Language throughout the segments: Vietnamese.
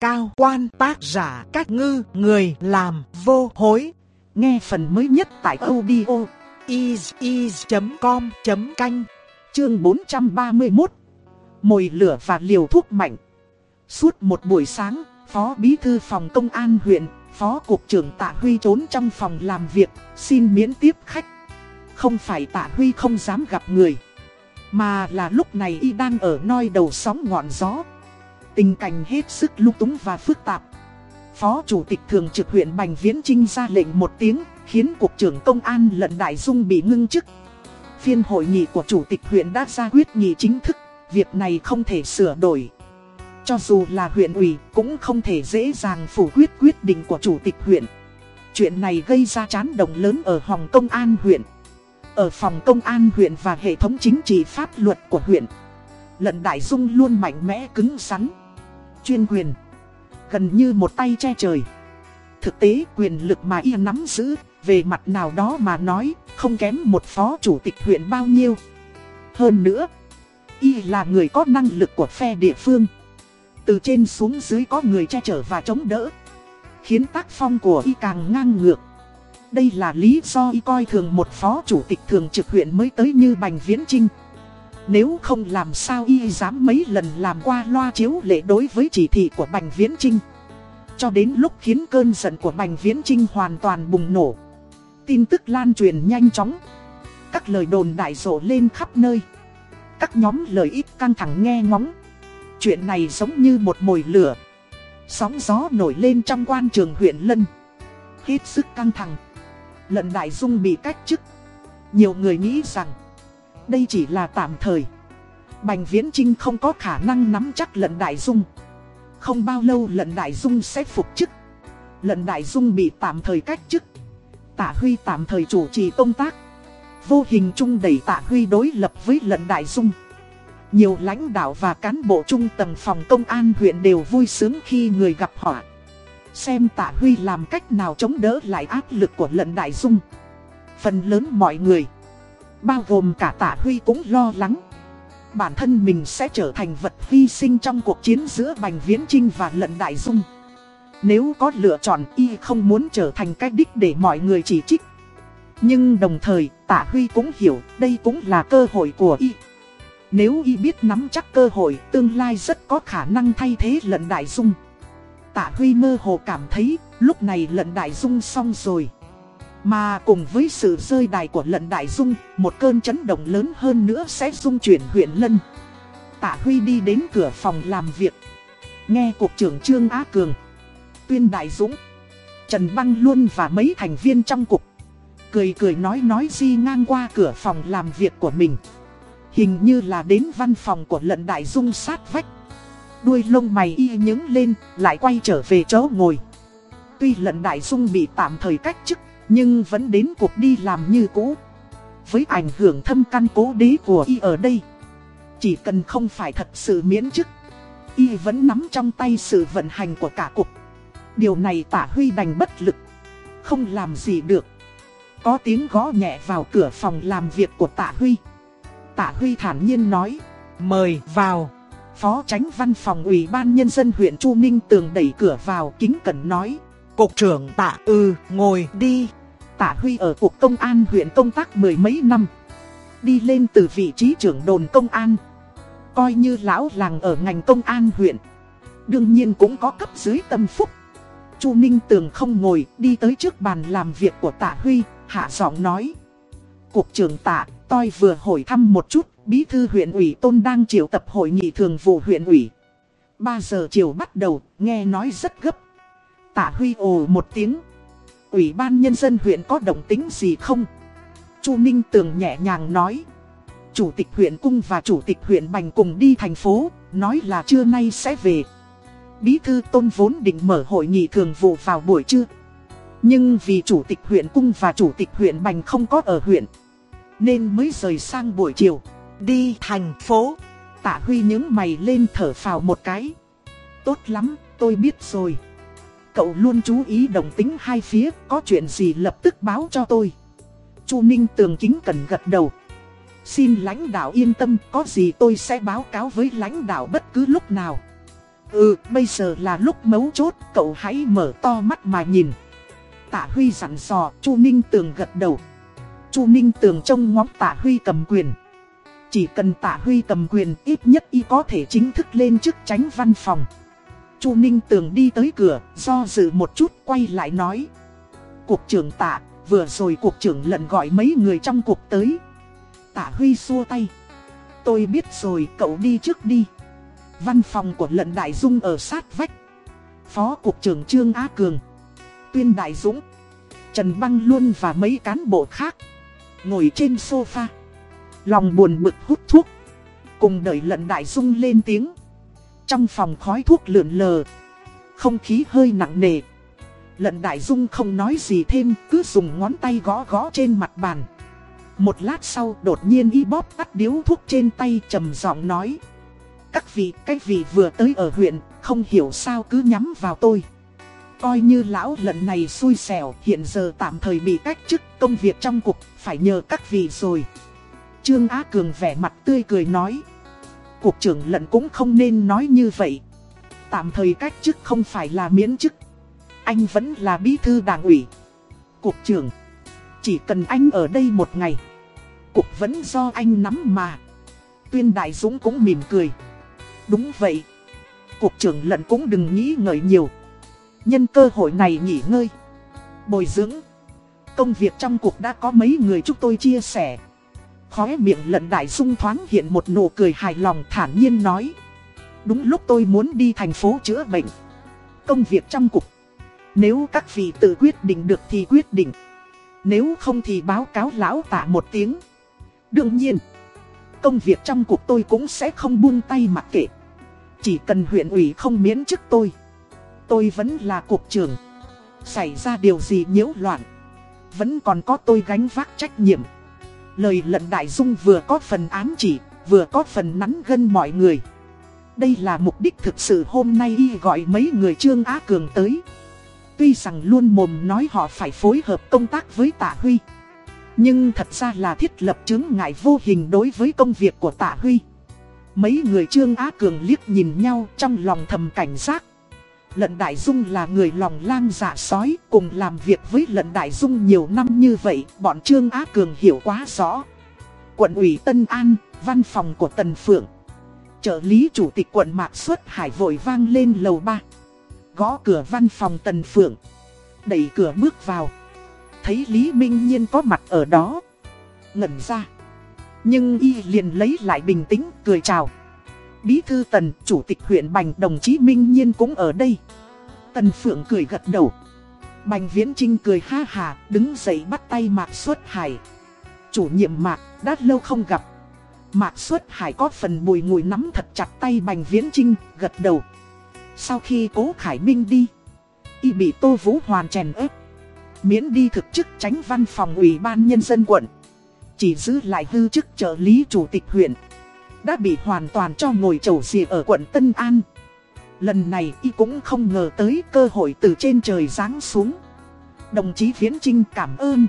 cao quan tác giả các ngư người làm vô hối. Nghe phần mới nhất tại audio is.com.canh chương 431 Mồi lửa và liều thuốc mạnh Suốt một buổi sáng, Phó Bí Thư Phòng Công an huyện, Phó Cục trưởng Tạ Huy trốn trong phòng làm việc, xin miễn tiếp khách. Không phải Tạ Huy không dám gặp người, mà là lúc này y đang ở noi đầu sóng ngọn gió. Tình cảnh hết sức lung túng và phức tạp. Phó Chủ tịch Thường trực huyện Bành Viễn Trinh ra lệnh một tiếng, khiến Cục trưởng Công an lận Đại Dung bị ngưng chức. Phiên hội nghị của Chủ tịch huyện đã ra quyết nghị chính thức, việc này không thể sửa đổi. Cho dù là huyện ủy cũng không thể dễ dàng phủ quyết quyết định của Chủ tịch huyện. Chuyện này gây ra chán đồng lớn ở Hồng Công an huyện. Ở phòng công an huyện và hệ thống chính trị pháp luật của huyện. Lận Đại Dung luôn mạnh mẽ cứng rắn. Chuyên quyền. Gần như một tay che trời. Thực tế quyền lực mà y nắm giữ, về mặt nào đó mà nói, không kém một phó chủ tịch huyện bao nhiêu. Hơn nữa, y là người có năng lực của phe địa phương. Từ trên xuống dưới có người che chở và chống đỡ. Khiến tác phong của y càng ngang ngược. Đây là lý do y coi thường một phó chủ tịch thường trực huyện mới tới như Bành Viễn Trinh. Nếu không làm sao y dám mấy lần làm qua loa chiếu lệ đối với chỉ thị của Bành Viễn Trinh. Cho đến lúc khiến cơn giận của Bành Viễn Trinh hoàn toàn bùng nổ. Tin tức lan truyền nhanh chóng. Các lời đồn đại rộ lên khắp nơi. Các nhóm lời ít căng thẳng nghe ngóng. Chuyện này giống như một mồi lửa. Sóng gió nổi lên trong quan trường huyện Lân. Hết sức căng thẳng. Lận Đại Dung bị cách chức. Nhiều người nghĩ rằng đây chỉ là tạm thời. Bành Viễn Trinh không có khả năng nắm chắc lận Đại Dung. Không bao lâu lận Đại Dung sẽ phục chức. Lận Đại Dung bị tạm thời cách chức. Tạ Huy tạm thời chủ trì công tác. Vô hình chung đẩy Tạ Huy đối lập với lận Đại Dung. Nhiều lãnh đạo và cán bộ trung tầng phòng công an huyện đều vui sướng khi người gặp họa. Xem Tạ Huy làm cách nào chống đỡ lại áp lực của lận Đại Dung. Phần lớn mọi người, bao gồm cả Tạ Huy cũng lo lắng. Bản thân mình sẽ trở thành vật hy sinh trong cuộc chiến giữa Bành Viễn Trinh và lận Đại Dung. Nếu có lựa chọn y không muốn trở thành cách đích để mọi người chỉ trích. Nhưng đồng thời, Tạ Huy cũng hiểu đây cũng là cơ hội của y. Nếu y biết nắm chắc cơ hội, tương lai rất có khả năng thay thế lận Đại Dung. Tạ Huy mơ hồ cảm thấy, lúc này lận Đại Dung xong rồi. Mà cùng với sự rơi đài của lận Đại Dung, một cơn chấn động lớn hơn nữa sẽ dung chuyển huyện Lân. Tạ Huy đi đến cửa phòng làm việc. Nghe Cục trưởng Trương Á Cường, Tuyên Đại Dũng, Trần Băng Luân và mấy thành viên trong cục. Cười cười nói nói di ngang qua cửa phòng làm việc của mình. Hình như là đến văn phòng của lận Đại Dung sát vách. Đuôi lông mày y nhướng lên, lại quay trở về chỗ ngồi. Tuy lận Đại Dung bị tạm thời cách chức, nhưng vẫn đến cuộc đi làm như cũ. Với ảnh hưởng thâm căn cố đế của y ở đây, chỉ cần không phải thật sự miễn chức, y vẫn nắm trong tay sự vận hành của cả cục. Điều này tả huy đành bất lực, không làm gì được. Có tiếng gõ nhẹ vào cửa phòng làm việc của tạ huy. Tạ huy thản nhiên nói, mời vào. Phó tránh văn phòng ủy ban nhân dân huyện Chu Ninh tường đẩy cửa vào kính cẩn nói. Cục trưởng tạ ư, ngồi đi. Tạ Huy ở Cục Công an huyện công tác mười mấy năm. Đi lên từ vị trí trưởng đồn công an. Coi như lão làng ở ngành công an huyện. Đương nhiên cũng có cấp dưới tâm phúc. Chu Ninh Tường không ngồi, đi tới trước bàn làm việc của Tạ Huy, hạ giọng nói. Cục trưởng Tạ, tôi vừa hỏi thăm một chút, bí thư huyện ủy Tôn đang triệu tập hội nghị thường vụ huyện ủy. 3 giờ chiều bắt đầu, nghe nói rất gấp. Tạ Huy ồ một tiếng. Ủy ban nhân dân huyện có đồng tính gì không? Chu Ninh Tường nhẹ nhàng nói. Chủ tịch huyện Cung và chủ tịch huyện Bành cùng đi thành phố, nói là trưa nay sẽ về. Bí thư Tôn vốn định mở hội nghị thường vụ vào buổi trưa. Nhưng vì chủ tịch huyện Cung và chủ tịch huyện Bành không có ở huyện, nên mới rời sang buổi chiều. Đi thành phố. Tạ Huy những mày lên thở phào một cái. Tốt lắm, tôi biết rồi. Cậu luôn chú ý đồng tính hai phía, có chuyện gì lập tức báo cho tôi. Chu Ninh tường kính cần gật đầu. Xin lãnh đạo yên tâm, có gì tôi sẽ báo cáo với lãnh đạo bất cứ lúc nào. Ừ, bây giờ là lúc mấu chốt, cậu hãy mở to mắt mà nhìn. Tạ Huy dặn dò, Chu Ninh Tường gật đầu. Chu Ninh Tường trông ngóng Tạ Huy cầm quyền. Chỉ cần Tạ Huy cầm quyền, ít nhất y có thể chính thức lên chức tránh văn phòng. Chu Ninh Tường đi tới cửa, do dự một chút quay lại nói. Cục trưởng Tạ, vừa rồi cục trưởng lận gọi mấy người trong cục tới. Tạ Huy xua tay. Tôi biết rồi, cậu đi trước đi. Văn phòng của lận Đại Dung ở sát vách. Phó Cục trưởng Trương Á Cường. Tuyên Đại Dũng. Trần Băng Luân và mấy cán bộ khác. Ngồi trên sofa. Lòng buồn bực hút thuốc. Cùng đợi lận Đại Dung lên tiếng. Trong phòng khói thuốc lượn lờ. Không khí hơi nặng nề. Lận Đại Dung không nói gì thêm, cứ dùng ngón tay gõ gõ trên mặt bàn. Một lát sau đột nhiên y bóp tắt điếu thuốc trên tay trầm giọng nói Các vị, cái vị vừa tới ở huyện, không hiểu sao cứ nhắm vào tôi Coi như lão lần này xui xẻo, hiện giờ tạm thời bị cách chức công việc trong cục, phải nhờ các vị rồi Trương Á Cường vẻ mặt tươi cười nói Cục trưởng lận cũng không nên nói như vậy. Tạm thời cách chức không phải là miễn chức. Anh vẫn là bí thư đảng ủy. Cục trưởng, Chỉ cần anh ở đây một ngày Cục vẫn do anh nắm mà. Tuyên Đại Dũng cũng mỉm cười. Đúng vậy Cục trưởng lận cũng đừng nghĩ ngợi nhiều. Nhân cơ hội này nghỉ ngơi. Bồi dưỡng, Công việc trong cục đã có mấy người chúng tôi chia sẻ. Khóe miệng lận đại dung thoáng hiện một nụ cười hài lòng thản nhiên nói. Đúng lúc tôi muốn đi thành phố chữa bệnh. Công việc trong cục. Nếu các vị tự quyết định được thì quyết định. Nếu không thì báo cáo lão tạ một tiếng. Đương nhiên, Công việc trong cục tôi cũng sẽ không buông tay mặc kệ Chỉ cần huyện ủy không miễn chức tôi Tôi vẫn là cục trưởng. Xảy ra điều gì nhiễu loạn, Vẫn còn có tôi gánh vác trách nhiệm. Lời lận đại dung vừa có phần ám chỉ, Vừa có phần nắn gân mọi người. Đây là mục đích thực sự hôm nay y gọi mấy người Trương Á Cường tới. Tuy rằng luôn mồm nói họ phải phối hợp công tác với Tạ Huy, Nhưng thật ra là thiết lập chứng ngại vô hình đối với công việc của Tạ Huy. Mấy người Trương Á Cường liếc nhìn nhau trong lòng thầm cảnh giác Lận Đại Dung là người lòng lang dạ sói, cùng làm việc với Lận Đại Dung nhiều năm như vậy, bọn Trương Á Cường hiểu quá rõ. Quận ủy Tân An, văn phòng của Tần Phượng. Trợ lý chủ tịch quận Mạc Xuất Hải vội vang lên lầu 3. Gõ cửa văn phòng Tần Phượng. Đẩy cửa bước vào. Thấy Lý Minh Nhiên có mặt ở đó. Ngẩn ra. Nhưng y liền lấy lại bình tĩnh, cười chào. Bí thư Tần, Chủ tịch huyện Bành đồng chí Minh Nhiên cũng ở đây. Tần Phượng cười gật đầu. Bành Viễn Trinh cười ha hà, đứng dậy bắt tay Mạc Xuất Hải. Chủ nhiệm Mạc, đã lâu không gặp. Mạc Xuất Hải có phần bùi ngùi nắm thật chặt tay Bành Viễn Trinh, gật đầu. Sau khi cố Khải Minh đi, y bị Tô Vũ Hoàn chèn ép. Miễn đi thực chức tránh văn phòng ủy ban nhân dân quận. Chỉ giữ lại hư chức trợ lý chủ tịch huyện đã bị hoàn toàn cho ngồi chầu xìa ở quận Tân An. Lần này y cũng không ngờ tới cơ hội từ trên trời giáng xuống. Đồng chí Viễn Trinh cảm ơn.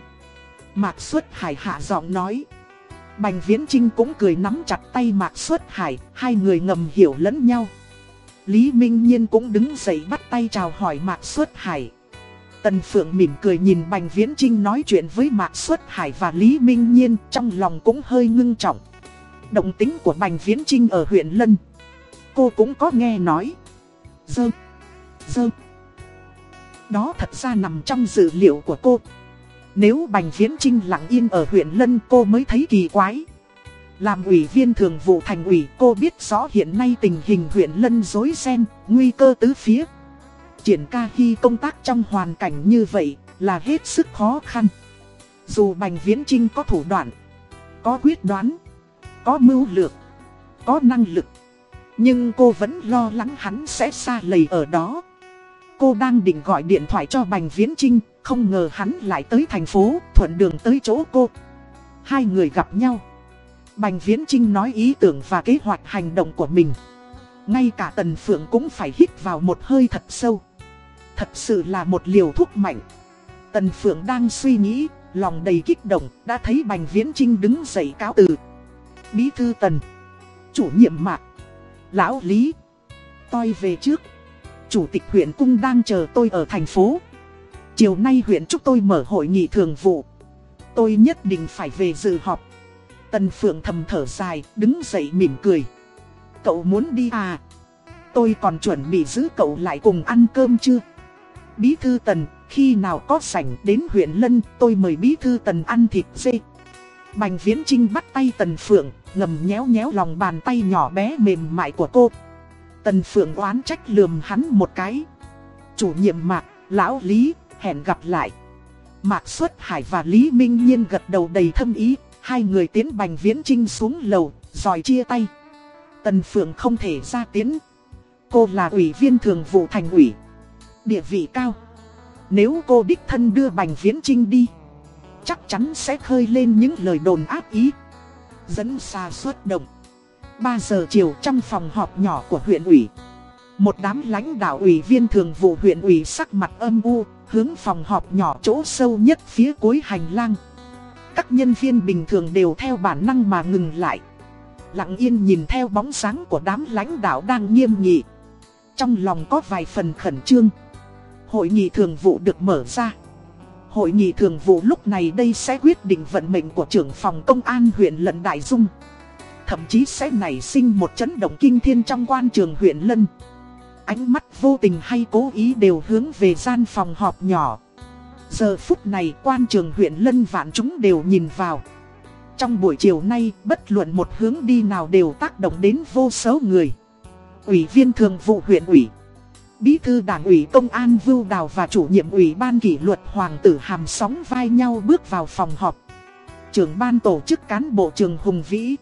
Mạc Xuất Hải hạ giọng nói. Bành Viễn Trinh cũng cười nắm chặt tay Mạc Xuất Hải, hai người ngầm hiểu lẫn nhau. Lý Minh Nhiên cũng đứng dậy bắt tay chào hỏi Mạc Xuất Hải. Tần Phượng mỉm cười nhìn Bành Viễn Trinh nói chuyện với Mạc Xuất Hải và Lý Minh Nhiên trong lòng cũng hơi ngưng trọng. Động tính của Bành Viễn Trinh ở huyện Lân. Cô cũng có nghe nói. Dơ. Dơ. Đó thật ra nằm trong dữ liệu của cô. Nếu Bành Viễn Trinh lặng yên ở huyện Lân cô mới thấy kỳ quái. Làm ủy viên thường vụ thành ủy cô biết rõ hiện nay tình hình huyện Lân dối ren, nguy cơ tứ phía. Triển ca khi công tác trong hoàn cảnh như vậy là hết sức khó khăn. Dù Bành Viễn Trinh có thủ đoạn, có quyết đoán có mưu lược, có năng lực. Nhưng cô vẫn lo lắng hắn sẽ xa lầy ở đó. Cô đang định gọi điện thoại cho Bành Viễn Trinh, không ngờ hắn lại tới thành phố, thuận đường tới chỗ cô. Hai người gặp nhau. Bành Viễn Trinh nói ý tưởng và kế hoạch hành động của mình. Ngay cả Tần Phượng cũng phải hít vào một hơi thật sâu. Thật sự là một liều thuốc mạnh. Tần Phượng đang suy nghĩ, lòng đầy kích động, đã thấy Bành Viễn Trinh đứng dậy cáo từ. Bí thư Tần, chủ nhiệm Mạc, Lão Lý, Tôi về trước. Chủ tịch huyện cung đang chờ tôi ở thành phố. Chiều nay huyện chúc tôi mở hội nghị thường vụ. Tôi nhất định phải về dự họp. Tần Phượng thầm thở dài, đứng dậy mỉm cười. Cậu muốn đi à? Tôi còn chuẩn bị giữ cậu lại cùng ăn cơm chưa? Bí thư Tần, khi nào có sảnh đến huyện Lân, tôi mời Bí thư Tần ăn thịt dê. Bành Viễn Trinh bắt tay Tần Phượng, ngầm nhéo nhéo lòng bàn tay nhỏ bé mềm mại của cô. Tần Phượng oán trách lườm hắn một cái. Chủ nhiệm Mạc, Lão Lý, hẹn gặp lại. Mạc Xuất Hải và Lý Minh Nhiên gật đầu đầy thâm ý, hai người tiến Bành Viễn Trinh xuống lầu, rồi chia tay. Tần Phượng không thể ra tiến. Cô là ủy viên thường vụ thành ủy. Địa vị cao. Nếu cô đích thân đưa Bành Viễn Trinh đi, chắc chắn sẽ khơi lên những lời đồn ác ý. Dẫn xa xuất động. 3 giờ chiều trong phòng họp nhỏ của huyện ủy. Một đám lãnh đạo ủy viên thường vụ huyện ủy sắc mặt âm u, hướng phòng họp nhỏ chỗ sâu nhất phía cuối hành lang. Các nhân viên bình thường đều theo bản năng mà ngừng lại. Lặng yên nhìn theo bóng sáng của đám lãnh đạo đang nghiêm nghị. Trong lòng có vài phần khẩn trương. Hội nghị thường vụ được mở ra. Hội nghị thường vụ lúc này đây sẽ quyết định vận mệnh của trưởng phòng công an huyện Lận Đại Dung. Thậm chí sẽ nảy sinh một chấn động kinh thiên trong quan trường huyện Lân. Ánh mắt vô tình hay cố ý đều hướng về gian phòng họp nhỏ. Giờ phút này quan trường huyện Lân vạn chúng đều nhìn vào. Trong buổi chiều nay, bất luận một hướng đi nào đều tác động đến vô số người. Ủy viên thường vụ huyện ủy, Bí thư đảng ủy công an Vưu Đào và chủ nhiệm ủy ban kỷ luật Hoàng tử Hàm sóng vai nhau bước vào phòng họp. Trưởng ban tổ chức cán bộ trường Hùng Vĩ,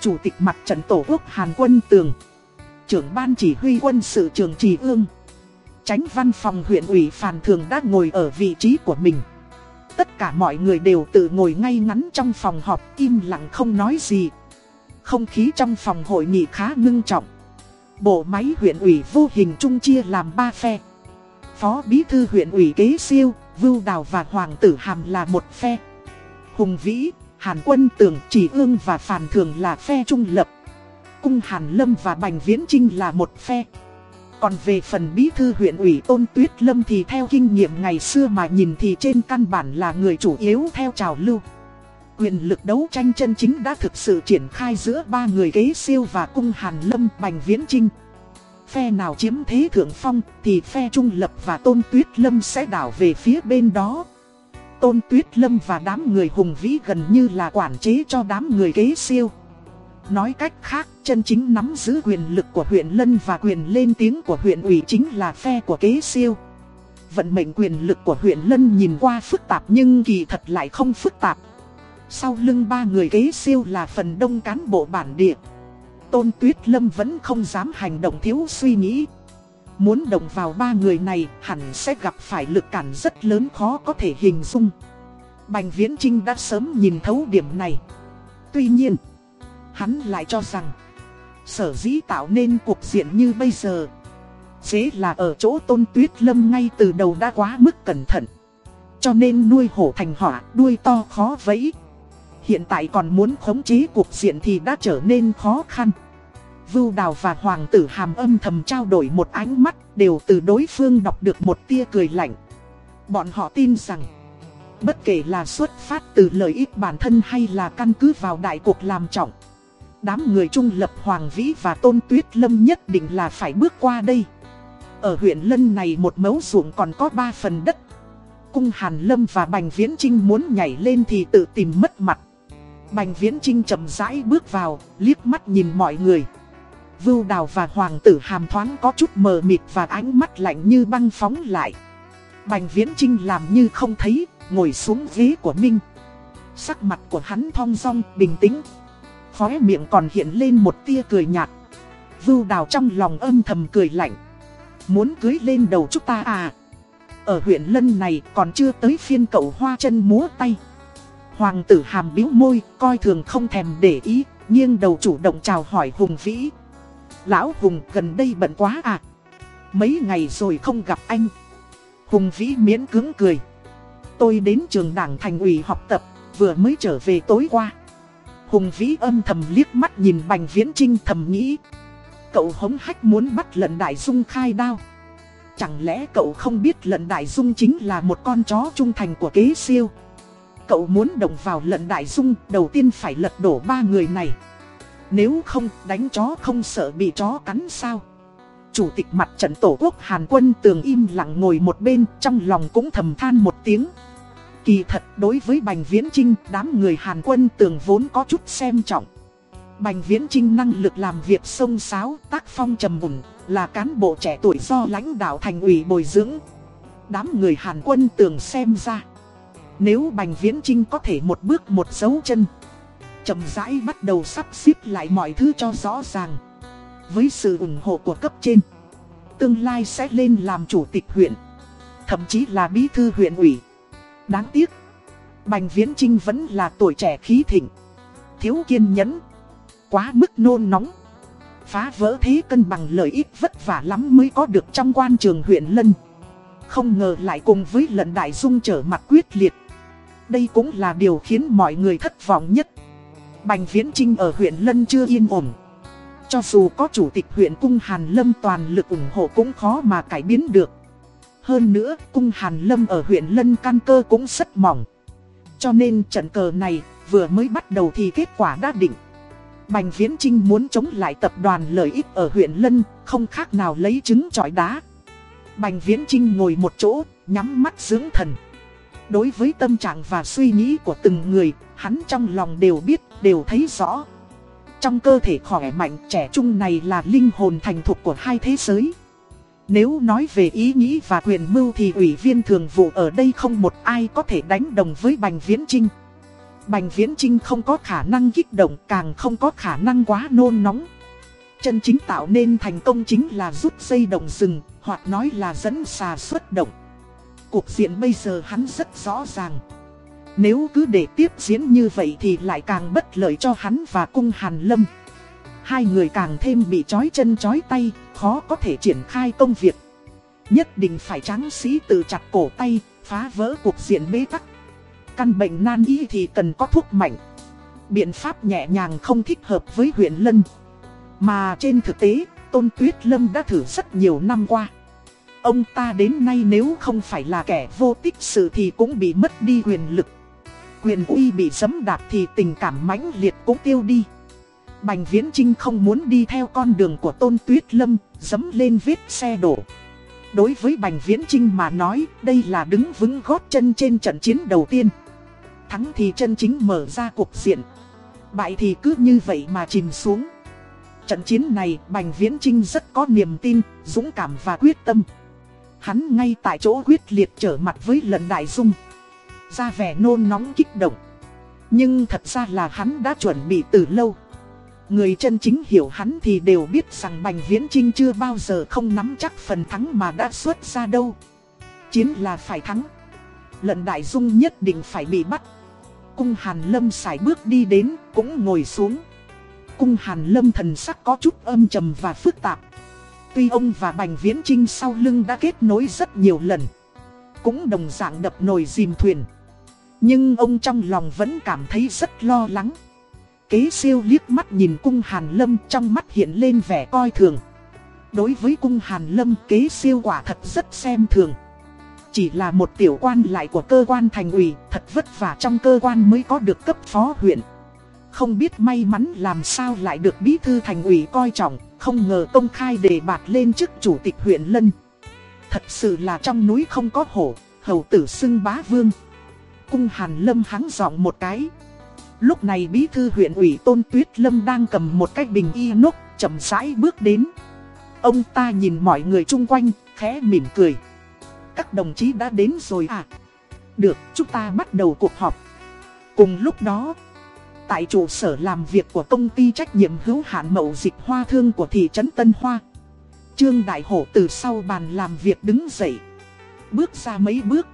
Chủ tịch mặt trận tổ quốc Hàn Quân Tường, trưởng ban chỉ huy quân sự trường Trì Ương, tránh văn phòng huyện ủy Phàn Thường đã ngồi ở vị trí của mình. Tất cả mọi người đều tự ngồi ngay ngắn trong phòng họp im lặng không nói gì. Không khí trong phòng hội nghị khá ngưng trọng. Bộ máy huyện ủy vô hình trung chia làm ba phe. Phó bí thư huyện ủy kế siêu, Vưu Đào và Hoàng tử Hàm là một phe. Hùng Vĩ, Hàn Quân Tường, Chỉ Ương và Phàn Thường là phe trung lập. Cung Hàn Lâm và Bành Viễn Trinh là một phe. Còn về phần bí thư huyện ủy Tôn Tuyết Lâm thì theo kinh nghiệm ngày xưa mà nhìn thì trên căn bản là người chủ yếu theo trào lưu. Quyền lực đấu tranh chân chính đã thực sự triển khai giữa ba người kế siêu và cung Hàn Lâm Bành Viễn Trinh. Phe nào chiếm thế thượng phong thì phe trung lập và Tôn Tuyết Lâm sẽ đảo về phía bên đó. Tôn Tuyết Lâm và đám người hùng vĩ gần như là quản chế cho đám người kế siêu. Nói cách khác, chân chính nắm giữ quyền lực của huyện Lân và quyền lên tiếng của huyện ủy chính là phe của kế siêu. Vận mệnh quyền lực của huyện Lân nhìn qua phức tạp nhưng kỳ thật lại không phức tạp. Sau lưng ba người kế siêu là phần đông cán bộ bản địa. Tôn Tuyết Lâm vẫn không dám hành động thiếu suy nghĩ. Muốn động vào ba người này hẳn sẽ gặp phải lực cản rất lớn khó có thể hình dung. Bành Viễn Trinh đã sớm nhìn thấu điểm này. Tuy nhiên, hắn lại cho rằng sở dĩ tạo nên cuộc diện như bây giờ. Dễ là ở chỗ Tôn Tuyết Lâm ngay từ đầu đã quá mức cẩn thận. Cho nên nuôi hổ thành hỏa, đuôi to khó vẫy. Hiện tại còn muốn khống chế cuộc diện thì đã trở nên khó khăn. Vưu Đào và Hoàng tử Hàm âm thầm trao đổi một ánh mắt đều từ đối phương đọc được một tia cười lạnh. Bọn họ tin rằng, bất kể là xuất phát từ lợi ích bản thân hay là căn cứ vào đại cuộc làm trọng. Đám người trung lập Hoàng Vĩ và Tôn Tuyết Lâm nhất định là phải bước qua đây. Ở huyện Lân này một mẫu ruộng còn có ba phần đất. Cung Hàn Lâm và Bành Viễn Trinh muốn nhảy lên thì tự tìm mất mặt. Bành Viễn Trinh chậm rãi bước vào, liếc mắt nhìn mọi người. Vưu Đào và Hoàng tử Hàm thoáng có chút mờ mịt và ánh mắt lạnh như băng phóng lại. Bành Viễn Trinh làm như không thấy, ngồi xuống ghế của Minh. Sắc mặt của hắn thong dong, bình tĩnh. Khóe miệng còn hiện lên một tia cười nhạt. Vưu Đào trong lòng âm thầm cười lạnh. Muốn cưới lên đầu chúng ta à? Ở huyện Lân này còn chưa tới phiên cậu hoa chân múa tay. Hoàng tử hàm biếu môi, coi thường không thèm để ý, nghiêng đầu chủ động chào hỏi Hùng Vĩ. Lão Hùng gần đây bận quá à? Mấy ngày rồi không gặp anh. Hùng Vĩ miễn cứng cười. Tôi đến trường đảng thành ủy học tập, vừa mới trở về tối qua. Hùng Vĩ âm thầm liếc mắt nhìn Bành Viễn Trinh thầm nghĩ. cậu hống hách muốn bắt lận đại dung khai đao Chẳng lẽ cậu không biết lận đại dung chính là một con chó trung thành của kế siêu Cậu muốn động vào lận đại dung đầu tiên phải lật đổ ba người này Nếu không đánh chó không sợ bị chó cắn sao Chủ tịch mặt trận tổ quốc Hàn quân tường im lặng ngồi một bên trong lòng cũng thầm than một tiếng Kỳ thật đối với Bành Viễn Trinh đám người Hàn quân tường vốn có chút xem trọng Bành Viễn Trinh năng lực làm việc sông sáo, tác phong trầm mùn, là cán bộ trẻ tuổi do lãnh đạo thành ủy bồi dưỡng. Đám người Hàn quân tường xem ra. Nếu Bành Viễn Trinh có thể một bước một dấu chân, chậm rãi bắt đầu sắp xếp lại mọi thứ cho rõ ràng. Với sự ủng hộ của cấp trên, tương lai sẽ lên làm chủ tịch huyện, thậm chí là bí thư huyện ủy. Đáng tiếc, Bành Viễn Trinh vẫn là tuổi trẻ khí thịnh, thiếu kiên nhẫn quá mức nôn nóng. Phá vỡ thế cân bằng lợi ích vất vả lắm mới có được trong quan trường huyện Lân. Không ngờ lại cùng với lần đại dung trở mặt quyết liệt. Đây cũng là điều khiến mọi người thất vọng nhất. Bành Viễn Trinh ở huyện Lân chưa yên ổn. Cho dù có chủ tịch huyện Cung Hàn Lâm toàn lực ủng hộ cũng khó mà cải biến được. Hơn nữa, Cung Hàn Lâm ở huyện Lân căn cơ cũng rất mỏng. Cho nên trận cờ này vừa mới bắt đầu thì kết quả đã định. Bành Viễn Trinh muốn chống lại tập đoàn lợi ích ở huyện Lân, không khác nào lấy trứng trọi đá. Bành Viễn Trinh ngồi một chỗ, nhắm mắt dưỡng thần. Đối với tâm trạng và suy nghĩ của từng người, hắn trong lòng đều biết, đều thấy rõ. Trong cơ thể khỏe mạnh trẻ trung này là linh hồn thành thục của hai thế giới. Nếu nói về ý nghĩ và quyền mưu thì ủy viên thường vụ ở đây không một ai có thể đánh đồng với Bành Viễn Trinh. Bành Viễn Trinh không có khả năng kích động càng không có khả năng quá nôn nóng. Chân chính tạo nên thành công chính là rút dây đồng rừng, hoặc nói là dẫn xà xuất động. Cuộc diện bây giờ hắn rất rõ ràng. Nếu cứ để tiếp diễn như vậy thì lại càng bất lợi cho hắn và cung Hàn Lâm. Hai người càng thêm bị chói chân chói tay, khó có thể triển khai công việc. Nhất định phải trắng sĩ tự chặt cổ tay, phá vỡ cuộc diện bế tắc. Căn bệnh nan y thì cần có thuốc mạnh. Biện pháp nhẹ nhàng không thích hợp với huyện Lân. Mà trên thực tế, Tôn Tuyết Lâm đã thử rất nhiều năm qua. Ông ta đến nay nếu không phải là kẻ vô tích sự thì cũng bị mất đi quyền lực. Quyền uy bị dẫm đạp thì tình cảm mãnh liệt cũng tiêu đi. Bành Viễn Trinh không muốn đi theo con đường của Tôn Tuyết Lâm, dẫm lên vết xe đổ. Đối với Bành Viễn Trinh mà nói, đây là đứng vững gót chân trên trận chiến đầu tiên thắng thì chân chính mở ra cuộc diện. Bại thì cứ như vậy mà chìm xuống. Trận chiến này Bành Viễn Trinh rất có niềm tin, dũng cảm và quyết tâm. Hắn ngay tại chỗ quyết liệt trở mặt với lần đại dung. Ra vẻ nôn nóng kích động. Nhưng thật ra là hắn đã chuẩn bị từ lâu. Người chân chính hiểu hắn thì đều biết rằng Bành Viễn Trinh chưa bao giờ không nắm chắc phần thắng mà đã xuất ra đâu. Chiến là phải thắng. Lận đại dung nhất định phải bị bắt. Cung Hàn Lâm xài bước đi đến, cũng ngồi xuống. Cung Hàn Lâm thần sắc có chút âm trầm và phức tạp. Tuy ông và Bành Viễn Trinh sau lưng đã kết nối rất nhiều lần. Cũng đồng dạng đập nồi dìm thuyền. Nhưng ông trong lòng vẫn cảm thấy rất lo lắng. Kế siêu liếc mắt nhìn cung Hàn Lâm trong mắt hiện lên vẻ coi thường. Đối với cung Hàn Lâm kế siêu quả thật rất xem thường. Chỉ là một tiểu quan lại của cơ quan thành ủy, thật vất vả trong cơ quan mới có được cấp phó huyện. Không biết may mắn làm sao lại được bí thư thành ủy coi trọng, không ngờ công khai đề bạt lên chức chủ tịch huyện Lân. Thật sự là trong núi không có hổ, hầu tử xưng bá vương. Cung Hàn Lâm hắng giọng một cái. Lúc này bí thư huyện ủy Tôn Tuyết Lâm đang cầm một cái bình y nốt, chậm rãi bước đến. Ông ta nhìn mọi người chung quanh, khẽ mỉm cười. Các đồng chí đã đến rồi à? Được, chúng ta bắt đầu cuộc họp. Cùng lúc đó, tại trụ sở làm việc của công ty trách nhiệm hữu hạn mậu dịch hoa thương của thị trấn Tân Hoa. Trương Đại Hổ từ sau bàn làm việc đứng dậy. Bước ra mấy bước.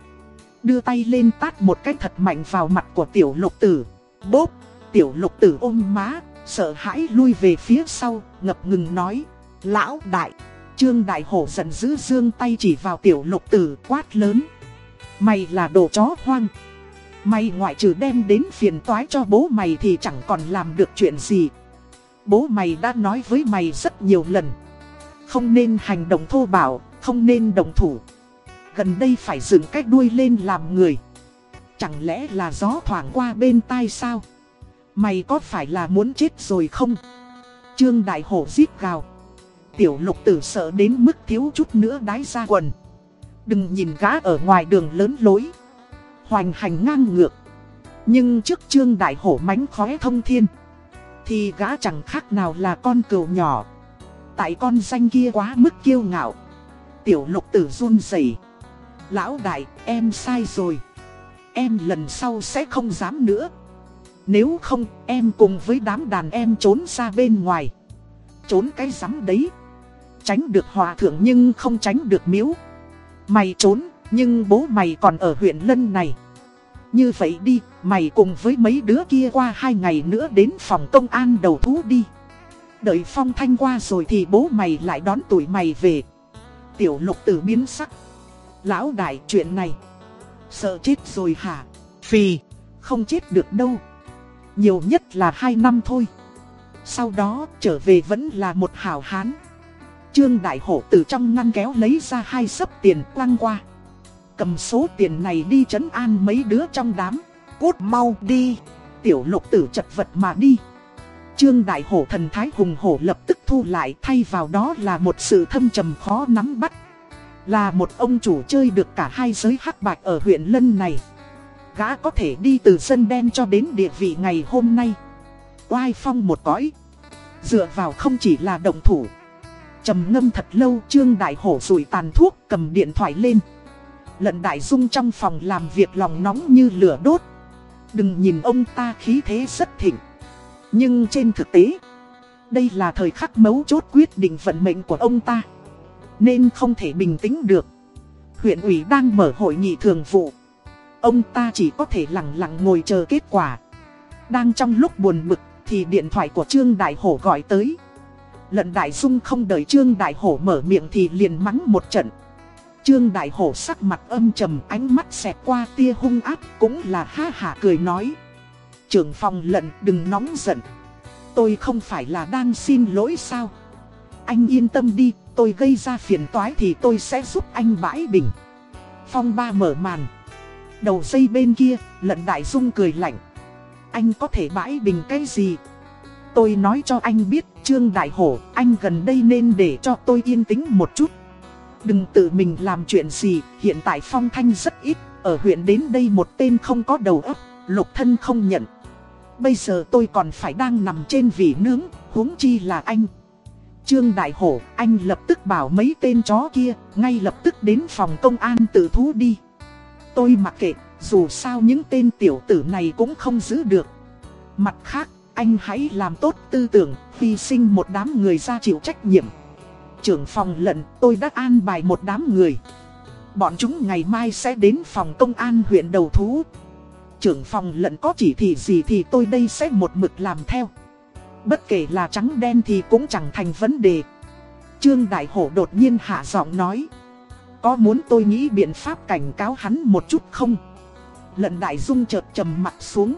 Đưa tay lên tát một cái thật mạnh vào mặt của tiểu lục tử. Bốp, tiểu lục tử ôm má, sợ hãi lui về phía sau, ngập ngừng nói. Lão đại. Trương Đại Hổ giận dữ dương tay chỉ vào tiểu lục tử quát lớn. Mày là đồ chó hoang. Mày ngoại trừ đem đến phiền toái cho bố mày thì chẳng còn làm được chuyện gì. Bố mày đã nói với mày rất nhiều lần. Không nên hành động thô bạo, không nên đồng thủ. Gần đây phải dựng cái đuôi lên làm người. Chẳng lẽ là gió thoảng qua bên tai sao? Mày có phải là muốn chết rồi không? Trương Đại Hổ giết gào. Tiểu lục tử sợ đến mức thiếu chút nữa đái ra quần. Đừng nhìn gã ở ngoài đường lớn lối. Hoành hành ngang ngược. Nhưng trước trương đại hổ mánh khóe thông thiên Thì gã chẳng khác nào là con cừu nhỏ. Tại con danh kia quá mức kiêu ngạo. Tiểu lục tử run rẩy. Lão đại em sai rồi. Em lần sau sẽ không dám nữa. Nếu không em cùng với đám đàn em trốn ra bên ngoài. Trốn cái rắm đấy. Tránh được hòa thượng nhưng không tránh được miếu. Mày trốn, nhưng bố mày còn ở huyện Lân này. Như vậy đi, mày cùng với mấy đứa kia qua hai ngày nữa đến phòng công an đầu thú đi. Đợi phong thanh qua rồi thì bố mày lại đón tuổi mày về. Tiểu lục tử biến sắc. Lão đại chuyện này. Sợ chết rồi hả? Phì, không chết được đâu. Nhiều nhất là hai năm thôi. Sau đó trở về vẫn là một hảo hán. Trương Đại Hổ từ trong ngăn kéo lấy ra hai sấp tiền quăng qua. Cầm số tiền này đi chấn an mấy đứa trong đám. Cút mau đi. Tiểu lục tử chật vật mà đi. Trương Đại Hổ thần thái hùng hổ lập tức thu lại thay vào đó là một sự thâm trầm khó nắm bắt. Là một ông chủ chơi được cả hai giới hắc bạch ở huyện Lân này. Gã có thể đi từ dân đen cho đến địa vị ngày hôm nay. Oai phong một cõi. Dựa vào không chỉ là động thủ trầm ngâm thật lâu, Trương Đại Hổ rủi tàn thuốc cầm điện thoại lên Lận Đại Dung trong phòng làm việc lòng nóng như lửa đốt. Đừng nhìn ông ta khí thế rất thịnh. Nhưng trên thực tế, Đây là thời khắc mấu chốt quyết định vận mệnh của ông ta. Nên không thể bình tĩnh được. Huyện ủy đang mở hội nghị thường vụ. Ông ta chỉ có thể lặng lặng ngồi chờ kết quả. Đang trong lúc buồn bực thì điện thoại của Trương Đại Hổ gọi tới. Lận Đại Dung không đợi Trương Đại Hổ mở miệng thì liền mắng một trận. Trương Đại Hổ sắc mặt âm trầm ánh mắt xẹt qua tia hung ác cũng là ha hả cười nói. Trưởng phòng lận đừng nóng giận. Tôi không phải là đang xin lỗi sao. Anh yên tâm đi, tôi gây ra phiền toái thì tôi sẽ giúp anh bãi bình. Phong ba mở màn. Đầu dây bên kia, lận Đại Dung cười lạnh. Anh có thể bãi bình cái gì? Tôi nói cho anh biết, Trương Đại Hổ, anh gần đây nên để cho tôi yên tĩnh một chút. Đừng tự mình làm chuyện gì, hiện tại phong thanh rất ít, ở huyện đến đây một tên không có đầu óc, lục thân không nhận. Bây giờ tôi còn phải đang nằm trên vị nướng, huống chi là anh. Trương Đại Hổ, anh lập tức bảo mấy tên chó kia, ngay lập tức đến phòng công an tự thú đi. Tôi mặc kệ, dù sao những tên tiểu tử này cũng không giữ được. Mặt khác, anh hãy làm tốt tư tưởng, hy sinh một đám người ra chịu trách nhiệm. Trưởng phòng lận, tôi đã an bài một đám người. Bọn chúng ngày mai sẽ đến phòng công an huyện đầu thú. Trưởng phòng lận có chỉ thị gì thì tôi đây sẽ một mực làm theo. Bất kể là trắng đen thì cũng chẳng thành vấn đề. Trương Đại Hổ đột nhiên hạ giọng nói. Có muốn tôi nghĩ biện pháp cảnh cáo hắn một chút không? Lận Đại Dung chợt trầm mặt xuống.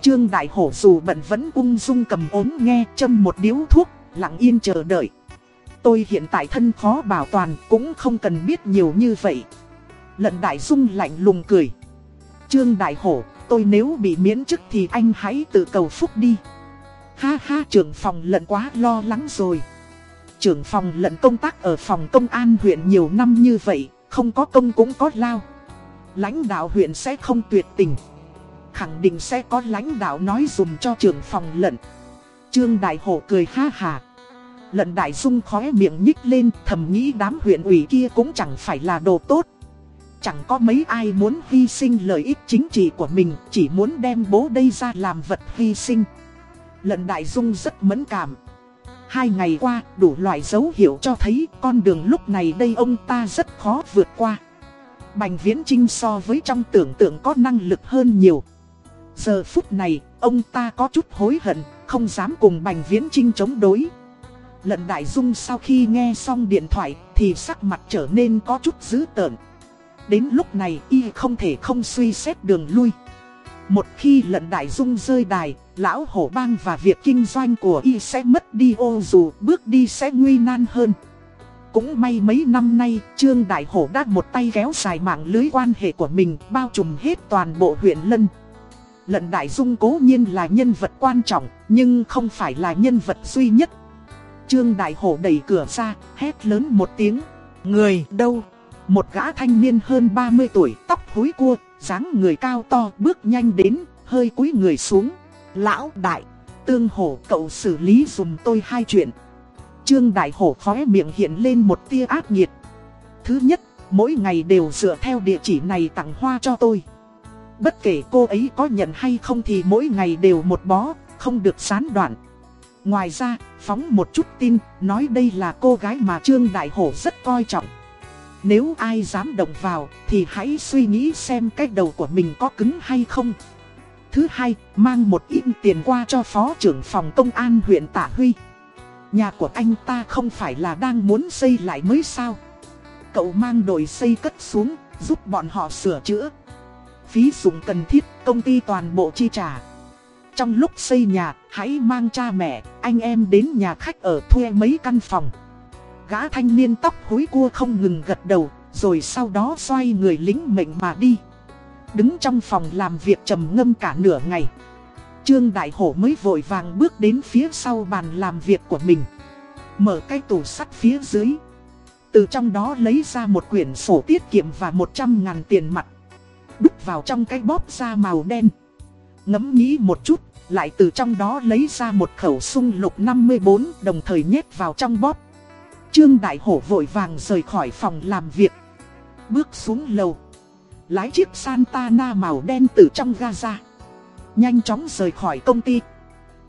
Trương Đại Hổ dù bận vẫn ung dung cầm ốm nghe châm một điếu thuốc, lặng yên chờ đợi. Tôi hiện tại thân khó bảo toàn cũng không cần biết nhiều như vậy. Lận Đại Dung lạnh lùng cười. Trương Đại Hổ, tôi nếu bị miễn chức thì anh hãy tự cầu phúc đi. Ha ha trưởng phòng lận quá lo lắng rồi. Trưởng phòng lận công tác ở phòng công an huyện nhiều năm như vậy, không có công cũng có lao. Lãnh đạo huyện sẽ không tuyệt tình khẳng định sẽ có lãnh đạo nói dùm cho trưởng phòng lận. Trương Đại Hổ cười ha hà. Lận Đại Dung khóe miệng nhích lên thầm nghĩ đám huyện ủy kia cũng chẳng phải là đồ tốt. Chẳng có mấy ai muốn hy sinh lợi ích chính trị của mình, chỉ muốn đem bố đây ra làm vật hy sinh. Lận Đại Dung rất mẫn cảm. Hai ngày qua, đủ loại dấu hiệu cho thấy con đường lúc này đây ông ta rất khó vượt qua. Bành Viễn Trinh so với trong tưởng tượng có năng lực hơn nhiều. Giờ phút này, ông ta có chút hối hận, không dám cùng Bành Viễn Trinh chống đối. Lận Đại Dung sau khi nghe xong điện thoại thì sắc mặt trở nên có chút dữ tợn. Đến lúc này y không thể không suy xét đường lui. Một khi lận Đại Dung rơi đài, lão hổ bang và việc kinh doanh của y sẽ mất đi ô dù bước đi sẽ nguy nan hơn. Cũng may mấy năm nay, Trương Đại Hổ đã một tay kéo dài mạng lưới quan hệ của mình bao trùm hết toàn bộ huyện Lân. Lận Đại Dung cố nhiên là nhân vật quan trọng, nhưng không phải là nhân vật duy nhất. Trương Đại Hổ đẩy cửa ra, hét lớn một tiếng. Người đâu? Một gã thanh niên hơn 30 tuổi, tóc húi cua, dáng người cao to, bước nhanh đến, hơi cúi người xuống. Lão đại, tương hổ cậu xử lý dùm tôi hai chuyện. Trương Đại Hổ khóe miệng hiện lên một tia ác nghiệt. Thứ nhất, mỗi ngày đều dựa theo địa chỉ này tặng hoa cho tôi. Bất kể cô ấy có nhận hay không thì mỗi ngày đều một bó, không được sán đoạn. Ngoài ra, phóng một chút tin, nói đây là cô gái mà Trương Đại Hổ rất coi trọng. Nếu ai dám động vào, thì hãy suy nghĩ xem cái đầu của mình có cứng hay không. Thứ hai, mang một ít tiền qua cho phó trưởng phòng công an huyện Tả Huy. Nhà của anh ta không phải là đang muốn xây lại mới sao. Cậu mang đội xây cất xuống, giúp bọn họ sửa chữa. Phí dụng cần thiết, công ty toàn bộ chi trả. Trong lúc xây nhà, hãy mang cha mẹ, anh em đến nhà khách ở thuê mấy căn phòng. Gã thanh niên tóc hối cua không ngừng gật đầu, rồi sau đó xoay người lính mệnh mà đi. Đứng trong phòng làm việc trầm ngâm cả nửa ngày. Trương Đại Hổ mới vội vàng bước đến phía sau bàn làm việc của mình. Mở cái tủ sắt phía dưới. Từ trong đó lấy ra một quyển sổ tiết kiệm và 100 ngàn tiền mặt. Đúc vào trong cái bóp da màu đen. Ngẫm nghĩ một chút, lại từ trong đó lấy ra một khẩu sung lục 54 đồng thời nhét vào trong bóp. Trương Đại Hổ vội vàng rời khỏi phòng làm việc. Bước xuống lầu. Lái chiếc Santana màu đen từ trong ga ra. Nhanh chóng rời khỏi công ty.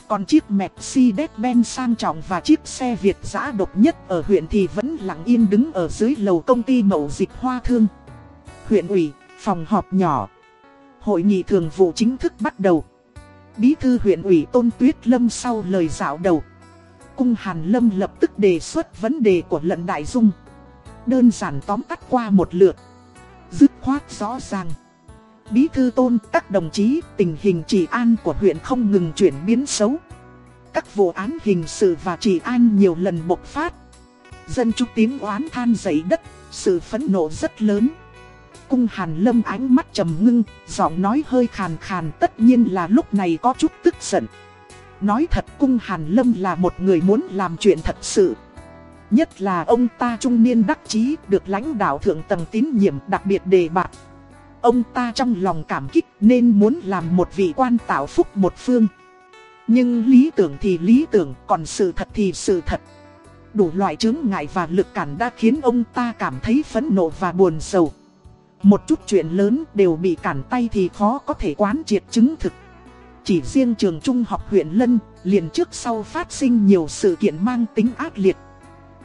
Còn chiếc Mercedes-Benz sang trọng và chiếc xe Việt giã độc nhất ở huyện thì vẫn lặng yên đứng ở dưới lầu công ty mậu dịch hoa thương. Huyện ủy, phòng họp nhỏ. Hội nghị thường vụ chính thức bắt đầu. Bí thư huyện ủy Tôn Tuyết Lâm sau lời dạo đầu. Cung Hàn Lâm lập tức đề xuất vấn đề của lận đại dung. Đơn giản tóm tắt qua một lượt. Dứt khoát rõ ràng. Bí thư tôn các đồng chí tình hình trị an của huyện không ngừng chuyển biến xấu. Các vụ án hình sự và trị an nhiều lần bộc phát. Dân chúng tiếng oán than dậy đất, sự phẫn nộ rất lớn. Cung Hàn Lâm ánh mắt trầm ngưng, giọng nói hơi khàn khàn tất nhiên là lúc này có chút tức giận. Nói thật Cung Hàn Lâm là một người muốn làm chuyện thật sự. Nhất là ông ta trung niên đắc chí được lãnh đạo thượng tầng tín nhiệm đặc biệt đề bạt. Ông ta trong lòng cảm kích nên muốn làm một vị quan tạo phúc một phương. Nhưng lý tưởng thì lý tưởng, còn sự thật thì sự thật. Đủ loại chứng ngại và lực cản đã khiến ông ta cảm thấy phẫn nộ và buồn sầu. Một chút chuyện lớn đều bị cản tay thì khó có thể quán triệt chứng thực. Chỉ riêng trường trung học huyện Lân, liền trước sau phát sinh nhiều sự kiện mang tính ác liệt.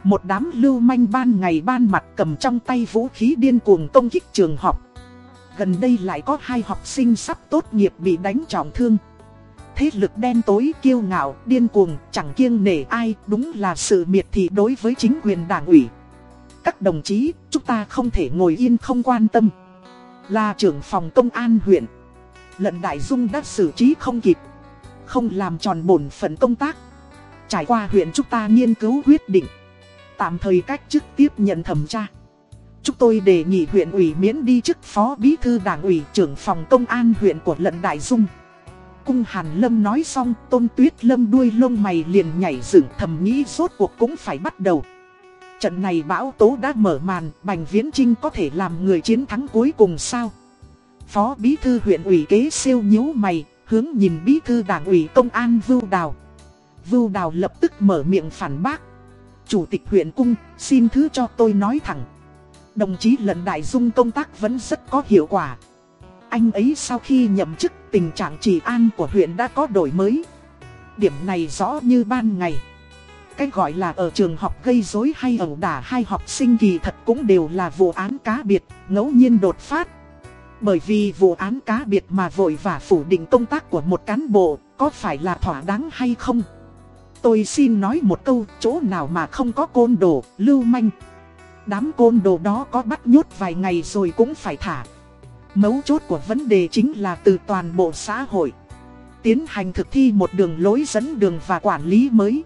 Một đám lưu manh ban ngày ban mặt cầm trong tay vũ khí điên cuồng công kích trường học. Gần đây lại có hai học sinh sắp tốt nghiệp bị đánh trọng thương. Thế lực đen tối kiêu ngạo, điên cuồng, chẳng kiêng nể ai, đúng là sự miệt thị đối với chính quyền đảng ủy. Các đồng chí, chúng ta không thể ngồi yên không quan tâm. Là trưởng phòng công an huyện. Lận Đại Dung đã xử trí không kịp. Không làm tròn bổn phận công tác. Trải qua huyện chúng ta nghiên cứu quyết định. Tạm thời cách chức tiếp nhận thẩm tra. Chúng tôi đề nghị huyện ủy miễn đi chức phó bí thư đảng ủy trưởng phòng công an huyện của Lận Đại Dung. Cung Hàn Lâm nói xong, Tôn Tuyết Lâm đuôi lông mày liền nhảy dựng thầm nghĩ suốt cuộc cũng phải bắt đầu. Trận này bão tố đã mở màn, Bành Viễn Trinh có thể làm người chiến thắng cuối cùng sao? Phó bí thư huyện ủy kế siêu nhíu mày, hướng nhìn bí thư đảng ủy công an Vưu Đào. Vưu Đào lập tức mở miệng phản bác. Chủ tịch huyện cung, xin thứ cho tôi nói thẳng. Đồng chí lần đại dung công tác vẫn rất có hiệu quả. Anh ấy sau khi nhậm chức tình trạng trị an của huyện đã có đổi mới. Điểm này rõ như ban ngày. Cái gọi là ở trường học gây rối hay ẩu đả hai học sinh kỳ thật cũng đều là vụ án cá biệt, ngẫu nhiên đột phát. Bởi vì vụ án cá biệt mà vội và phủ định công tác của một cán bộ, có phải là thỏa đáng hay không? Tôi xin nói một câu, chỗ nào mà không có côn đồ, lưu manh. Đám côn đồ đó có bắt nhốt vài ngày rồi cũng phải thả. Mấu chốt của vấn đề chính là từ toàn bộ xã hội. Tiến hành thực thi một đường lối dẫn đường và quản lý mới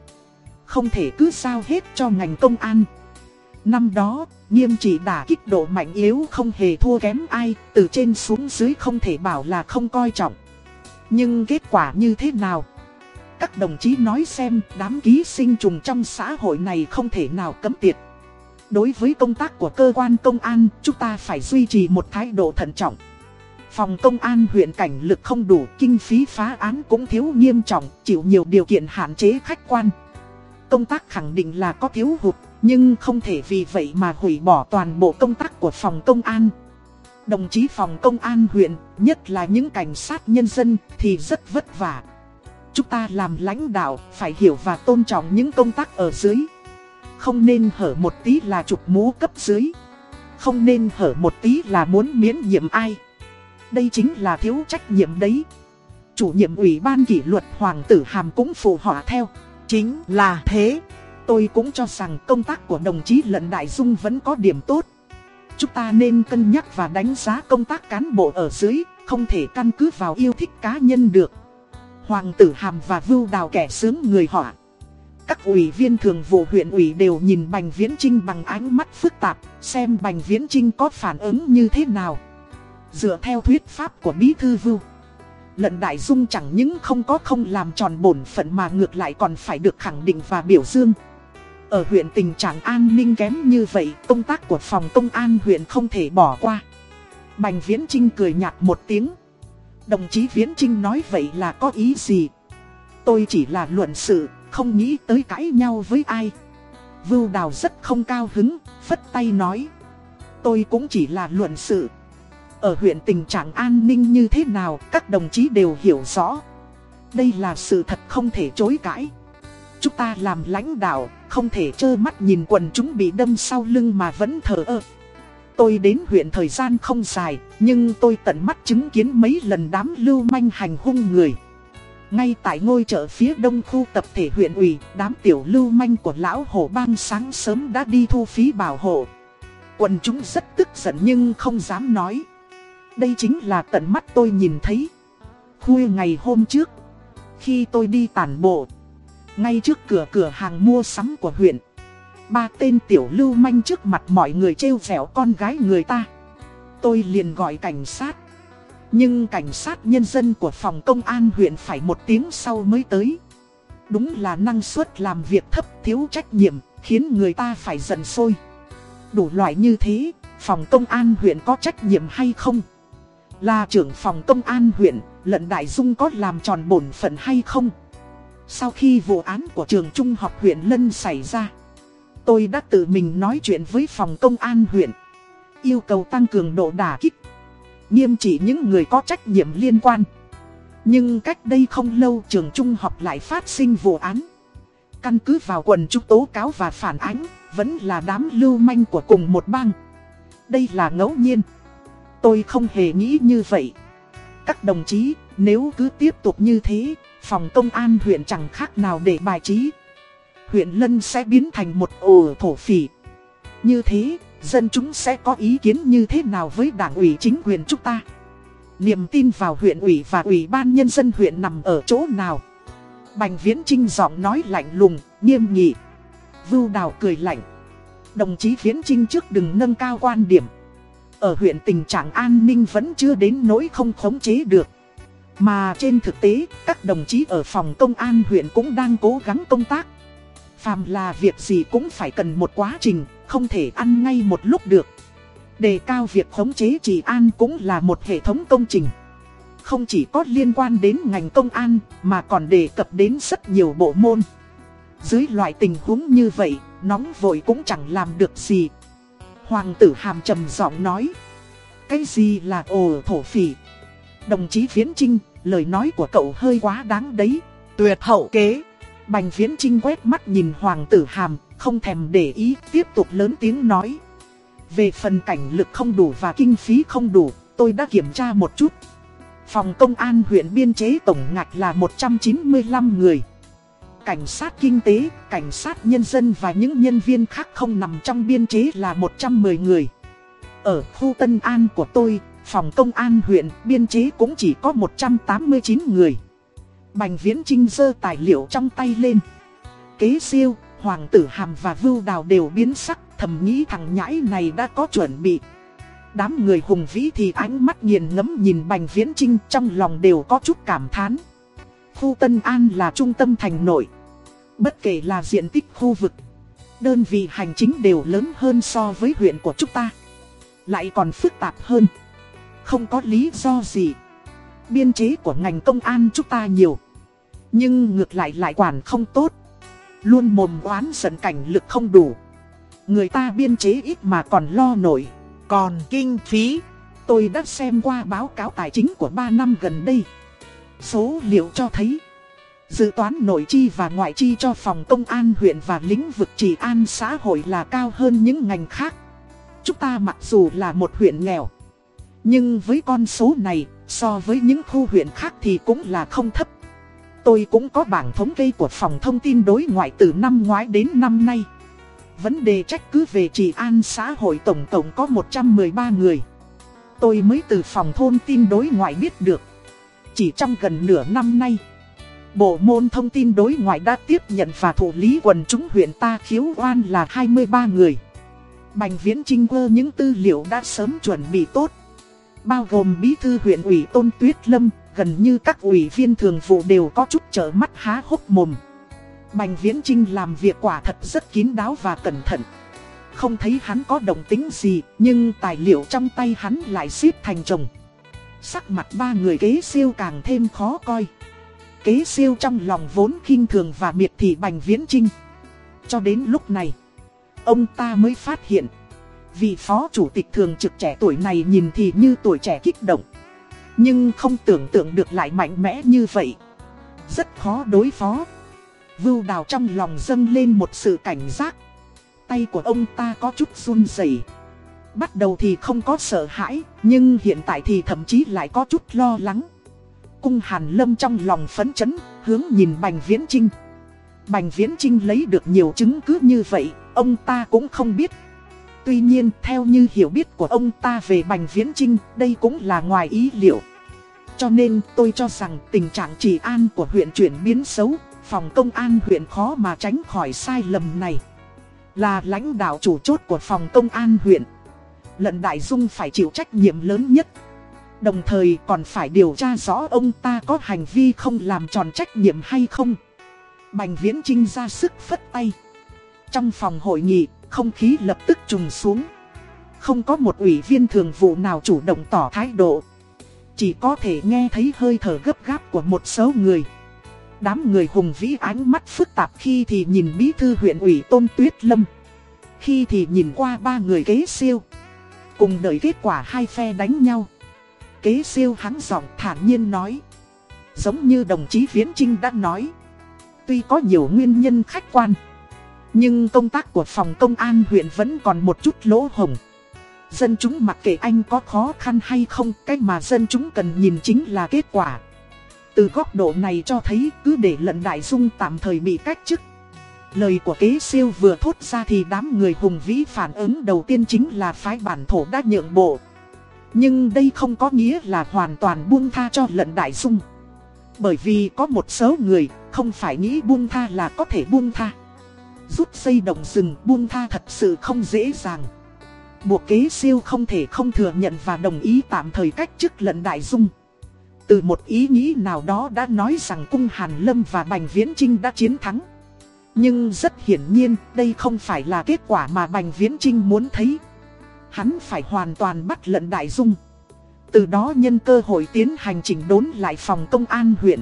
không thể cứ sao hết cho ngành công an Năm đó, nghiêm chỉ đả kích độ mạnh yếu không hề thua kém ai Từ trên xuống dưới không thể bảo là không coi trọng Nhưng kết quả như thế nào? Các đồng chí nói xem đám ký sinh trùng trong xã hội này không thể nào cấm tiệt Đối với công tác của cơ quan công an, chúng ta phải duy trì một thái độ thận trọng. Phòng công an huyện cảnh lực không đủ, kinh phí phá án cũng thiếu nghiêm trọng, chịu nhiều điều kiện hạn chế khách quan. Công tác khẳng định là có thiếu hụt, nhưng không thể vì vậy mà hủy bỏ toàn bộ công tác của phòng công an. Đồng chí phòng công an huyện, nhất là những cảnh sát nhân dân, thì rất vất vả. Chúng ta làm lãnh đạo, phải hiểu và tôn trọng những công tác ở dưới. Không nên hở một tí là chụp mũ cấp dưới Không nên hở một tí là muốn miễn nhiệm ai Đây chính là thiếu trách nhiệm đấy Chủ nhiệm ủy ban kỷ luật Hoàng tử Hàm cũng phụ họa theo Chính là thế Tôi cũng cho rằng công tác của đồng chí Lận Đại Dung vẫn có điểm tốt Chúng ta nên cân nhắc và đánh giá công tác cán bộ ở dưới Không thể căn cứ vào yêu thích cá nhân được Hoàng tử Hàm và Vưu Đào kẻ sướng người họ. các ủy viên thường vụ huyện ủy đều nhìn Bành Viễn Trinh bằng ánh mắt phức tạp, xem Bành Viễn Trinh có phản ứng như thế nào. Dựa theo thuyết pháp của Bí Thư Vưu, Lận Đại Dung chẳng những không có không làm tròn bổn phận mà ngược lại còn phải được khẳng định và biểu dương. Ở huyện tình trạng an ninh kém như vậy, công tác của phòng công an huyện không thể bỏ qua. Bành Viễn Trinh cười nhạt một tiếng. Đồng chí Viễn Trinh nói vậy là có ý gì? Tôi chỉ là luận sự, không nghĩ tới cãi nhau với ai. Vưu Đào rất không cao hứng, phất tay nói. Tôi cũng chỉ là luận sự. Ở huyện tình trạng an ninh như thế nào, các đồng chí đều hiểu rõ. Đây là sự thật không thể chối cãi. Chúng ta làm lãnh đạo, không thể trơ mắt nhìn quần chúng bị đâm sau lưng mà vẫn thờ ơ. Tôi đến huyện thời gian không dài, nhưng tôi tận mắt chứng kiến mấy lần đám lưu manh hành hung người. Ngay tại ngôi chợ phía đông khu tập thể huyện ủy, đám tiểu lưu manh của lão hổ bang sáng sớm đã đi thu phí bảo hộ. Quần chúng rất tức giận nhưng không dám nói. Đây chính là tận mắt tôi nhìn thấy. Khuya ngày hôm trước, khi tôi đi tản bộ, ngay trước cửa cửa hàng mua sắm của huyện, ba tên tiểu lưu manh trước mặt mọi người trêu vẻo con gái người ta. Tôi liền gọi cảnh sát. Nhưng cảnh sát nhân dân của phòng công an huyện phải một tiếng sau mới tới. Đúng là năng suất làm việc thấp thiếu trách nhiệm, khiến người ta phải giận sôi. Đủ loại như thế, phòng công an huyện có trách nhiệm hay không? Là trưởng phòng công an huyện, lận đại dung có làm tròn bổn phận hay không? Sau khi vụ án của trường trung học huyện Lân xảy ra, tôi đã tự mình nói chuyện với phòng công an huyện. Yêu cầu tăng cường độ đả kích nghiêm trị những người có trách nhiệm liên quan. Nhưng cách đây không lâu trường trung học lại phát sinh vụ án. Căn cứ vào quần chúng tố cáo và phản ánh, vẫn là đám lưu manh của cùng một bang. Đây là ngẫu nhiên. Tôi không hề nghĩ như vậy. Các đồng chí, nếu cứ tiếp tục như thế, phòng công an huyện chẳng khác nào để bài trí. Huyện Lân sẽ biến thành một ổ thổ phỉ. Như thế, dân chúng sẽ có ý kiến như thế nào với đảng ủy chính quyền chúng ta. Niềm tin vào huyện ủy và ủy ban nhân dân huyện nằm ở chỗ nào. Bành Viễn Trinh giọng nói lạnh lùng, nghiêm nghị. Vưu Đào cười lạnh. Đồng chí Viễn Trinh trước đừng nâng cao quan điểm. Ở huyện tình trạng an ninh vẫn chưa đến nỗi không khống chế được. Mà trên thực tế, các đồng chí ở phòng công an huyện cũng đang cố gắng công tác. Phàm là việc gì cũng phải cần một quá trình, không thể ăn ngay một lúc được. Đề cao việc khống chế trị an cũng là một hệ thống công trình. Không chỉ có liên quan đến ngành công an, mà còn đề cập đến rất nhiều bộ môn. Dưới loại tình huống như vậy, nóng vội cũng chẳng làm được gì. Hoàng tử hàm trầm giọng nói. Cái gì là ồ thổ phỉ? Đồng chí Viễn Trinh, lời nói của cậu hơi quá đáng đấy. Tuyệt hậu kế. Bành Viễn Trinh quét mắt nhìn Hoàng tử hàm, không thèm để ý, tiếp tục lớn tiếng nói. Về phần cảnh lực không đủ và kinh phí không đủ, tôi đã kiểm tra một chút. Phòng công an huyện biên chế tổng ngạch là 195 người. Cảnh sát kinh tế, cảnh sát nhân dân và những nhân viên khác không nằm trong biên chế là 110 người. Ở khu Tân An của tôi, phòng công an huyện biên chế cũng chỉ có 189 người. Bành Viễn Trinh giơ tài liệu trong tay lên. Kế siêu, Hoàng tử Hàm và Vưu Đào đều biến sắc, thầm nghĩ thằng nhãi này đã có chuẩn bị. Đám người hùng vĩ thì ánh mắt nghiền ngấm nhìn Bành Viễn Trinh trong lòng đều có chút cảm thán. Khu Tân An là trung tâm thành nội. Bất kể là diện tích khu vực, đơn vị hành chính đều lớn hơn so với huyện của chúng ta. Lại còn phức tạp hơn. Không có lý do gì. Biên chế của ngành công an chúng ta nhiều. Nhưng ngược lại lại quản không tốt. Luôn mồm oán giận cảnh lực không đủ. Người ta biên chế ít mà còn lo nổi. Còn kinh phí, tôi đã xem qua báo cáo tài chính của 3 năm gần đây. Số liệu cho thấy, dự toán nội chi và ngoại chi cho phòng công an huyện và lĩnh vực trị an xã hội là cao hơn những ngành khác. Chúng ta mặc dù là một huyện nghèo, nhưng với con số này, so với những khu huyện khác thì cũng là không thấp. Tôi cũng có bảng thống kê của phòng thông tin đối ngoại từ năm ngoái đến năm nay. Vấn đề trách cứ về trị an xã hội tổng tổng có 113 người. Tôi mới từ phòng thôn tin đối ngoại biết được. Chỉ trong gần nửa năm nay, Bộ môn thông tin đối ngoại đã tiếp nhận và thụ lý quần chúng huyện ta khiếu oan là 23 người. Bành viễn trinh quơ những tư liệu đã sớm chuẩn bị tốt. Bao gồm bí thư huyện ủy Tôn Tuyết Lâm, gần như các ủy viên thường vụ đều có chút trở mắt há hốc mồm. Bành Viễn Trinh làm việc quả thật rất kín đáo và cẩn thận. Không thấy hắn có động tính gì, nhưng tài liệu trong tay hắn lại xếp thành chồng. Sắc mặt ba người kế siêu càng thêm khó coi. Kế siêu trong lòng vốn khinh thường và miệt thị Bành Viễn Trinh. Cho đến lúc này, ông ta mới phát hiện. Vị phó chủ tịch thường trực trẻ tuổi này nhìn thì như tuổi trẻ kích động. Nhưng không tưởng tượng được lại mạnh mẽ như vậy. Rất khó đối phó. Vưu đào trong lòng dâng lên một sự cảnh giác. Tay của ông ta có chút run rẩy. Bắt đầu thì không có sợ hãi, nhưng hiện tại thì thậm chí lại có chút lo lắng. Cung Hàn Lâm trong lòng phấn chấn, hướng nhìn Bành Viễn Trinh. Bành Viễn Trinh lấy được nhiều chứng cứ như vậy, ông ta cũng không biết. Tuy nhiên, theo như hiểu biết của ông ta về Bành Viễn Trinh, đây cũng là ngoài ý liệu. Cho nên tôi cho rằng tình trạng trị an của huyện chuyển biến xấu, phòng công an huyện khó mà tránh khỏi sai lầm này. Là lãnh đạo chủ chốt của phòng công an huyện. Lận Đại Dung phải chịu trách nhiệm lớn nhất. Đồng thời còn phải điều tra rõ ông ta có hành vi không làm tròn trách nhiệm hay không. Bành Viễn Trinh ra sức phất tay. Trong phòng hội nghị, không khí lập tức trùng xuống. Không có một ủy viên thường vụ nào chủ động tỏ thái độ. Chỉ có thể nghe thấy hơi thở gấp gáp của một số người. Đám người hùng vĩ ánh mắt phức tạp khi thì nhìn bí thư huyện ủy Tôn Tuyết Lâm. Khi thì nhìn qua ba người kế siêu. Cùng đợi kết quả hai phe đánh nhau. Kế siêu hắn giọng thản nhiên nói. Giống như đồng chí Viễn Trinh đã nói. Tuy có nhiều nguyên nhân khách quan. Nhưng công tác của phòng công an huyện vẫn còn một chút lỗ hồng. Dân chúng mặc kệ anh có khó khăn hay không, cái mà dân chúng cần nhìn chính là kết quả. Từ góc độ này cho thấy cứ để lận đại dung tạm thời bị cách chức. Lời của kế siêu vừa thốt ra thì đám người hùng vĩ phản ứng đầu tiên chính là phái bản thổ đã nhượng bộ. Nhưng đây không có nghĩa là hoàn toàn buông tha cho lận đại dung. Bởi vì có một số người không phải nghĩ buông tha là có thể buông tha. Rút dây động rừng buông tha thật sự không dễ dàng. Buộc kế siêu không thể không thừa nhận và đồng ý tạm thời cách chức lận đại dung. Từ một ý nghĩ nào đó đã nói rằng cung Hàn Lâm và Bành Viễn Trinh đã chiến thắng. Nhưng rất hiển nhiên đây không phải là kết quả mà Bành Viễn Trinh muốn thấy. Hắn phải hoàn toàn bắt lận đại dung. Từ đó nhân cơ hội tiến hành chỉnh đốn lại phòng công an huyện.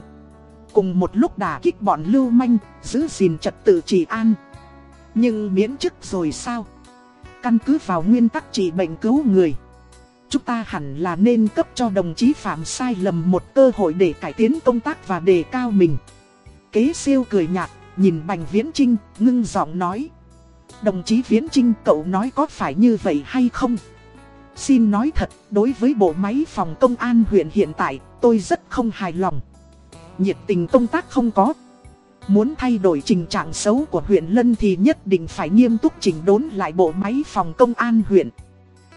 Cùng một lúc đả kích bọn lưu manh, giữ gìn trật tự trị an. Nhưng miễn chức rồi sao? Căn cứ vào nguyên tắc trị bệnh cứu người. Chúng ta hẳn là nên cấp cho đồng chí phạm sai lầm một cơ hội để cải tiến công tác và đề cao mình. Kế siêu cười nhạt, nhìn Bành Viễn Trinh, ngưng giọng nói. Đồng chí Viễn Trinh cậu nói có phải như vậy hay không? Xin nói thật, đối với bộ máy phòng công an huyện hiện tại, tôi rất không hài lòng. Nhiệt tình công tác không có. Muốn thay đổi trình trạng xấu của huyện Lân thì nhất định phải nghiêm túc chỉnh đốn lại bộ máy phòng công an huyện.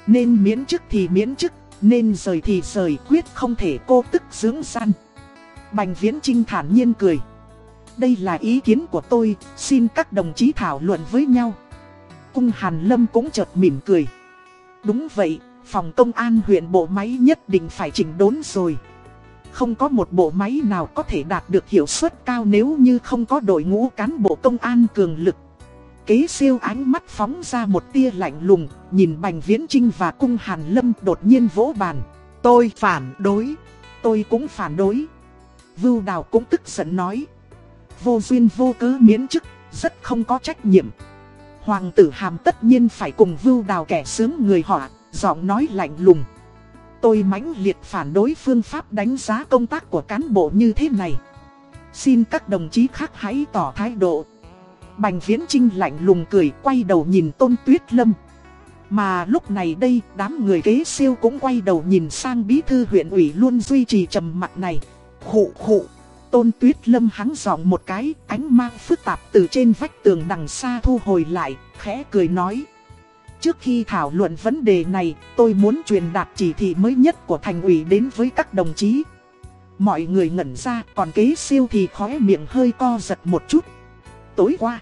Nên miễn chức thì miễn chức, nên rời thì rời quyết không thể cô tức dưỡng gian. Bành Viễn Trinh thản nhiên cười. Đây là ý kiến của tôi, xin các đồng chí thảo luận với nhau. Cung Hàn Lâm cũng chợt mỉm cười. Đúng vậy, phòng công an huyện bộ máy nhất định phải chỉnh đốn rồi. Không có một bộ máy nào có thể đạt được hiệu suất cao nếu như không có đội ngũ cán bộ công an cường lực. Kế siêu ánh mắt phóng ra một tia lạnh lùng, nhìn Bành Viễn Trinh và Cung Hàn Lâm đột nhiên vỗ bàn. Tôi phản đối, tôi cũng phản đối. Vưu Đào cũng tức giận nói. Vô duyên vô cớ miễn chức, rất không có trách nhiệm. Hoàng tử hàm tất nhiên phải cùng Vưu Đào kẻ sướng người họ, giọng nói lạnh lùng. Tôi mãnh liệt phản đối phương pháp đánh giá công tác của cán bộ như thế này. Xin các đồng chí khác hãy tỏ thái độ. Bành Viễn Trinh lạnh lùng cười quay đầu nhìn Tôn Tuyết Lâm. Mà lúc này đây, đám người kế siêu cũng quay đầu nhìn sang bí thư huyện ủy luôn duy trì trầm mặt này. Khụ khụ, Tôn Tuyết Lâm hắng giọng một cái, ánh mang phức tạp từ trên vách tường đằng xa thu hồi lại, khẽ cười nói. Trước khi thảo luận vấn đề này, tôi muốn truyền đạt chỉ thị mới nhất của thành ủy đến với các đồng chí. Mọi người ngẩn ra, còn kế siêu thì khóe miệng hơi co giật một chút. Tối qua,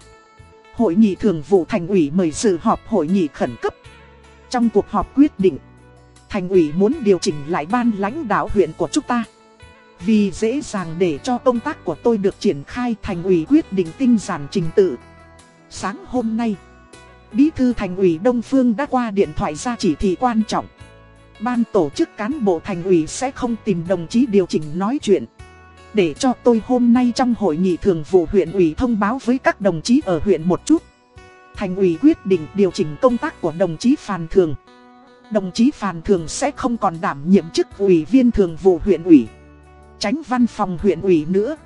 hội nghị thường vụ thành ủy mời dự họp hội nghị khẩn cấp. Trong cuộc họp quyết định, thành ủy muốn điều chỉnh lại ban lãnh đạo huyện của chúng ta. Vì dễ dàng để cho công tác của tôi được triển khai thành ủy quyết định tinh giản trình tự. Sáng hôm nay, Bí thư thành ủy Đông Phương đã qua điện thoại ra chỉ thị quan trọng. Ban tổ chức cán bộ thành ủy sẽ không tìm đồng chí điều chỉnh nói chuyện. Để cho tôi hôm nay trong hội nghị thường vụ huyện ủy thông báo với các đồng chí ở huyện một chút. Thành ủy quyết định điều chỉnh công tác của đồng chí Phàn Thường. Đồng chí Phàn Thường sẽ không còn đảm nhiệm chức ủy viên thường vụ huyện ủy, tránh văn phòng huyện ủy nữa,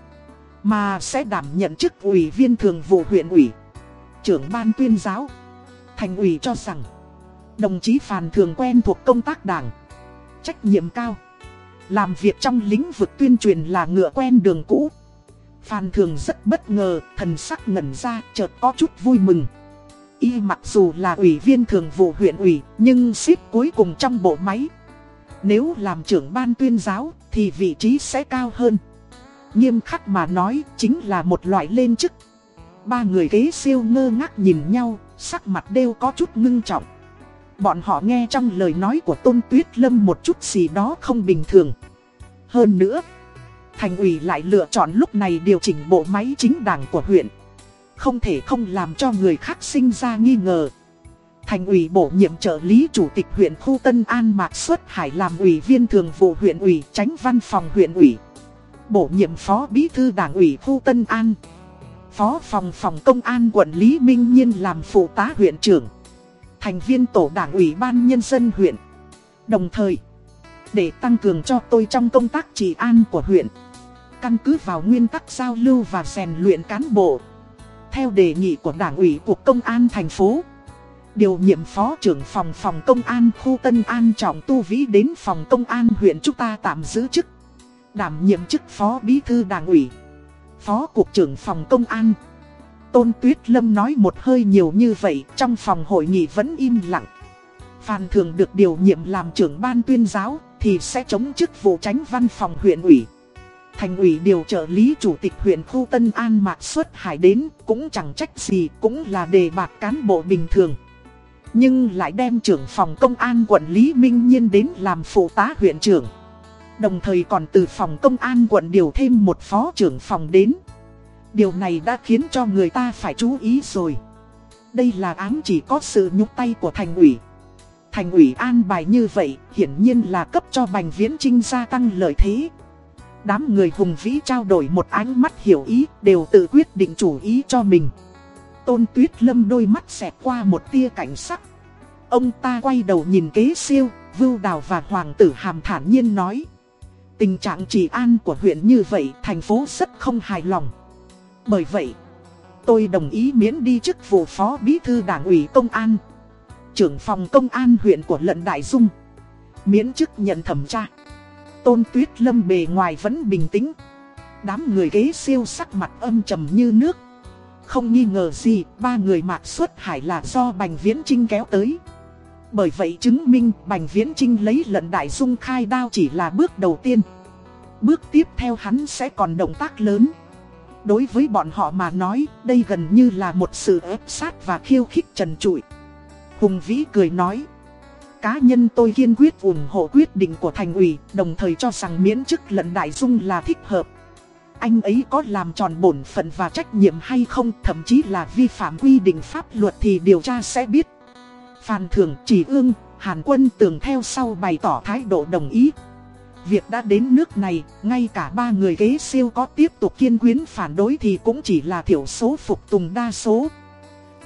mà sẽ đảm nhận chức ủy viên thường vụ huyện ủy, trưởng ban tuyên giáo. Thành ủy cho rằng, đồng chí Phàn Thường quen thuộc công tác đảng, trách nhiệm cao. Làm việc trong lĩnh vực tuyên truyền là ngựa quen đường cũ. Phan Thường rất bất ngờ, thần sắc ngẩn ra, chợt có chút vui mừng. Y mặc dù là ủy viên thường vụ huyện ủy, nhưng xếp cuối cùng trong bộ máy. Nếu làm trưởng ban tuyên giáo, thì vị trí sẽ cao hơn. Nghiêm khắc mà nói, chính là một loại lên chức. Ba người kế siêu ngơ ngác nhìn nhau, sắc mặt đều có chút ngưng trọng. Bọn họ nghe trong lời nói của Tôn Tuyết Lâm một chút gì đó không bình thường. Hơn nữa, thành ủy lại lựa chọn lúc này điều chỉnh bộ máy chính đảng của huyện. Không thể không làm cho người khác sinh ra nghi ngờ. Thành ủy bổ nhiệm trợ lý chủ tịch huyện khu Tân An Mạc Xuất Hải làm ủy viên thường vụ huyện ủy, tránh văn phòng huyện ủy. Bổ nhiệm phó bí thư đảng ủy khu Tân An. Phó phòng phòng công an quận Lý Minh Nhiên làm phụ tá huyện trưởng thành viên tổ đảng ủy ban nhân dân huyện. Đồng thời, để tăng cường cho tôi trong công tác trị an của huyện, căn cứ vào nguyên tắc giao lưu và rèn luyện cán bộ. Theo đề nghị của đảng ủy cuộc công an thành phố, điều nhiệm phó trưởng phòng phòng công an khu Tân An trọng tu vĩ đến phòng công an huyện chúng ta tạm giữ chức. Đảm nhiệm chức phó bí thư đảng ủy, phó cục trưởng phòng công an. Tôn Tuyết Lâm nói một hơi nhiều như vậy, trong phòng hội nghị vẫn im lặng. Phan Thường được điều nhiệm làm trưởng ban tuyên giáo, thì sẽ chống chức vụ tránh văn phòng huyện ủy. Thành ủy điều trợ lý chủ tịch huyện khu Tân An Mạc Xuất Hải đến, cũng chẳng trách gì, cũng là đề bạc cán bộ bình thường. Nhưng lại đem trưởng phòng công an quận Lý Minh Nhiên đến làm phụ tá huyện trưởng. Đồng thời còn từ phòng công an quận điều thêm một phó trưởng phòng đến. Điều này đã khiến cho người ta phải chú ý rồi. Đây là án chỉ có sự nhúc tay của thành ủy. Thành ủy an bài như vậy, hiển nhiên là cấp cho Bành Viễn Trinh gia tăng lợi thế. Đám người hùng vĩ trao đổi một ánh mắt hiểu ý, đều tự quyết định chủ ý cho mình. Tôn Tuyết Lâm đôi mắt xẹt qua một tia cảnh sắc. Ông ta quay đầu nhìn kế siêu, Vưu Đào và Hoàng tử Hàm thản nhiên nói. Tình trạng trị an của huyện như vậy thành phố rất không hài lòng. Bởi vậy, tôi đồng ý miễn đi chức vụ phó bí thư đảng ủy công an, trưởng phòng công an huyện của lận Đại Dung. Miễn chức nhận thẩm tra. Tôn Tuyết Lâm bề ngoài vẫn bình tĩnh. Đám người kế siêu sắc mặt âm trầm như nước. Không nghi ngờ gì, ba người mạc xuất hải là do Bành Viễn Trinh kéo tới. Bởi vậy chứng minh Bành Viễn Trinh lấy lận Đại Dung khai đao chỉ là bước đầu tiên. Bước tiếp theo hắn sẽ còn động tác lớn Đối với bọn họ mà nói đây gần như là một sự ép sát và khiêu khích trần trụi Hùng Vĩ cười nói Cá nhân tôi kiên quyết ủng hộ quyết định của thành ủy Đồng thời cho rằng miễn chức lận đại dung là thích hợp anh ấy có làm tròn bổn phận và trách nhiệm hay không Thậm chí là vi phạm quy định pháp luật thì điều tra sẽ biết Phan Thường chỉ ương Hàn quân tường theo sau bày tỏ thái độ đồng ý Việc đã đến nước này, ngay cả ba người ghế siêu có tiếp tục kiên quyến phản đối thì cũng chỉ là thiểu số phục tùng đa số.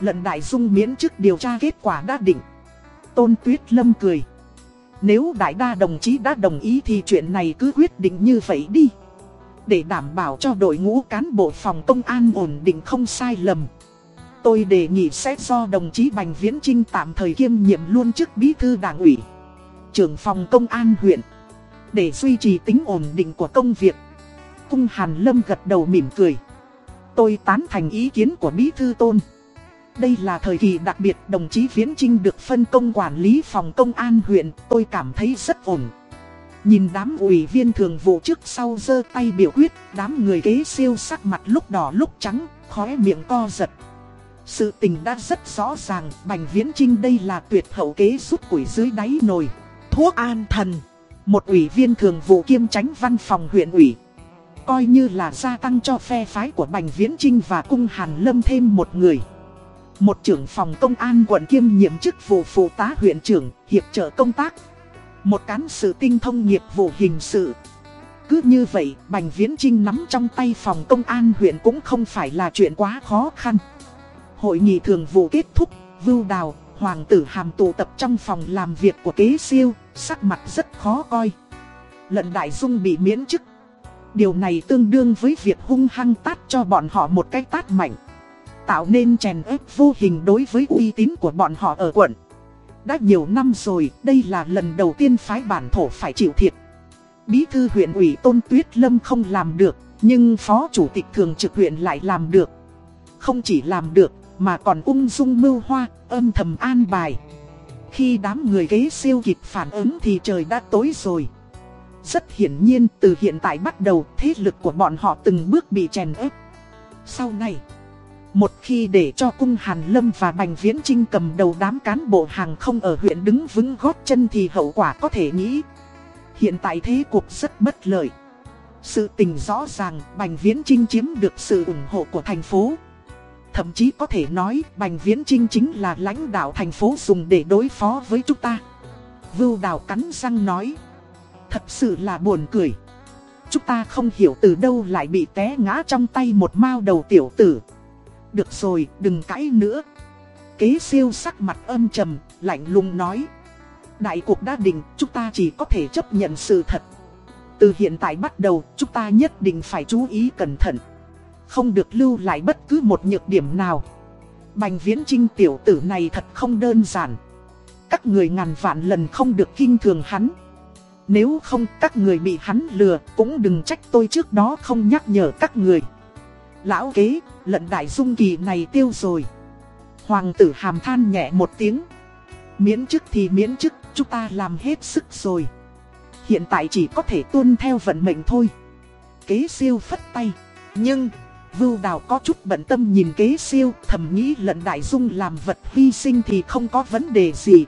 Lận đại dung miễn chức điều tra kết quả đã định. Tôn Tuyết Lâm cười. Nếu đại đa đồng chí đã đồng ý thì chuyện này cứ quyết định như vậy đi. Để đảm bảo cho đội ngũ cán bộ phòng công an ổn định không sai lầm. Tôi đề nghị sẽ do đồng chí Bành Viễn Trinh tạm thời kiêm nhiệm luôn chức bí thư đảng ủy. Trưởng phòng công an huyện. Để duy trì tính ổn định của công việc Cung Hàn Lâm gật đầu mỉm cười Tôi tán thành ý kiến của Bí Thư Tôn Đây là thời kỳ đặc biệt, đồng chí Viễn Trinh được phân công quản lý phòng công an huyện, Tôi cảm thấy rất ổn Nhìn đám ủy viên thường vụ trước sau giơ tay biểu quyết Đám người kế siêu sắc mặt lúc đỏ lúc trắng Khóe miệng co giật. Sự tình đã rất rõ ràng Bành Viễn Trinh đây là tuyệt hậu kế rút quỷ dưới đáy nồi. Thuốc an thần. Một ủy viên thường vụ kiêm tránh văn phòng huyện ủy. Coi như là gia tăng cho phe phái của Bành Viễn Trinh và Cung Hàn Lâm thêm một người. Một trưởng phòng công an quận kiêm nhiệm chức vụ phụ tá huyện trưởng, hiệp trợ công tác. Một cán sự tinh thông nghiệp vụ hình sự Cứ như vậy, Bành Viễn Trinh nắm trong tay phòng công an huyện cũng không phải là chuyện quá khó khăn Hội nghị thường vụ kết thúc, Vưu Đào, Hoàng tử hàm tụ tập trong phòng làm việc của kế siêu, sắc mặt rất khó coi. Lận đại dung bị miễn chức. Điều này tương đương với việc hung hăng tát cho bọn họ một cái tát mạnh. Tạo nên chèn ép vô hình đối với uy tín của bọn họ ở quận. Đã nhiều năm rồi, đây là lần đầu tiên phái bản thổ phải chịu thiệt. Bí thư huyện ủy Tôn Tuyết Lâm không làm được, nhưng phó chủ tịch thường trực huyện lại làm được. Không chỉ làm được, mà còn ung dung mưu hoa, âm thầm an bài. Khi đám người ghế siêu kịp phản ứng thì trời đã tối rồi. Rất hiển nhiên từ hiện tại bắt đầu thế lực của bọn họ từng bước bị chèn ép. Sau này, một khi để cho cung Hàn Lâm và Bành Viễn Trinh cầm đầu đám cán bộ hàng không ở huyện đứng vững gót chân thì hậu quả có thể nghĩ. Hiện tại thế cục rất bất lợi. Sự tình rõ ràng, Bành Viễn Trinh chiếm được sự ủng hộ của thành phố. Thậm chí có thể nói, Bành Viễn Trinh chính là lãnh đạo thành phố dùng để đối phó với chúng ta. Vưu Đào cắn răng nói. Thật sự là buồn cười. Chúng ta không hiểu từ đâu lại bị té ngã trong tay một mao đầu tiểu tử. Được rồi, đừng cãi nữa. Kế siêu sắc mặt âm trầm, lạnh lùng nói. Đại cuộc đã định, chúng ta chỉ có thể chấp nhận sự thật. Từ hiện tại bắt đầu, chúng ta nhất định phải chú ý cẩn thận. Không được lưu lại bất cứ một nhược điểm nào Bành viễn trinh tiểu tử này thật không đơn giản Các người ngàn vạn lần không được kinh thường hắn Nếu không các người bị hắn lừa Cũng đừng trách tôi trước đó không nhắc nhở các người Lão kế, lận đại dung kỳ này tiêu rồi. Hoàng tử hàm than nhẹ một tiếng. Miễn chức thì miễn chức, chúng ta làm hết sức rồi. Hiện tại chỉ có thể tuân theo vận mệnh thôi. Kế siêu phất tay. Nhưng Vưu Đào có chút bận tâm nhìn kế siêu, thầm nghĩ lận đại dung làm vật hy sinh thì không có vấn đề gì.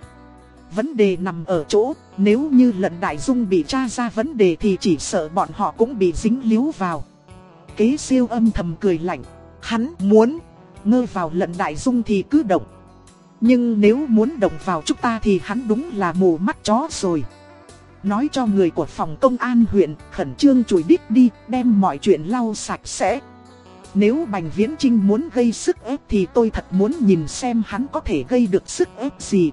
Vấn đề nằm ở chỗ, nếu như lận đại dung bị tra ra vấn đề thì chỉ sợ bọn họ cũng bị dính líu vào. Kế siêu âm thầm cười lạnh, hắn muốn ngơ vào lận đại dung thì cứ động. Nhưng nếu muốn động vào chúng ta thì hắn đúng là mù mắt chó rồi. Nói cho người của phòng công an huyện khẩn trương chùi đít đi, đem mọi chuyện lau sạch sẽ. Nếu Bành Viễn Trinh muốn gây sức ép thì tôi thật muốn nhìn xem hắn có thể gây được sức ép gì.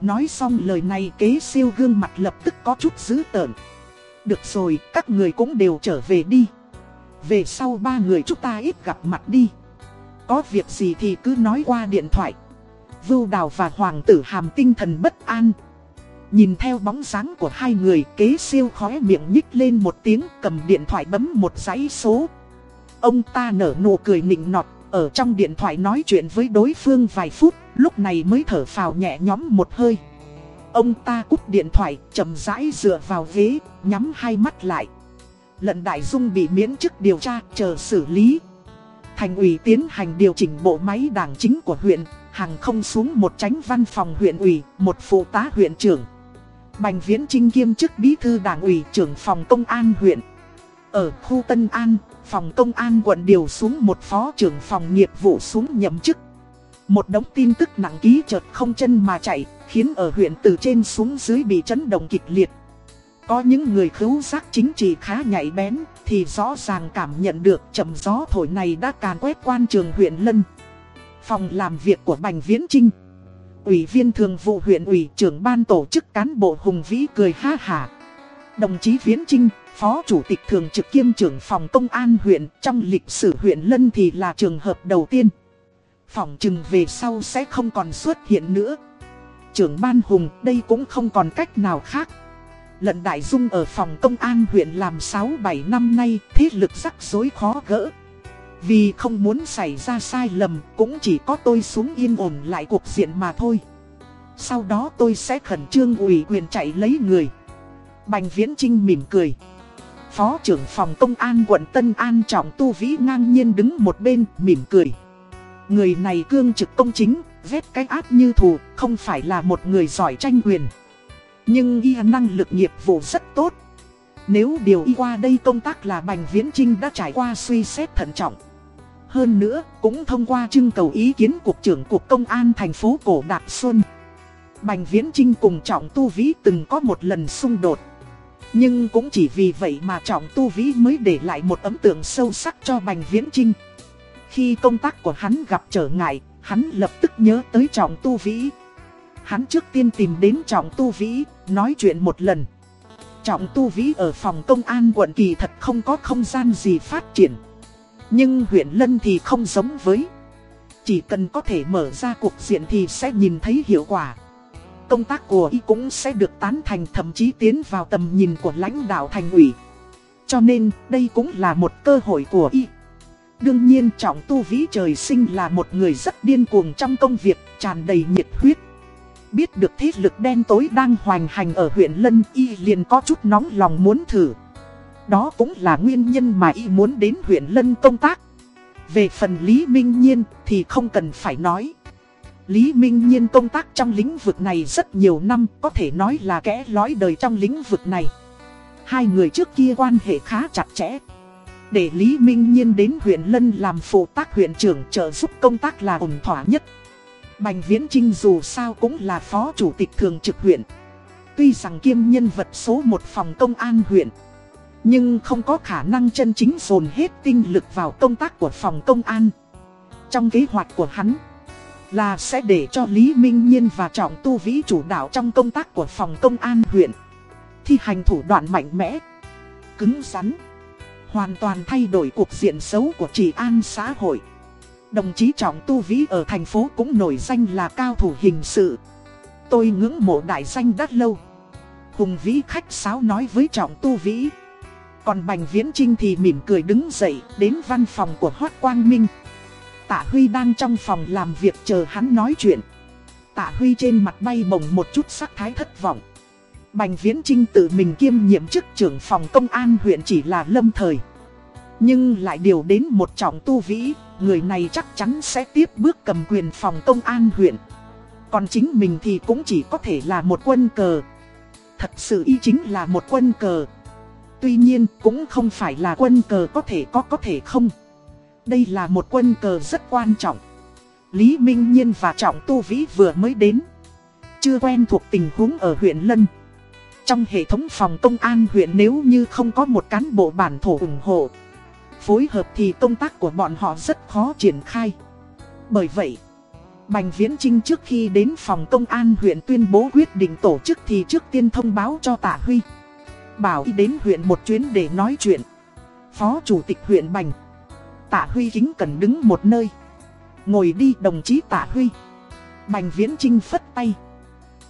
Nói xong lời này kế siêu gương mặt lập tức có chút dữ tợn. Được rồi, các người cũng đều trở về đi. Về sau ba người chúng ta ít gặp mặt đi. Có việc gì thì cứ nói qua điện thoại. Vưu Đào và Hoàng tử Hàm tinh thần bất an. Nhìn theo bóng dáng của hai người kế siêu khóe miệng nhích lên một tiếng cầm điện thoại bấm một dãy số. Ông ta nở nụ cười nịnh nọt, ở trong điện thoại nói chuyện với đối phương vài phút, lúc này mới thở phào nhẹ nhõm một hơi. Ông ta cúp điện thoại, chậm rãi dựa vào ghế, nhắm hai mắt lại. Lận Đại Dung bị miễn chức điều tra chờ xử lý. Thành ủy tiến hành điều chỉnh bộ máy đảng chính của huyện Hàng không xuống một tránh văn phòng huyện ủy, một phụ tá huyện trưởng. Bành Viễn Trinh kiêm chức bí thư đảng ủy trưởng phòng công an huyện. Ở khu Tân An, phòng công an quận điều xuống một phó trưởng phòng nghiệp vụ xuống nhậm chức. Một đống tin tức nặng ký chợt không chân mà chạy Khiến ở huyện từ trên xuống dưới bị chấn động kịch liệt có những người khứu giác chính trị khá nhạy bén thì rõ ràng cảm nhận được chậm gió thổi này đã càn quét quan trường huyện Lân. Phòng làm việc của Bành Viễn Trinh. Ủy viên thường vụ huyện ủy trưởng ban tổ chức cán bộ Hùng Vĩ cười ha hả. Đồng chí Viễn Trinh, Phó Chủ tịch Thường trực kiêm trưởng phòng công an huyện trong lịch sử huyện Lân thì là trường hợp đầu tiên. Phòng trừng về sau sẽ không còn xuất hiện nữa. Trưởng ban Hùng đây cũng không còn cách nào khác. Lận Đại Dung ở phòng công an huyện làm 6-7 năm nay thế lực rắc rối khó gỡ. Vì không muốn xảy ra sai lầm cũng chỉ có tôi xuống yên ổn lại cuộc diện mà thôi. Sau đó tôi sẽ khẩn trương ủy quyền chạy lấy người. Bành Viễn Trinh mỉm cười. Phó trưởng phòng công an quận Tân An Trọng Tu Vĩ ngang nhiên đứng một bên mỉm cười. Người này cương trực công chính, vết cái ác như thù, không phải là một người giỏi tranh quyền. Nhưng y năng lực nghiệp vụ rất tốt. Nếu điều y qua đây công tác là Bành Viễn Trinh đã trải qua suy xét thận trọng. Hơn nữa, cũng thông qua trưng cầu ý kiến Cục trưởng Cục Công an thành phố Cổ Đạc Xuân. Bành Viễn Trinh cùng Trọng Tu Vĩ từng có một lần xung đột. Nhưng cũng chỉ vì vậy mà Trọng Tu Vĩ mới để lại một ấn tượng sâu sắc cho Bành Viễn Trinh. Khi công tác của hắn gặp trở ngại, hắn lập tức nhớ tới Trọng Tu Vĩ. Hắn trước tiên tìm đến Trọng Tu Vĩ, nói chuyện một lần. Trọng Tu Vĩ ở phòng công an quận kỳ thật không có không gian gì phát triển. Nhưng huyện Lân thì không giống với. Chỉ cần có thể mở ra cuộc diện thì sẽ nhìn thấy hiệu quả. Công tác của y cũng sẽ được tán thành thậm chí tiến vào tầm nhìn của lãnh đạo thành ủy. Cho nên đây cũng là một cơ hội của y. Đương nhiên Trọng Tu Vĩ trời sinh là một người rất điên cuồng trong công việc, tràn đầy nhiệt huyết. Biết được thế lực đen tối đang hoành hành ở huyện Lân y liền có chút nóng lòng muốn thử. Đó cũng là nguyên nhân mà y muốn đến huyện Lân công tác. Về phần Lý Minh Nhiên thì không cần phải nói. Lý Minh Nhiên công tác trong lĩnh vực này rất nhiều năm, có thể nói là kẽ lói đời trong lĩnh vực này. Hai người trước kia quan hệ khá chặt chẽ. Để Lý Minh Nhiên đến huyện Lân làm phụ tác huyện trưởng trợ giúp công tác là ổn thỏa nhất. Bành Viễn Trinh dù sao cũng là phó chủ tịch thường trực huyện. Tuy rằng kiêm nhân vật số một phòng công an huyện. Nhưng không có khả năng chân chính dồn hết tinh lực vào công tác của phòng công an. Trong kế hoạch của hắn là sẽ để cho Lý Minh Nhiên và Trọng Tu Vĩ chủ đạo trong công tác của phòng công an huyện. Thi hành thủ đoạn mạnh mẽ, cứng rắn, hoàn toàn thay đổi cuộc diện xấu của trị an xã hội. Đồng chí Trọng Tu Vĩ ở thành phố cũng nổi danh là cao thủ hình sự. Tôi ngưỡng mộ đại danh đắt lâu. Hùng Vĩ khách sáo nói với Trọng Tu Vĩ. Còn Bành Viễn Trinh thì mỉm cười đứng dậy đến văn phòng của Hoác Quang Minh. Tạ Huy đang trong phòng làm việc chờ hắn nói chuyện. Tạ Huy trên mặt bay bồng một chút sắc thái thất vọng. Bành Viễn Trinh tự mình kiêm nhiệm chức trưởng phòng công an huyện chỉ là lâm thời. Nhưng lại điều đến một trọng tu vĩ, người này chắc chắn sẽ tiếp bước cầm quyền phòng công an huyện. Còn chính mình thì cũng chỉ có thể là một quân cờ. Thật sự y chính là một quân cờ. Tuy nhiên cũng không phải là quân cờ có thể có có thể không. Đây là một quân cờ rất quan trọng. Lý Minh Nhiên và Trọng Tu Vĩ vừa mới đến. Chưa quen thuộc tình huống ở huyện Lân. Trong hệ thống phòng công an huyện nếu như không có một cán bộ bản thổ ủng hộ phối hợp thì công tác của bọn họ rất khó triển khai. Bởi vậy, Bành Viễn Trinh trước khi đến phòng công an huyện tuyên bố quyết định tổ chức thì trước tiên thông báo cho Tạ Huy. Bảo y đến huyện một chuyến để nói chuyện. Phó Chủ tịch huyện Bành. Tạ Huy kính cần đứng một nơi. Ngồi đi đồng chí Tạ Huy. Bành Viễn Trinh phất tay.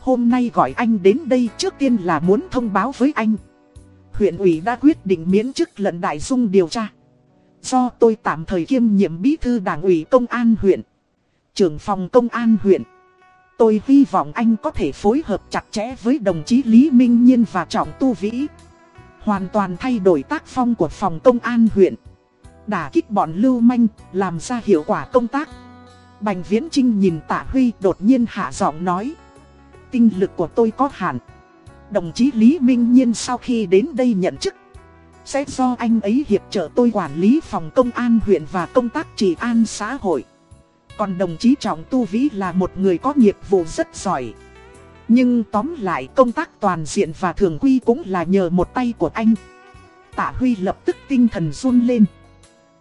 Hôm nay gọi anh đến đây trước tiên là muốn thông báo với anh. Huyện ủy đã quyết định miễn chức lận đại dung điều tra. Do tôi tạm thời kiêm nhiệm bí thư đảng ủy công an huyện, trưởng phòng công an huyện. Tôi hy vọng anh có thể phối hợp chặt chẽ với đồng chí Lý Minh Nhiên và Trọng Tu Vĩ. Hoàn toàn thay đổi tác phong của phòng công an huyện Đả kích bọn lưu manh, làm ra hiệu quả công tác Bành Viễn Trinh nhìn Tạ Huy đột nhiên hạ giọng nói Tinh lực của tôi có hạn Đồng chí Lý Minh Nhiên sau khi đến đây nhận chức sẽ do anh ấy hiệp trợ tôi quản lý phòng công an huyện và công tác trị an xã hội. Còn đồng chí Trọng Tu Vĩ là một người có nghiệp vụ rất giỏi. Nhưng tóm lại công tác toàn diện và thường quy cũng là nhờ một tay của anh. Tạ Huy lập tức tinh thần run lên.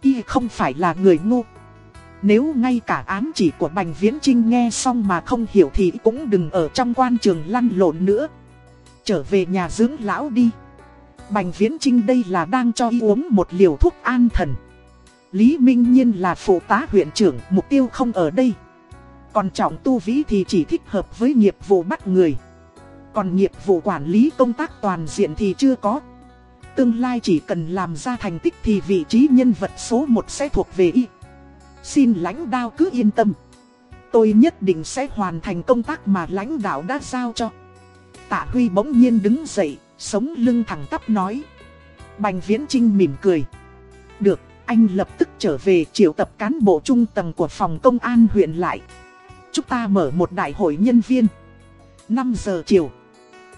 Y không phải là người ngu. Nếu ngay cả ám chỉ của Bành Viễn Trinh nghe xong mà không hiểu thì cũng đừng ở trong quan trường lăn lộn nữa. Trở về nhà dưỡng lão đi. Bành Viễn Trinh đây là đang cho y uống một liều thuốc an thần. Lý Minh Nhiên là phụ tá huyện trưởng, mục tiêu không ở đây. Còn trọng tu vĩ thì chỉ thích hợp với nghiệp vụ bắt người. Còn nghiệp vụ quản lý công tác toàn diện thì chưa có. Tương lai chỉ cần làm ra thành tích thì vị trí nhân vật số 1 sẽ thuộc về y. Xin lãnh đạo cứ yên tâm. Tôi nhất định sẽ hoàn thành công tác mà lãnh đạo đã giao cho. Tạ Huy bỗng nhiên đứng dậy, sống lưng thẳng tắp nói. Bành Viễn Trinh mỉm cười. Được, anh lập tức trở về triệu tập cán bộ trung tầng của phòng công an huyện lại. Chúng ta mở một đại hội nhân viên. 5 giờ chiều.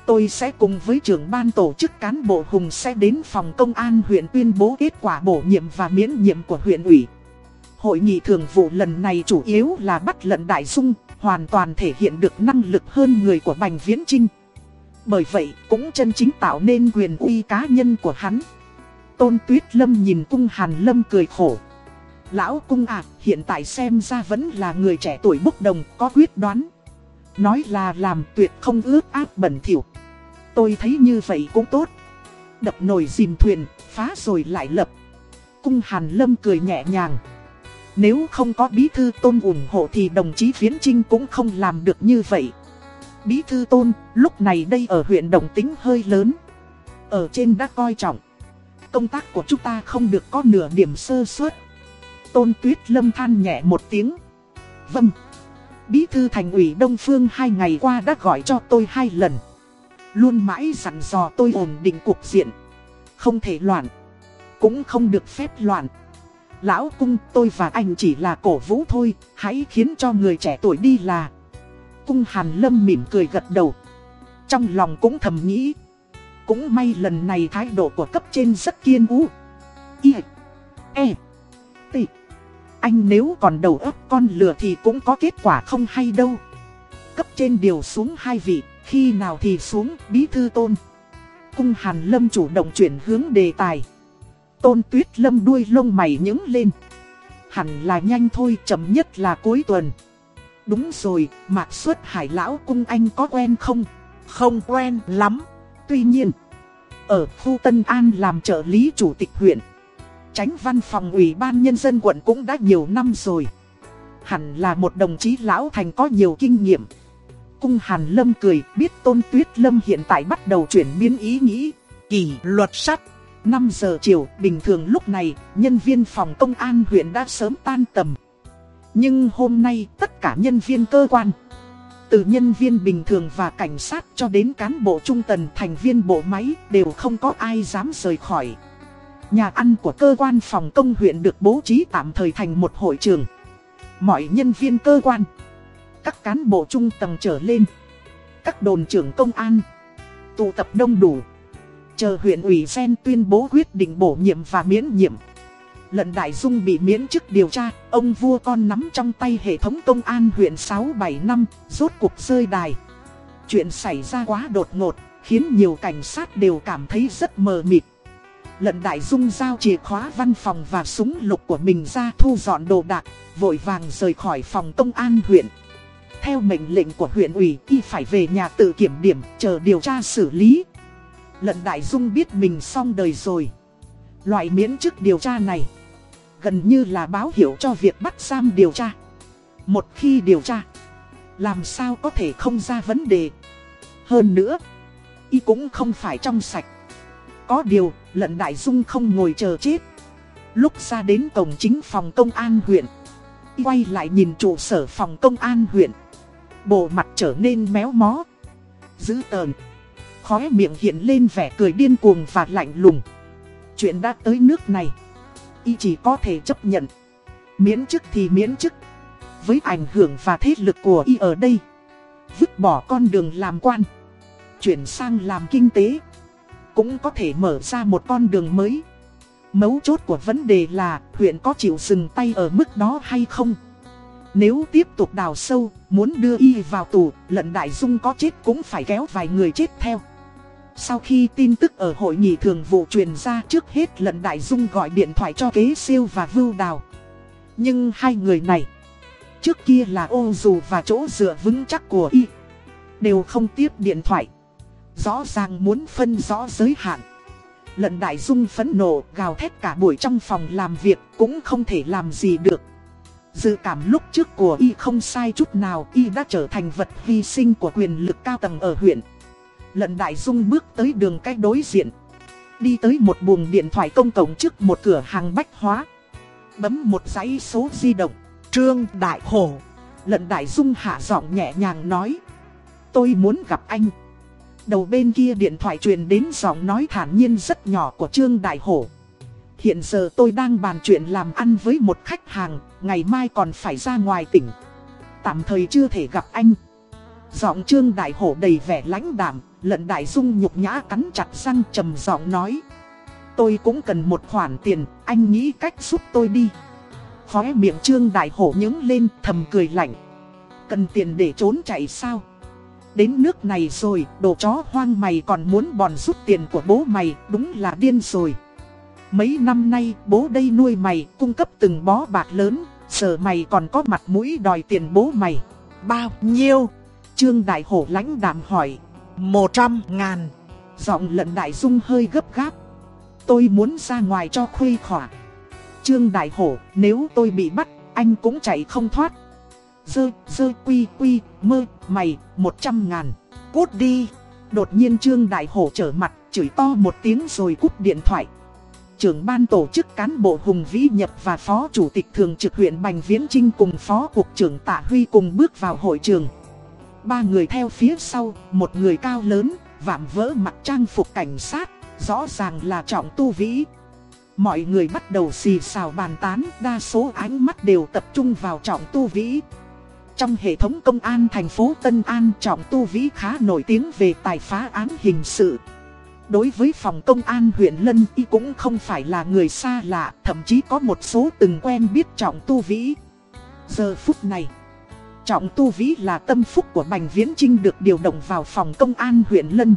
Tôi sẽ cùng với trưởng ban tổ chức cán bộ Hùng sẽ đến phòng công an huyện tuyên bố kết quả bổ nhiệm và miễn nhiệm của huyện ủy. Hội nghị thường vụ lần này chủ yếu là bắt lận đại dung, hoàn toàn thể hiện được năng lực hơn người của Bành Viễn Trinh. Bởi vậy cũng chân chính tạo nên quyền uy cá nhân của hắn. Tôn Tuyết Lâm nhìn cung Hàn Lâm cười khổ. Lão cung à, hiện tại xem ra vẫn là người trẻ tuổi bốc đồng, có quyết đoán. Nói là làm tuyệt không ước áp bẩn thỉu. Tôi thấy như vậy cũng tốt. Đập nồi dìm thuyền, phá rồi lại lập. Cung Hàn Lâm cười nhẹ nhàng. Nếu không có bí thư tôn ủng hộ thì đồng chí Viễn Trinh cũng không làm được như vậy. Bí thư tôn, lúc này đây ở huyện Đồng Tính hơi lớn. Ở trên đã coi trọng. Công tác của chúng ta không được có nửa điểm sơ suất. Tôn Tuyết Lâm than nhẹ một tiếng. Vâng. Bí thư thành ủy Đông Phương hai ngày qua đã gọi cho tôi hai lần. Luôn mãi dặn dò tôi ổn định cuộc diện. Không thể loạn. Cũng không được phép loạn. Lão cung tôi và anh chỉ là cổ vũ thôi, hãy khiến cho người trẻ tuổi đi là cung Hàn Lâm mỉm cười gật đầu. Trong lòng cũng thầm nghĩ. Cũng may lần này thái độ của cấp trên rất kiên ú. Y. E. T. Anh nếu còn đầu óc con lừa thì cũng có kết quả không hay đâu. Cấp trên điều xuống hai vị, khi nào thì xuống bí thư tôn. Cung Hàn Lâm chủ động chuyển hướng đề tài. Tôn Tuyết Lâm đuôi lông mày nhứng lên. Hẳn là nhanh thôi, chậm nhất là cuối tuần. Đúng rồi, Mạc Xuất Hải Lão Cung anh có quen không? Không quen lắm. Tuy nhiên, ở khu Tân An làm trợ lý chủ tịch huyện, tránh văn phòng ủy ban nhân dân quận cũng đã nhiều năm rồi. Hẳn là một đồng chí Lão Thành có nhiều kinh nghiệm. Cung Hàn Lâm cười biết Tôn Tuyết Lâm hiện tại bắt đầu chuyển biến ý nghĩ. Kỷ luật sắt. 5 giờ chiều, bình thường lúc này, nhân viên phòng công an huyện đã sớm tan tầm. Nhưng hôm nay tất cả nhân viên cơ quan, Từ nhân viên bình thường và cảnh sát cho đến cán bộ trung tần, thành viên bộ máy đều không có ai dám rời khỏi. Nhà ăn của cơ quan phòng công huyện được bố trí tạm thời thành một hội trường. Mọi nhân viên cơ quan, Các cán bộ trung tầng trở lên, Các đồn trưởng công an, Tụ tập đông đủ, Chờ huyện ủy sen tuyên bố quyết định bổ nhiệm và miễn nhiệm. Lận Đại Dung bị miễn chức điều tra, ông vua con nắm trong tay hệ thống công an huyện 6-7 năm, rốt cuộc rơi đài. Chuyện xảy ra quá đột ngột, khiến nhiều cảnh sát đều cảm thấy rất mờ mịt. Lận Đại Dung giao chìa khóa văn phòng và súng lục của mình ra thu dọn đồ đạc, vội vàng rời khỏi phòng công an huyện. Theo mệnh lệnh của huyện ủy, y phải về nhà tự kiểm điểm, chờ điều tra xử lý. Lận Đại Dung biết mình xong đời rồi. Loại miễn chức điều tra này gần như là báo hiệu cho việc bắt giam điều tra. Một khi điều tra, làm sao có thể không ra vấn đề. Hơn nữa, y cũng không phải trong sạch. Có điều, lận đại dung không ngồi chờ chết. Lúc ra đến cổng chính phòng công an huyện, y quay lại nhìn trụ sở phòng công an huyện. Bộ mặt trở nên méo mó, dữ tờn, Khóe miệng hiện lên vẻ cười điên cuồng và lạnh lùng Chuyện đã tới nước này Y chỉ có thể chấp nhận. Miễn chức thì miễn chức. Với ảnh hưởng và thế lực của Y ở đây Vứt bỏ con đường làm quan Chuyển sang làm kinh tế Cũng có thể mở ra một con đường mới. Mấu chốt của vấn đề là huyện có chịu dừng tay ở mức đó hay không? Nếu tiếp tục đào sâu, muốn đưa y vào tù, lận đại dung có chết cũng phải kéo vài người chết theo. Sau khi tin tức ở hội nghị thường vụ truyền ra trước hết lận đại dung gọi điện thoại cho kế siêu và vưu đào. Nhưng hai người này, Trước kia là ô dù và chỗ dựa vững chắc của y, Đều không tiếp điện thoại. Rõ ràng muốn phân rõ giới hạn. Lận đại dung phẫn nộ, gào thét cả buổi trong phòng làm việc cũng không thể làm gì được. Dự cảm lúc trước của y không sai chút nào, Y đã trở thành vật hy sinh của quyền lực cao tầng ở huyện. Lận đại dung bước tới đường cách đối diện. Đi tới một buồng điện thoại công cộng trước một cửa hàng bách hóa. Bấm một dãy số di động. Trương Đại Hổ. Lận Đại Dung hạ giọng nhẹ nhàng nói. Tôi muốn gặp anh. Đầu bên kia điện thoại truyền đến giọng nói thản nhiên rất nhỏ của Trương Đại Hổ. Hiện giờ tôi đang bàn chuyện làm ăn với một khách hàng, Ngày mai còn phải ra ngoài tỉnh. Tạm thời chưa thể gặp anh. Giọng Trương Đại Hổ đầy vẻ lãnh đạm. Lận Đại Dung nhục nhã cắn chặt răng trầm giọng nói. Tôi cũng cần một khoản tiền, Anh nghĩ cách giúp tôi đi. Khóe miệng trương đại hổ nhướng lên, thầm cười lạnh. Cần tiền để trốn chạy sao? Đến nước này rồi, đồ chó hoang mày còn muốn bòn rút tiền của bố mày, Đúng là điên rồi. Mấy năm nay, bố đây nuôi mày, cung cấp từng bó bạc lớn, Giờ mày còn có mặt mũi đòi tiền bố mày. Bao nhiêu? Trương đại hổ lãnh đạm hỏi. Một trăm ngàn Giọng lận đại dung hơi gấp gáp Tôi muốn ra ngoài cho khuây khỏa Trương Đại Hổ, nếu tôi bị bắt, anh cũng chạy không thoát. Dơ, dơ quy quy, mơ, mày, một trăm ngàn. Cút đi. Đột nhiên Trương Đại Hổ trở mặt, chửi to một tiếng rồi cút điện thoại. Trưởng ban tổ chức cán bộ Hùng Vĩ Nhập và Phó Chủ tịch Thường trực huyện Bành Viễn Trinh cùng Phó Cục trưởng Tạ Huy cùng bước vào hội trường. Ba người theo phía sau, một người cao lớn, vạm vỡ mặt trang phục cảnh sát, rõ ràng là Trọng Tu Vĩ. Mọi người bắt đầu xì xào bàn tán, đa số ánh mắt đều tập trung vào Trọng Tu Vĩ. Trong hệ thống công an thành phố Tân An, Trọng Tu Vĩ khá nổi tiếng về tài phá án hình sự. Đối với phòng công an huyện Lân y cũng không phải là người xa lạ, thậm chí có một số từng quen biết Trọng Tu Vĩ. Giờ phút này, Trọng Tu Vĩ là tâm phúc của Bành Viễn Trinh được điều động vào phòng công an huyện Lân.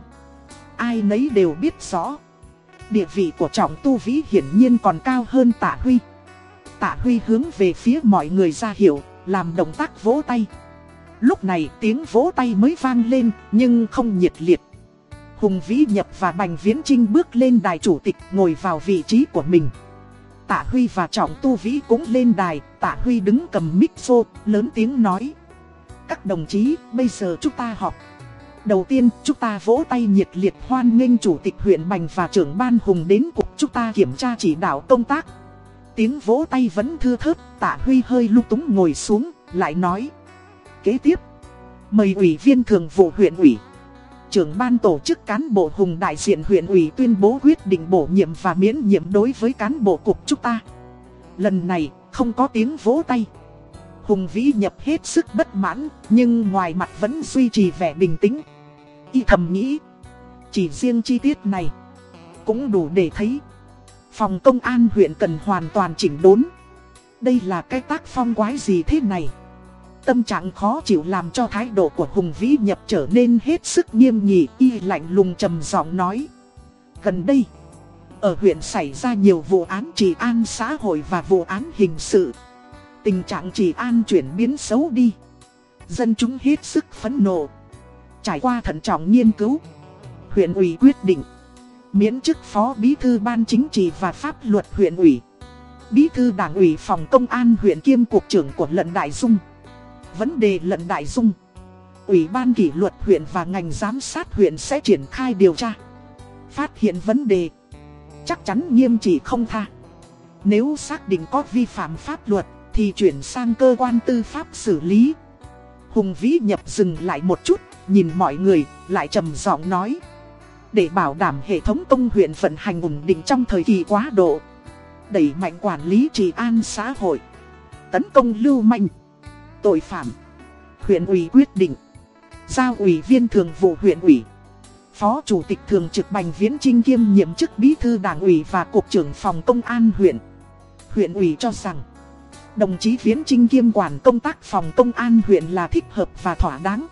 Ai nấy đều biết rõ. Địa vị của trọng tu vĩ hiển nhiên còn cao hơn tạ huy Tạ huy hướng về phía mọi người ra hiểu Làm động tác vỗ tay Lúc này tiếng vỗ tay mới vang lên, Nhưng không nhiệt liệt Hùng Vĩ Nhập và Bành Viễn Trinh bước lên đài chủ tịch, ngồi vào vị trí của mình Tạ Huy và Trọng Tu Vĩ cũng lên đài, Tạ Huy đứng cầm mic lớn tiếng nói các đồng chí bây giờ chúng ta họp Đầu tiên, chúng ta vỗ tay nhiệt liệt hoan nghênh Chủ tịch huyện Bành và trưởng ban Hùng đến cục chúng ta kiểm tra chỉ đạo công tác. Tiếng vỗ tay vẫn thưa thớt, tạ Huy hơi lung túng ngồi xuống, lại nói. Kế tiếp, mời ủy viên thường vụ huyện ủy. Trưởng ban tổ chức cán bộ Hùng đại diện huyện ủy tuyên bố quyết định bổ nhiệm và miễn nhiệm đối với cán bộ cục chúng ta. Lần này, không có tiếng vỗ tay. Hùng Vĩ nhập hết sức bất mãn, nhưng ngoài mặt vẫn duy trì vẻ bình tĩnh. Y thầm nghĩ, chỉ riêng chi tiết này, cũng đủ để thấy. Phòng công an huyện cần hoàn toàn chỉnh đốn. Đây là cái tác phong quái gì thế này? Tâm trạng khó chịu làm cho thái độ của Hùng Vĩ nhập trở nên hết sức nghiêm nghị, y lạnh lùng trầm giọng nói. Gần đây, ở huyện xảy ra nhiều vụ án trị an xã hội và vụ án hình sự. Tình trạng trị an chuyển biến xấu đi. Dân chúng hết sức phẫn nộ. Trải qua thận trọng nghiên cứu. Huyện ủy quyết định. Miễn chức phó bí thư ban chính trị và pháp luật huyện ủy. Bí thư đảng ủy phòng công an huyện kiêm cục trưởng của lận đại dung. Vấn đề lận đại dung. Ủy ban kỷ luật huyện và ngành giám sát huyện sẽ triển khai điều tra. Phát hiện vấn đề. Chắc chắn nghiêm trị không tha. Nếu xác định có vi phạm pháp luật thì chuyển sang cơ quan tư pháp xử lý. Hùng Vĩ nhập dừng lại một chút, nhìn mọi người, lại trầm giọng nói. Để bảo đảm hệ thống công huyện vận hành ổn định trong thời kỳ quá độ Đẩy mạnh quản lý trị an xã hội Tấn công lưu manh Tội phạm Huyện ủy quyết định Giao ủy viên thường vụ huyện ủy Phó Chủ tịch Thường trực Bành Viễn Trinh kiêm nhiệm chức bí thư đảng ủy và Cục trưởng phòng công an huyện. Huyện ủy cho rằng, đồng chí Viễn Trinh kiêm quản công tác phòng công an huyện là thích hợp và thỏa đáng.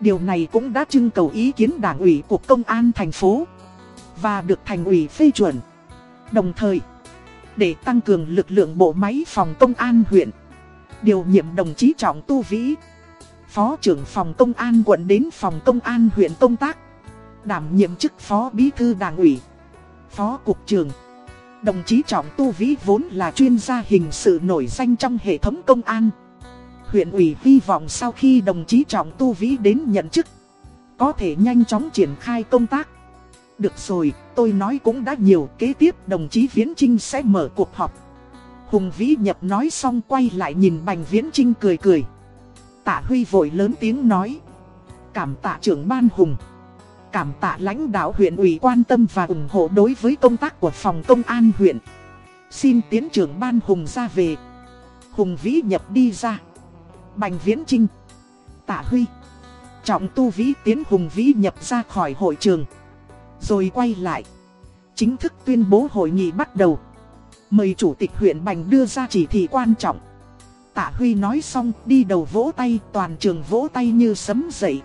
Điều này cũng đã trưng cầu ý kiến đảng ủy Cục Công an thành phố và được thành ủy phê chuẩn. Đồng thời, để tăng cường lực lượng bộ máy phòng công an huyện, điều nhiệm đồng chí Trọng Tu Vĩ, Phó trưởng phòng công an quận đến phòng công an huyện công tác Đảm nhiệm chức phó bí thư đảng ủy Phó cục trưởng Đồng chí Trọng Tu Vĩ vốn là chuyên gia hình sự nổi danh trong hệ thống công an. Huyện ủy hy vọng sau khi đồng chí Trọng Tu Vĩ đến nhận chức Có thể nhanh chóng triển khai công tác. Được rồi, tôi nói cũng đã nhiều Kế tiếp đồng chí Viễn Trinh sẽ mở cuộc họp. Hùng Vĩ nhập nói xong quay lại nhìn Bành Viễn Trinh cười cười. Tạ Huy vội lớn tiếng nói. Cảm tạ trưởng ban Hùng. Cảm tạ lãnh đạo huyện ủy quan tâm và ủng hộ đối với công tác của phòng công an huyện. Xin tiến trưởng ban Hùng ra về. Hùng Vĩ nhập đi ra. Bành Viễn Trinh. Tạ Huy. Trọng Tu Vĩ tiến Hùng Vĩ nhập ra khỏi hội trường. Rồi quay lại. Chính thức tuyên bố hội nghị bắt đầu. Mời Chủ tịch huyện Bành đưa ra chỉ thị quan trọng. Tạ Huy nói xong, đi đầu vỗ tay, toàn trường vỗ tay như sấm dậy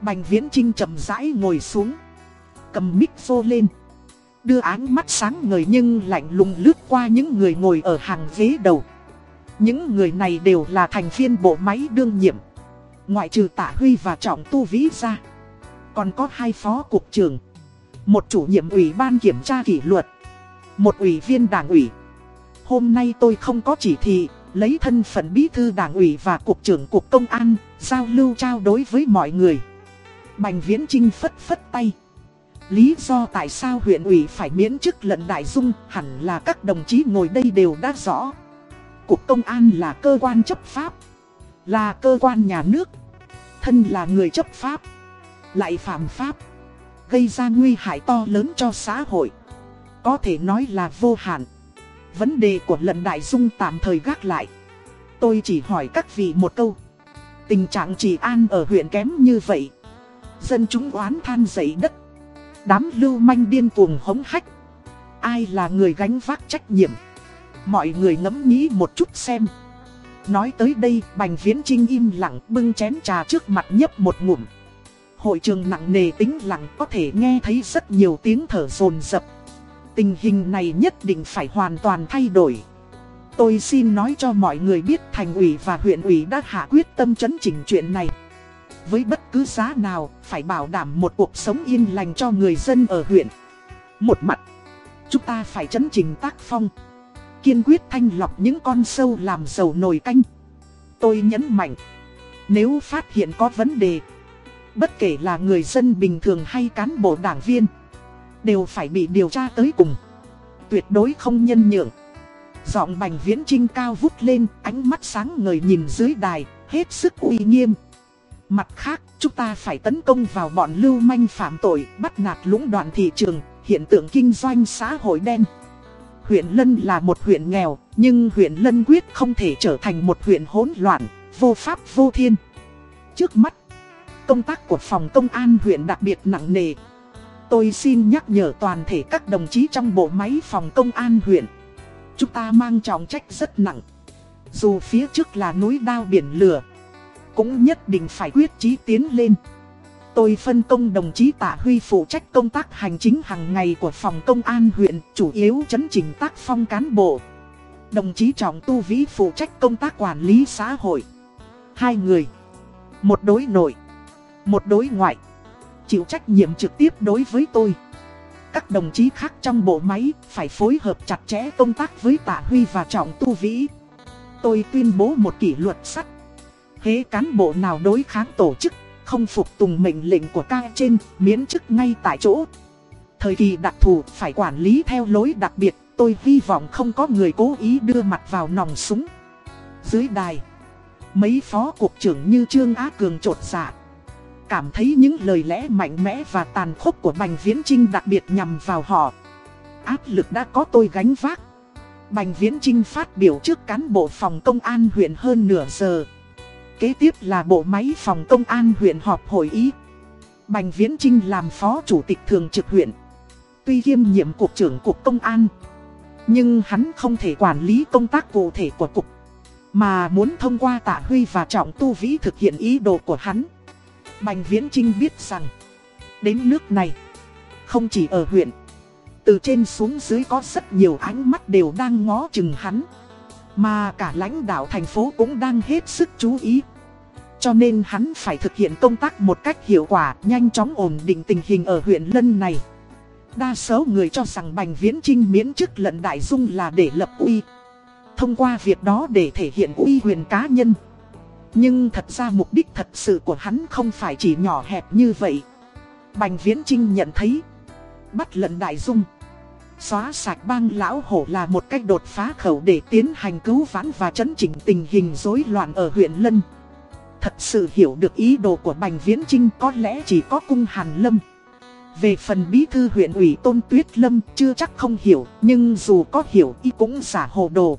Bành Viễn Trinh chậm rãi ngồi xuống. Cầm mic vô lên. Đưa áng mắt sáng ngời nhưng lạnh lùng lướt qua những người ngồi ở hàng ghế đầu. Những người này đều là thành viên bộ máy đương nhiệm. Ngoại trừ Tạ Huy và Trọng Tu Vĩ ra. Còn có hai phó cục trưởng. Một chủ nhiệm ủy ban kiểm tra kỷ luật. Một ủy viên đảng ủy. Hôm nay tôi không có chỉ thị, lấy thân phận bí thư đảng ủy và cục trưởng cục công an, giao lưu trao đối với mọi người. Bành Viễn Trinh phất phất tay. Lý do tại sao huyện ủy phải miễn chức lận đại dung hẳn là các đồng chí ngồi đây đều đã rõ. Cục công an là cơ quan chấp pháp, là cơ quan nhà nước, thân là người chấp pháp, lại phạm pháp, gây ra nguy hại to lớn cho xã hội. Có thể nói là vô hạn. Vấn đề của lận đại dung tạm thời gác lại. Tôi chỉ hỏi các vị một câu. Tình trạng trị an ở huyện kém như vậy Dân chúng oán than dậy đất. Đám lưu manh điên cuồng hống hách. Ai là người gánh vác trách nhiệm? Mọi người ngẫm nghĩ một chút xem. Nói tới đây, Bành Viễn Trinh im lặng bưng chén trà trước mặt nhấp một ngụm. Hội trường nặng nề tính lặng có thể nghe thấy rất nhiều tiếng thở rồn rập Tình hình này nhất định phải hoàn toàn thay đổi. Tôi xin nói cho mọi người biết thành ủy và huyện ủy đã hạ quyết tâm chấn chỉnh chuyện này với bất cứ giá nào, phải bảo đảm một cuộc sống yên lành cho người dân ở huyện. Một mặt, chúng ta phải chấn trình tác phong, kiên quyết thanh lọc những con sâu làm dầu nồi canh. Tôi nhấn mạnh, nếu phát hiện có vấn đề, bất kể là người dân bình thường hay cán bộ đảng viên, đều phải bị điều tra tới cùng. Tuyệt đối không nhân nhượng. Giọng bành viễn trinh cao vút lên, ánh mắt sáng ngời nhìn dưới đài, hết sức uy nghiêm. Mặt khác, chúng ta phải tấn công vào bọn lưu manh phạm tội, bắt nạt lũng đoạn thị trường, hiện tượng kinh doanh xã hội đen. Huyện Lân là một huyện nghèo, nhưng huyện Lân quyết không thể trở thành một huyện hỗn loạn, vô pháp vô thiên. Trước mắt, công tác của phòng công an huyện đặc biệt nặng nề. Tôi xin nhắc nhở toàn thể các đồng chí trong bộ máy phòng công an huyện. Chúng ta mang trọng trách rất nặng. Dù phía trước là núi đao biển lửa, cũng nhất định phải quyết chí tiến lên. Tôi phân công đồng chí Tạ Huy phụ trách công tác hành chính hàng ngày của phòng công an huyện, chủ yếu chấn chỉnh tác phong cán bộ. Đồng chí Trọng Tu Vĩ phụ trách công tác quản lý xã hội. Hai người, một đối nội, một đối ngoại, chịu trách nhiệm trực tiếp đối với tôi. Các đồng chí khác trong bộ máy phải phối hợp chặt chẽ công tác với Tạ Huy và Trọng Tu Vĩ. Tôi tuyên bố một kỷ luật sắt Hế cán bộ nào đối kháng tổ chức, không phục tùng mệnh lệnh của ca trên, miễn chức ngay tại chỗ. Thời kỳ đặc thù phải quản lý theo lối đặc biệt, tôi hy vọng không có người cố ý đưa mặt vào nòng súng. Dưới đài, mấy phó cục trưởng như Trương Á Cường trột dạ. cảm thấy những lời lẽ mạnh mẽ và tàn khốc của Bành Viễn Trinh đặc biệt nhằm vào họ. Áp lực đã có tôi gánh vác. Bành Viễn Trinh phát biểu trước cán bộ phòng công an huyện hơn nửa giờ. Kế tiếp là bộ máy phòng công an huyện họp hội ý. Bành Viễn Trinh làm phó chủ tịch thường trực huyện. Tuy kiêm nhiệm cục trưởng cục công an, nhưng hắn không thể quản lý công tác cụ thể của cục. Mà muốn thông qua tạ Huy và Trọng Tu Vĩ thực hiện ý đồ của hắn. Bành Viễn Trinh biết rằng, đến nước này, không chỉ ở huyện, từ trên xuống dưới có rất nhiều ánh mắt đều đang ngó chừng hắn. Mà cả lãnh đạo thành phố cũng đang hết sức chú ý. Cho nên hắn phải thực hiện công tác một cách hiệu quả, nhanh chóng ổn định tình hình ở huyện Lân này. Đa số người cho rằng Bành Viễn Trinh miễn chức lận đại dung là để lập uy. Thông qua việc đó để thể hiện uy quyền cá nhân. Nhưng thật ra mục đích thật sự của hắn không phải chỉ nhỏ hẹp như vậy. Bành Viễn Trinh nhận thấy, bắt lận đại dung. Xóa sạch bang lão hổ là một cách đột phá khẩu để tiến hành cứu vãn và chấn chỉnh tình hình rối loạn ở huyện Lân. Thật sự hiểu được ý đồ của Bành Viễn Trinh có lẽ chỉ có cung Hàn Lâm. Về phần bí thư huyện ủy Tôn Tuyết Lâm chưa chắc không hiểu, nhưng dù có hiểu y cũng giả hồ đồ.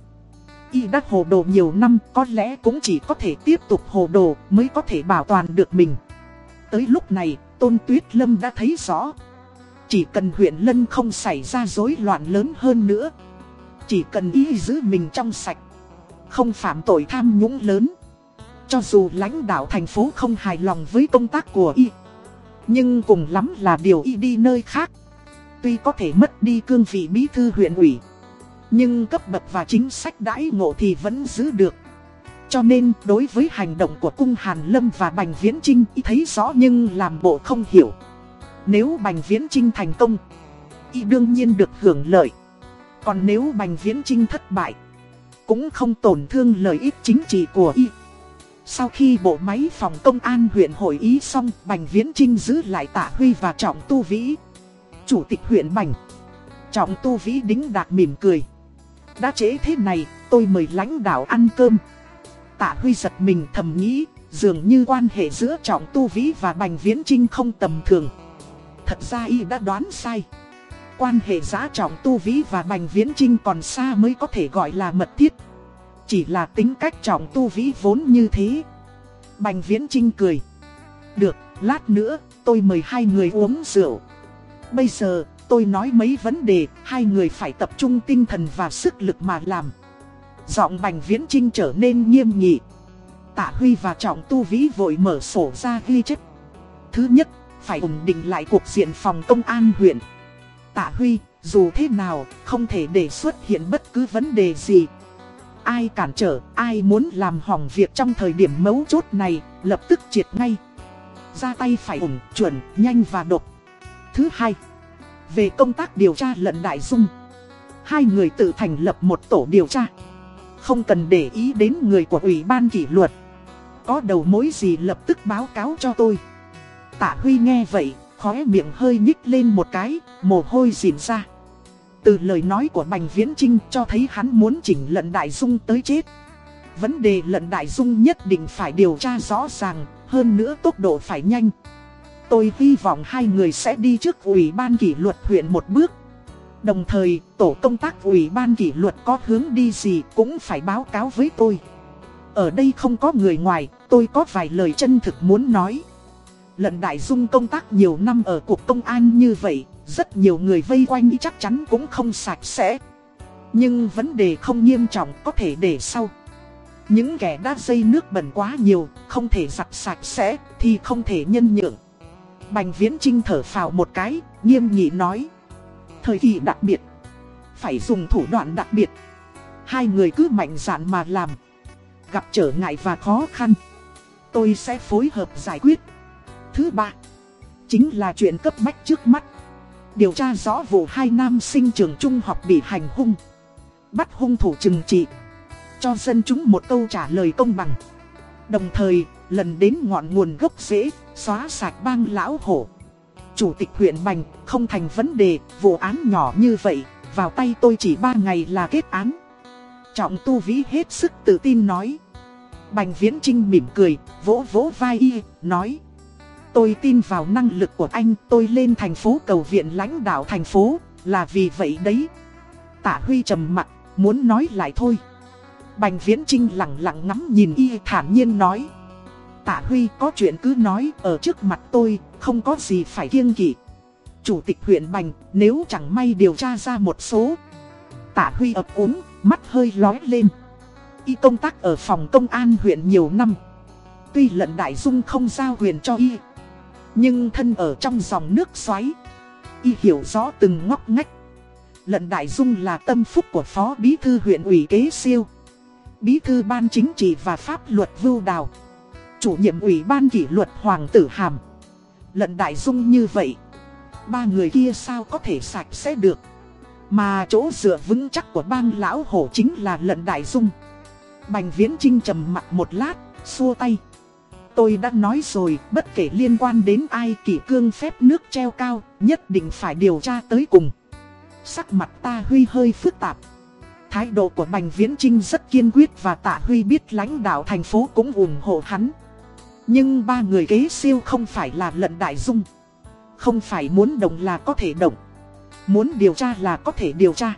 Y đã hồ đồ nhiều năm có lẽ cũng chỉ có thể tiếp tục hồ đồ mới có thể bảo toàn được mình. Tới lúc này, Tôn Tuyết Lâm đã thấy rõ. Chỉ cần huyện Lân không xảy ra rối loạn lớn hơn nữa. Chỉ cần y giữ mình trong sạch. Không phạm tội tham nhũng lớn. Cho dù lãnh đạo thành phố không hài lòng với công tác của y Nhưng cùng lắm là điều y đi nơi khác Tuy có thể mất đi cương vị bí thư huyện ủy Nhưng cấp bậc và chính sách đãi ngộ thì vẫn giữ được Cho nên đối với hành động của cung Hàn Lâm và Bành Viễn Trinh y thấy rõ nhưng làm bộ không hiểu nếu Bành Viễn Trinh thành công Y đương nhiên được hưởng lợi Còn nếu Bành Viễn Trinh thất bại Cũng không tổn thương lợi ích chính trị của y sau khi bộ máy phòng công an huyện hội ý xong, Bành Viễn Trinh giữ lại Tạ Huy và Trọng Tu Vĩ. Chủ tịch huyện Bành. Trọng Tu Vĩ đính đạc mỉm cười. Đã chế thế này, tôi mời lãnh đạo ăn cơm. Tạ Huy giật mình thầm nghĩ, dường như quan hệ giữa Trọng Tu Vĩ và Bành Viễn Trinh không tầm thường. Thật ra y đã đoán sai. Quan hệ giá Trọng Tu Vĩ và Bành Viễn Trinh còn xa mới có thể gọi là mật thiết. Chỉ là tính cách trọng tu vĩ vốn như thế. Bành Viễn Trinh cười. Được, lát nữa tôi mời hai người uống rượu. Bây giờ tôi nói mấy vấn đề Hai người phải tập trung tinh thần và sức lực mà làm. Giọng Bành Viễn Trinh trở nên nghiêm nghị. Tạ Huy và Trọng Tu Vĩ vội mở sổ ra ghi chép. Thứ nhất, phải ổn định lại cuộc diện phòng công an huyện Tạ Huy, dù thế nào, không thể để xuất hiện bất cứ vấn đề gì Ai cản trở, ai muốn làm hỏng việc trong thời điểm mấu chốt này, lập tức triệt ngay. Ra tay phải ổn, chuẩn, nhanh và độc. Thứ hai, về công tác điều tra lận đại dung. Hai người tự thành lập một tổ điều tra. Không cần để ý đến người của Ủy ban kỷ luật. Có đầu mối gì lập tức báo cáo cho tôi. Tạ Huy nghe vậy, khóe miệng hơi nhích lên một cái, mồ hôi dịn ra. Từ lời nói của Bành Viễn Trinh cho thấy hắn muốn chỉnh lận đại dung tới chết. Vấn đề lận đại dung nhất định phải điều tra rõ ràng, hơn nữa tốc độ phải nhanh. Tôi hy vọng hai người sẽ đi trước Ủy ban kỷ luật huyện một bước. Đồng thời, tổ công tác Ủy ban kỷ luật có hướng đi gì cũng phải báo cáo với tôi. Ở đây không có người ngoài, tôi có vài lời chân thực muốn nói. Lận đại dung công tác nhiều năm ở cục công an như vậy, rất nhiều người vây quanh chắc chắn cũng không sạch sẽ. Nhưng vấn đề không nghiêm trọng có thể để sau. Những kẻ đã dây nước bẩn quá nhiều, không thể giặt sạch sẽ, thì không thể nhân nhượng. Bành Viễn Trinh thở phào một cái, nghiêm nghị nói. Thời kỳ đặc biệt, phải dùng thủ đoạn đặc biệt. Hai người cứ mạnh dạn mà làm. Gặp trở ngại và khó khăn, tôi sẽ phối hợp giải quyết. Thứ ba, chính là chuyện cấp bách trước mắt. Điều tra rõ vụ hai nam sinh trường trung học bị hành hung. Bắt hung thủ trừng trị. Cho dân chúng một câu trả lời công bằng. Đồng thời, lần đến ngọn nguồn gốc rễ, xóa sạch bang lão hổ. Chủ tịch huyện Bành, không thành vấn đề, vụ án nhỏ như vậy, vào tay tôi chỉ 3 ngày là kết án. Trọng tu vĩ hết sức tự tin nói. Bành viễn trinh mỉm cười, vỗ vỗ vai y, nói. Tôi tin vào năng lực của anh, tôi lên thành phố cầu viện lãnh đạo thành phố, là vì vậy đấy. Tạ Huy trầm mặt, muốn nói lại thôi. Bành Viễn Trinh lặng lặng ngắm nhìn y thản nhiên nói. Tạ Huy có chuyện cứ nói ở trước mặt tôi, không có gì phải kiêng kỵ. Chủ tịch huyện Bành, nếu chẳng may điều tra ra một số. Tạ Huy ập úng, mắt hơi lói lên. Y công tác ở phòng công an huyện nhiều năm. Tuy lận đại dung không giao quyền cho y. Nhưng thân ở trong dòng nước xoáy. Y hiểu rõ từng ngóc ngách. Lận đại dung là tâm phúc của phó bí thư huyện ủy kế siêu. Bí thư ban chính trị và pháp luật vưu đào. Chủ nhiệm ủy ban kỷ luật Hoàng tử Hàm. Lận đại dung như vậy. Ba người kia sao có thể sạch sẽ được. Mà chỗ dựa vững chắc của bang lão hổ chính là lận đại dung. Bành viễn trinh trầm mặt một lát, xua tay. Tôi đã nói rồi, bất kể liên quan đến ai kỷ cương phép nước treo cao, nhất định phải điều tra tới cùng. Sắc mặt ta Huy hơi phức tạp. Thái độ của Bành Viễn Trinh rất kiên quyết và Tạ Huy biết lãnh đạo thành phố cũng ủng hộ hắn. Nhưng ba người kế siêu không phải là lận đại dung. Không phải muốn động là có thể động. Muốn điều tra là có thể điều tra.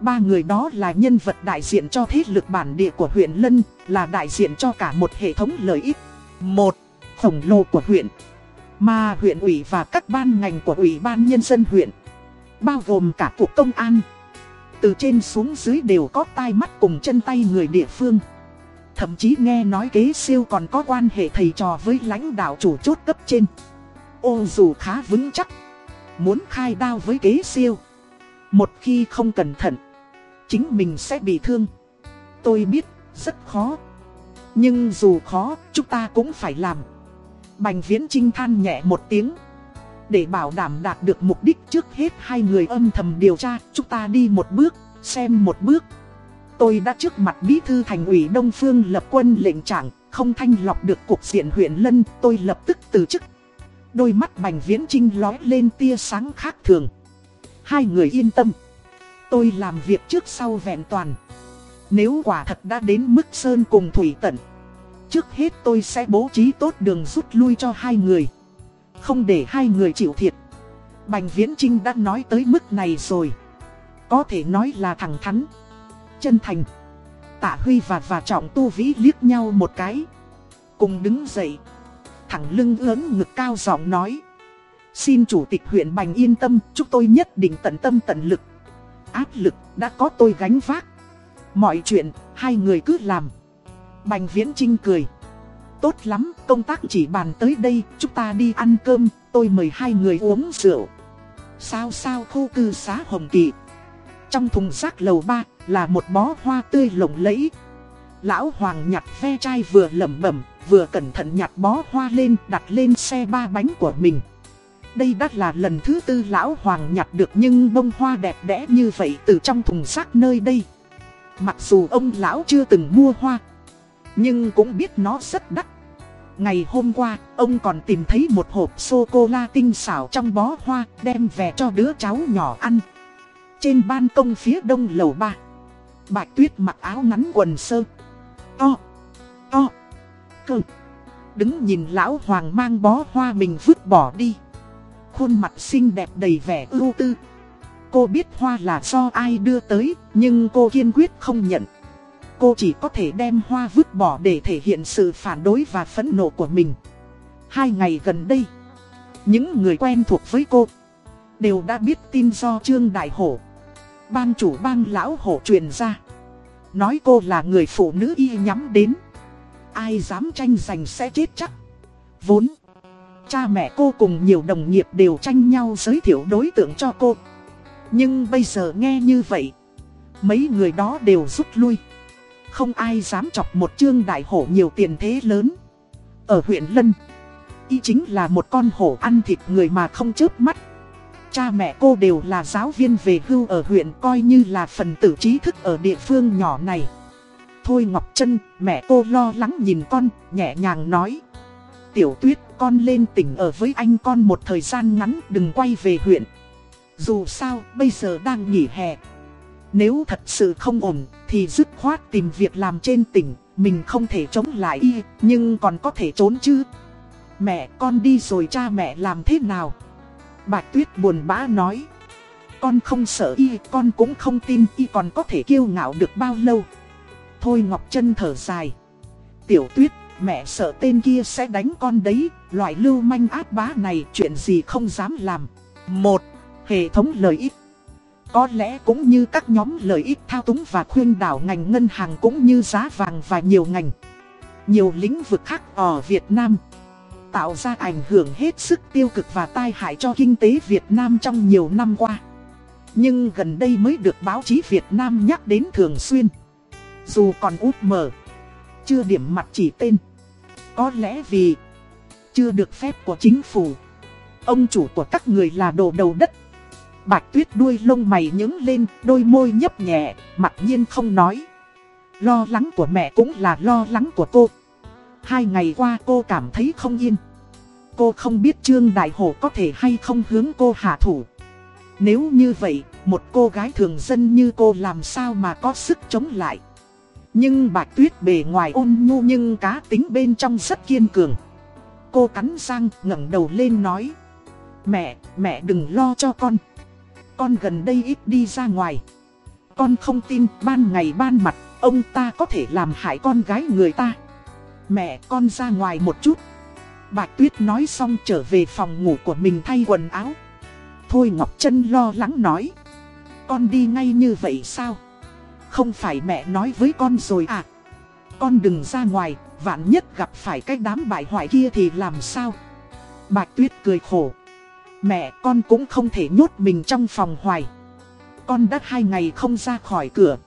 Ba người đó là nhân vật đại diện cho thế lực bản địa của huyện Lân, là đại diện cho cả một hệ thống lợi ích. Một, khổng lồ của huyện. Mà huyện ủy và các ban ngành của ủy ban nhân dân huyện. Bao gồm cả cục công an. Từ trên xuống dưới đều có tai mắt cùng chân tay người địa phương. Thậm chí nghe nói kế siêu còn có quan hệ thầy trò với lãnh đạo chủ chốt cấp trên. Ô dù khá vững chắc. Muốn khai đao với kế siêu. Một khi không cẩn thận. Chính mình sẽ bị thương. Tôi biết, rất khó. Nhưng dù khó, chúng ta cũng phải làm. Bành viễn trinh than nhẹ một tiếng. Để bảo đảm đạt được mục đích trước hết hai người âm thầm điều tra, chúng ta đi một bước, xem một bước. Tôi đã trước mặt bí thư thành ủy Đông Phương lập quân lệnh trạng, không thanh lọc được cuộc diện huyện Lân, tôi lập tức từ chức. Đôi mắt bành viễn trinh lói lên tia sáng khác thường. Hai người yên tâm. Tôi làm việc trước sau vẹn toàn. Nếu quả thật đã đến mức sơn cùng thủy tận. Trước hết tôi sẽ bố trí tốt đường rút lui cho hai người. Không để hai người chịu thiệt. Bành Viễn Trinh đã nói tới mức này rồi. Có thể nói là thẳng thắn. Chân thành. Tạ Huy và và Trọng Tu Vĩ liếc nhau một cái. Cùng đứng dậy. Thẳng lưng ớn ngực cao giọng nói. Xin Chủ tịch huyện Bành yên tâm, chúng tôi nhất định tận tâm tận lực. Áp lực đã có tôi gánh vác. Mọi chuyện, hai người cứ làm. Bành Viễn Trinh cười. Tốt lắm, công tác chỉ bàn tới đây, chúng ta đi ăn cơm, tôi mời hai người uống rượu. Sao sao khu cư xá Hồng Kỳ. Trong thùng rác lầu ba là một bó hoa tươi lộng lẫy. Lão Hoàng nhặt ve chai vừa lẩm bẩm, vừa cẩn thận nhặt bó hoa lên đặt lên xe ba bánh của mình. Đây đã là lần thứ tư Lão Hoàng nhặt được nhưng bông hoa đẹp đẽ như vậy từ trong thùng rác nơi đây. Mặc dù ông Lão chưa từng mua hoa, nhưng cũng biết nó rất đắt. Ngày hôm qua, ông còn tìm thấy một hộp sô-cô-la tinh xảo trong bó hoa đem về cho đứa cháu nhỏ ăn. Trên ban công phía đông lầu ba Bạch tuyết mặc áo ngắn quần sơ To To Cơ Đứng nhìn lão hoàng mang bó hoa mình vứt bỏ đi Khuôn mặt xinh đẹp đầy vẻ ưu tư Cô biết hoa là do ai đưa tới, Nhưng cô kiên quyết không nhận. Cô chỉ có thể đem hoa vứt bỏ để thể hiện sự phản đối và phẫn nộ của mình. Hai ngày gần đây, Những người quen thuộc với cô Đều đã biết tin do Trương Đại Hổ Bang chủ bang lão hổ truyền ra. Nói cô là người phụ nữ y nhắm đến. Ai dám tranh giành sẽ chết chắc. Vốn, Cha mẹ cô cùng nhiều đồng nghiệp đều tranh nhau giới thiệu đối tượng cho cô. Nhưng bây giờ nghe như vậy Mấy người đó đều rút lui Không ai dám chọc một trương đại hổ nhiều tiền thế lớn Ở huyện Lân Y chính là một con hổ ăn thịt người mà không chớp mắt Cha mẹ cô đều là giáo viên về hưu ở huyện coi như là phần tử trí thức ở địa phương nhỏ này. Thôi Ngọc Trân, mẹ cô lo lắng nhìn con, nhẹ nhàng nói. Tiểu tuyết, con lên tỉnh ở với anh con một thời gian ngắn đừng quay về huyện. Dù sao, bây giờ đang nghỉ hè. Nếu thật sự không ổn, thì dứt khoát tìm việc làm trên tỉnh, mình không thể chống lại y, nhưng còn có thể trốn chứ. Mẹ con đi rồi cha mẹ làm thế nào? Bạch Tuyết buồn bã nói. Con không sợ y, con cũng không tin y còn có thể kiêu ngạo được bao lâu. Thôi Ngọc Trân thở dài. Tiểu Tuyết, mẹ sợ tên kia sẽ đánh con đấy, loại lưu manh ác bá này chuyện gì không dám làm. Một, hệ thống lợi ích. Có lẽ cũng như các nhóm lợi ích thao túng và khuyên đảo ngành ngân hàng cũng như giá vàng và nhiều ngành. Nhiều lĩnh vực khác ở Việt Nam tạo ra ảnh hưởng hết sức tiêu cực và tai hại cho kinh tế Việt Nam trong nhiều năm qua. Nhưng gần đây mới được báo chí Việt Nam nhắc đến thường xuyên. Dù còn út mở, chưa điểm mặt chỉ tên. Có lẽ vì chưa được phép của chính phủ. Ông chủ của các người là đồ đầu đất. Bạch tuyết đuôi lông mày nhướng lên, đôi môi nhấp nhẹ, mặt nhiên không nói. Lo lắng của mẹ cũng là lo lắng của cô. Hai ngày qua cô cảm thấy không yên. Cô không biết Trương Đại Hổ có thể hay không hướng cô hạ thủ. Nếu như vậy, một cô gái thường dân như cô làm sao mà có sức chống lại. Nhưng Bạch Tuyết bề ngoài ôn nhu nhưng cá tính bên trong rất kiên cường. Cô cắn răng ngẩng đầu lên nói. Mẹ, mẹ đừng lo cho con. Con gần đây ít đi ra ngoài. Con không tin ban ngày ban mặt, ông ta có thể làm hại con gái người ta. Mẹ con ra ngoài một chút. Bạch Tuyết nói xong trở về phòng ngủ của mình thay quần áo. Thôi Ngọc Trân lo lắng nói. Con đi ngay như vậy sao? Không phải mẹ nói với con rồi à? Con đừng ra ngoài, vạn nhất gặp phải cái đám bại hoại kia thì làm sao? Bạch Tuyết cười khổ. Mẹ con cũng không thể nhốt mình trong phòng hoài. Con đã hai ngày không ra khỏi cửa.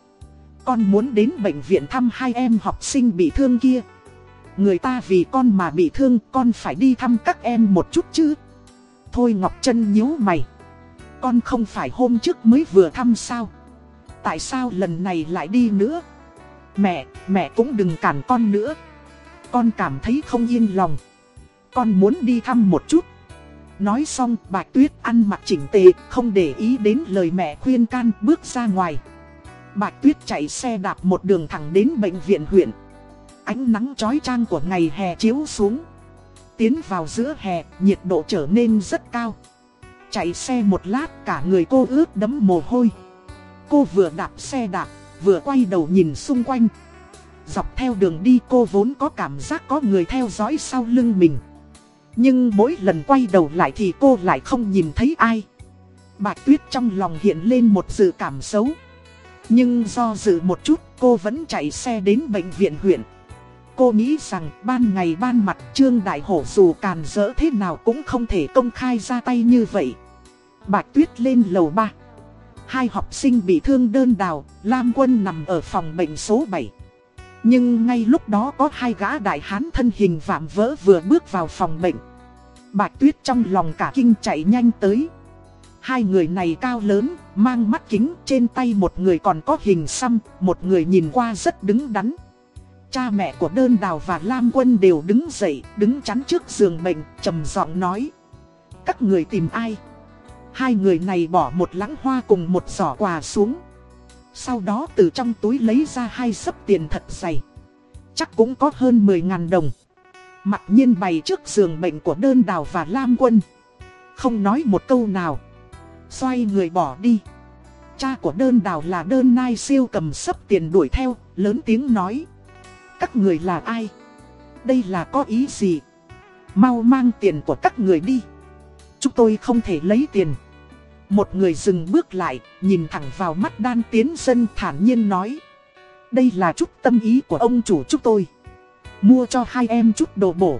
Con muốn đến bệnh viện thăm hai em học sinh bị thương kia. Người ta vì con mà bị thương con phải đi thăm các em một chút chứ. Thôi Ngọc Trân nhíu mày. Con không phải hôm trước mới vừa thăm sao? Tại sao lần này lại đi nữa? Mẹ, mẹ cũng đừng cản con nữa. Con cảm thấy không yên lòng. Con muốn đi thăm một chút. Nói xong Bạch Tuyết ăn mặc chỉnh tề Không để ý đến lời mẹ khuyên can bước ra ngoài. Bạch Tuyết chạy xe đạp một đường thẳng đến bệnh viện huyện. Ánh nắng chói chang của ngày hè chiếu xuống. Tiến vào giữa hè, nhiệt độ trở nên rất cao. Chạy xe một lát cả người cô ướt đẫm mồ hôi. Cô vừa đạp xe đạp, vừa quay đầu nhìn xung quanh. Dọc theo đường đi cô vốn có cảm giác có người theo dõi sau lưng mình. Nhưng mỗi lần quay đầu lại thì cô lại không nhìn thấy ai Bạch tuyết trong lòng hiện lên một sự cảm xấu Nhưng do dự một chút cô vẫn chạy xe đến bệnh viện huyện Cô nghĩ rằng ban ngày ban mặt Trương Đại Hổ dù càn rỡ thế nào cũng không thể công khai ra tay như vậy. Bạch Tuyết lên lầu 3. Hai học sinh bị thương đơn đào, Lam Quân nằm ở phòng bệnh số 7. Nhưng ngay lúc đó có hai gã đại hán thân hình vạm vỡ vừa bước vào phòng bệnh. Bạch Tuyết trong lòng cả kinh chạy nhanh tới. Hai người này cao lớn, mang mắt kính, trên tay một người còn có hình xăm, một người nhìn qua rất đứng đắn. Cha mẹ của đơn đào và Lam Quân đều đứng dậy, đứng chắn trước giường bệnh, trầm giọng nói. Các người tìm ai? Hai người này bỏ một lãng hoa cùng một giỏ quà xuống. Sau đó từ trong túi lấy ra hai sấp tiền thật dày. Chắc cũng có hơn 10.000 đồng. Mặc nhiên bày trước giường bệnh của đơn đào và Lam Quân. Không nói một câu nào. Xoay người bỏ đi. Cha của đơn đào là đơn nai siêu cầm sấp tiền đuổi theo, lớn tiếng nói. Các người là ai? Đây là có ý gì? Mau mang tiền của các người đi. Chúng tôi không thể lấy tiền. Một người dừng bước lại, nhìn thẳng vào mắt đan tiến sân thản nhiên nói. Đây là chút tâm ý của ông chủ chúng tôi. Mua cho hai em chút đồ bổ.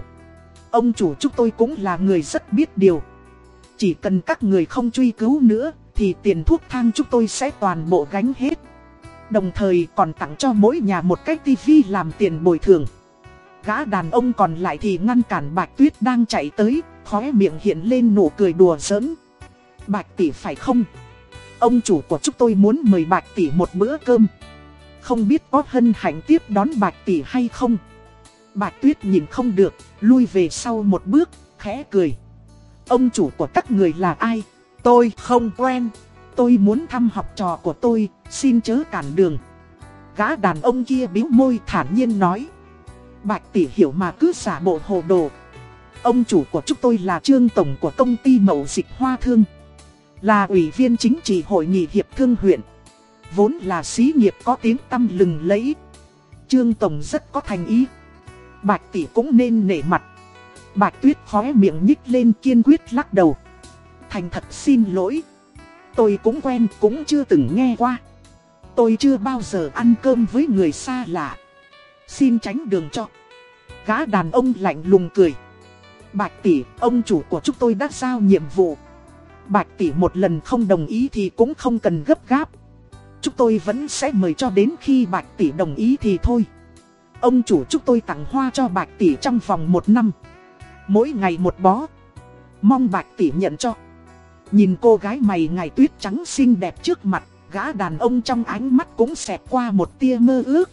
Ông chủ chúng tôi cũng là người rất biết điều. Chỉ cần các người không truy cứu nữa, thì tiền thuốc thang chúng tôi sẽ toàn bộ gánh hết. Đồng thời còn tặng cho mỗi nhà một cái tivi làm tiền bồi thường Gã đàn ông còn lại thì ngăn cản Bạch Tuyết đang chạy tới Khóe miệng hiện lên nụ cười đùa giỡn Bạch tỷ phải không? Ông chủ của chúng tôi muốn mời Bạch tỷ một bữa cơm Không biết có hân hạnh tiếp đón Bạch tỷ hay không? Bạch Tuyết nhìn không được, lui về sau một bước, khẽ cười Ông chủ của các người là ai? Tôi không quen Tôi muốn thăm học trò của tôi, xin chớ cản đường. Gã đàn ông kia biếu môi thản nhiên nói. Bạch tỷ hiểu mà cứ giả bộ hồ đồ. Ông chủ của chúng tôi là trương tổng của công ty mậu dịch hoa thương. Là ủy viên chính trị hội nghị hiệp thương huyện. Vốn là xí nghiệp có tiếng tăm lừng lẫy. Trương tổng rất có thành ý. Bạch tỷ cũng nên nể mặt. Bạch tuyết khóe miệng nhích lên kiên quyết lắc đầu. Thành thật xin lỗi. Tôi cũng quen cũng chưa từng nghe qua. Tôi chưa bao giờ ăn cơm với người xa lạ. Xin tránh đường cho. Gã đàn ông lạnh lùng cười. Bạch tỷ, ông chủ của chúng tôi đã giao nhiệm vụ. Bạch tỷ một lần không đồng ý thì cũng không cần gấp gáp. Chúng tôi vẫn sẽ mời cho đến khi bạch tỷ đồng ý thì thôi. Ông chủ chúng tôi tặng hoa cho bạch tỷ trong vòng một năm. Mỗi ngày một bó. Mong bạch tỷ nhận cho. Nhìn cô gái mày ngày tuyết trắng xinh đẹp trước mặt, gã đàn ông trong ánh mắt cũng xẹt qua một tia mơ ước.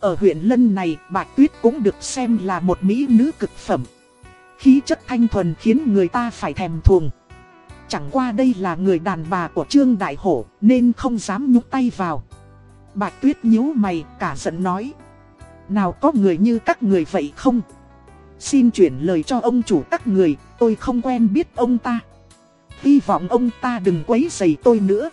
Ở huyện Lân này, Bạch Tuyết cũng được xem là một mỹ nữ cực phẩm. Khí chất thanh thuần khiến người ta phải thèm thuồng. Chẳng qua đây là người đàn bà của Trương Đại Hổ nên không dám nhúc tay vào. Bạch Tuyết nhíu mày cả giận nói. Nào có người như các người vậy không? Xin chuyển lời cho ông chủ các người, tôi không quen biết ông ta. Hy vọng ông ta đừng quấy rầy tôi nữa.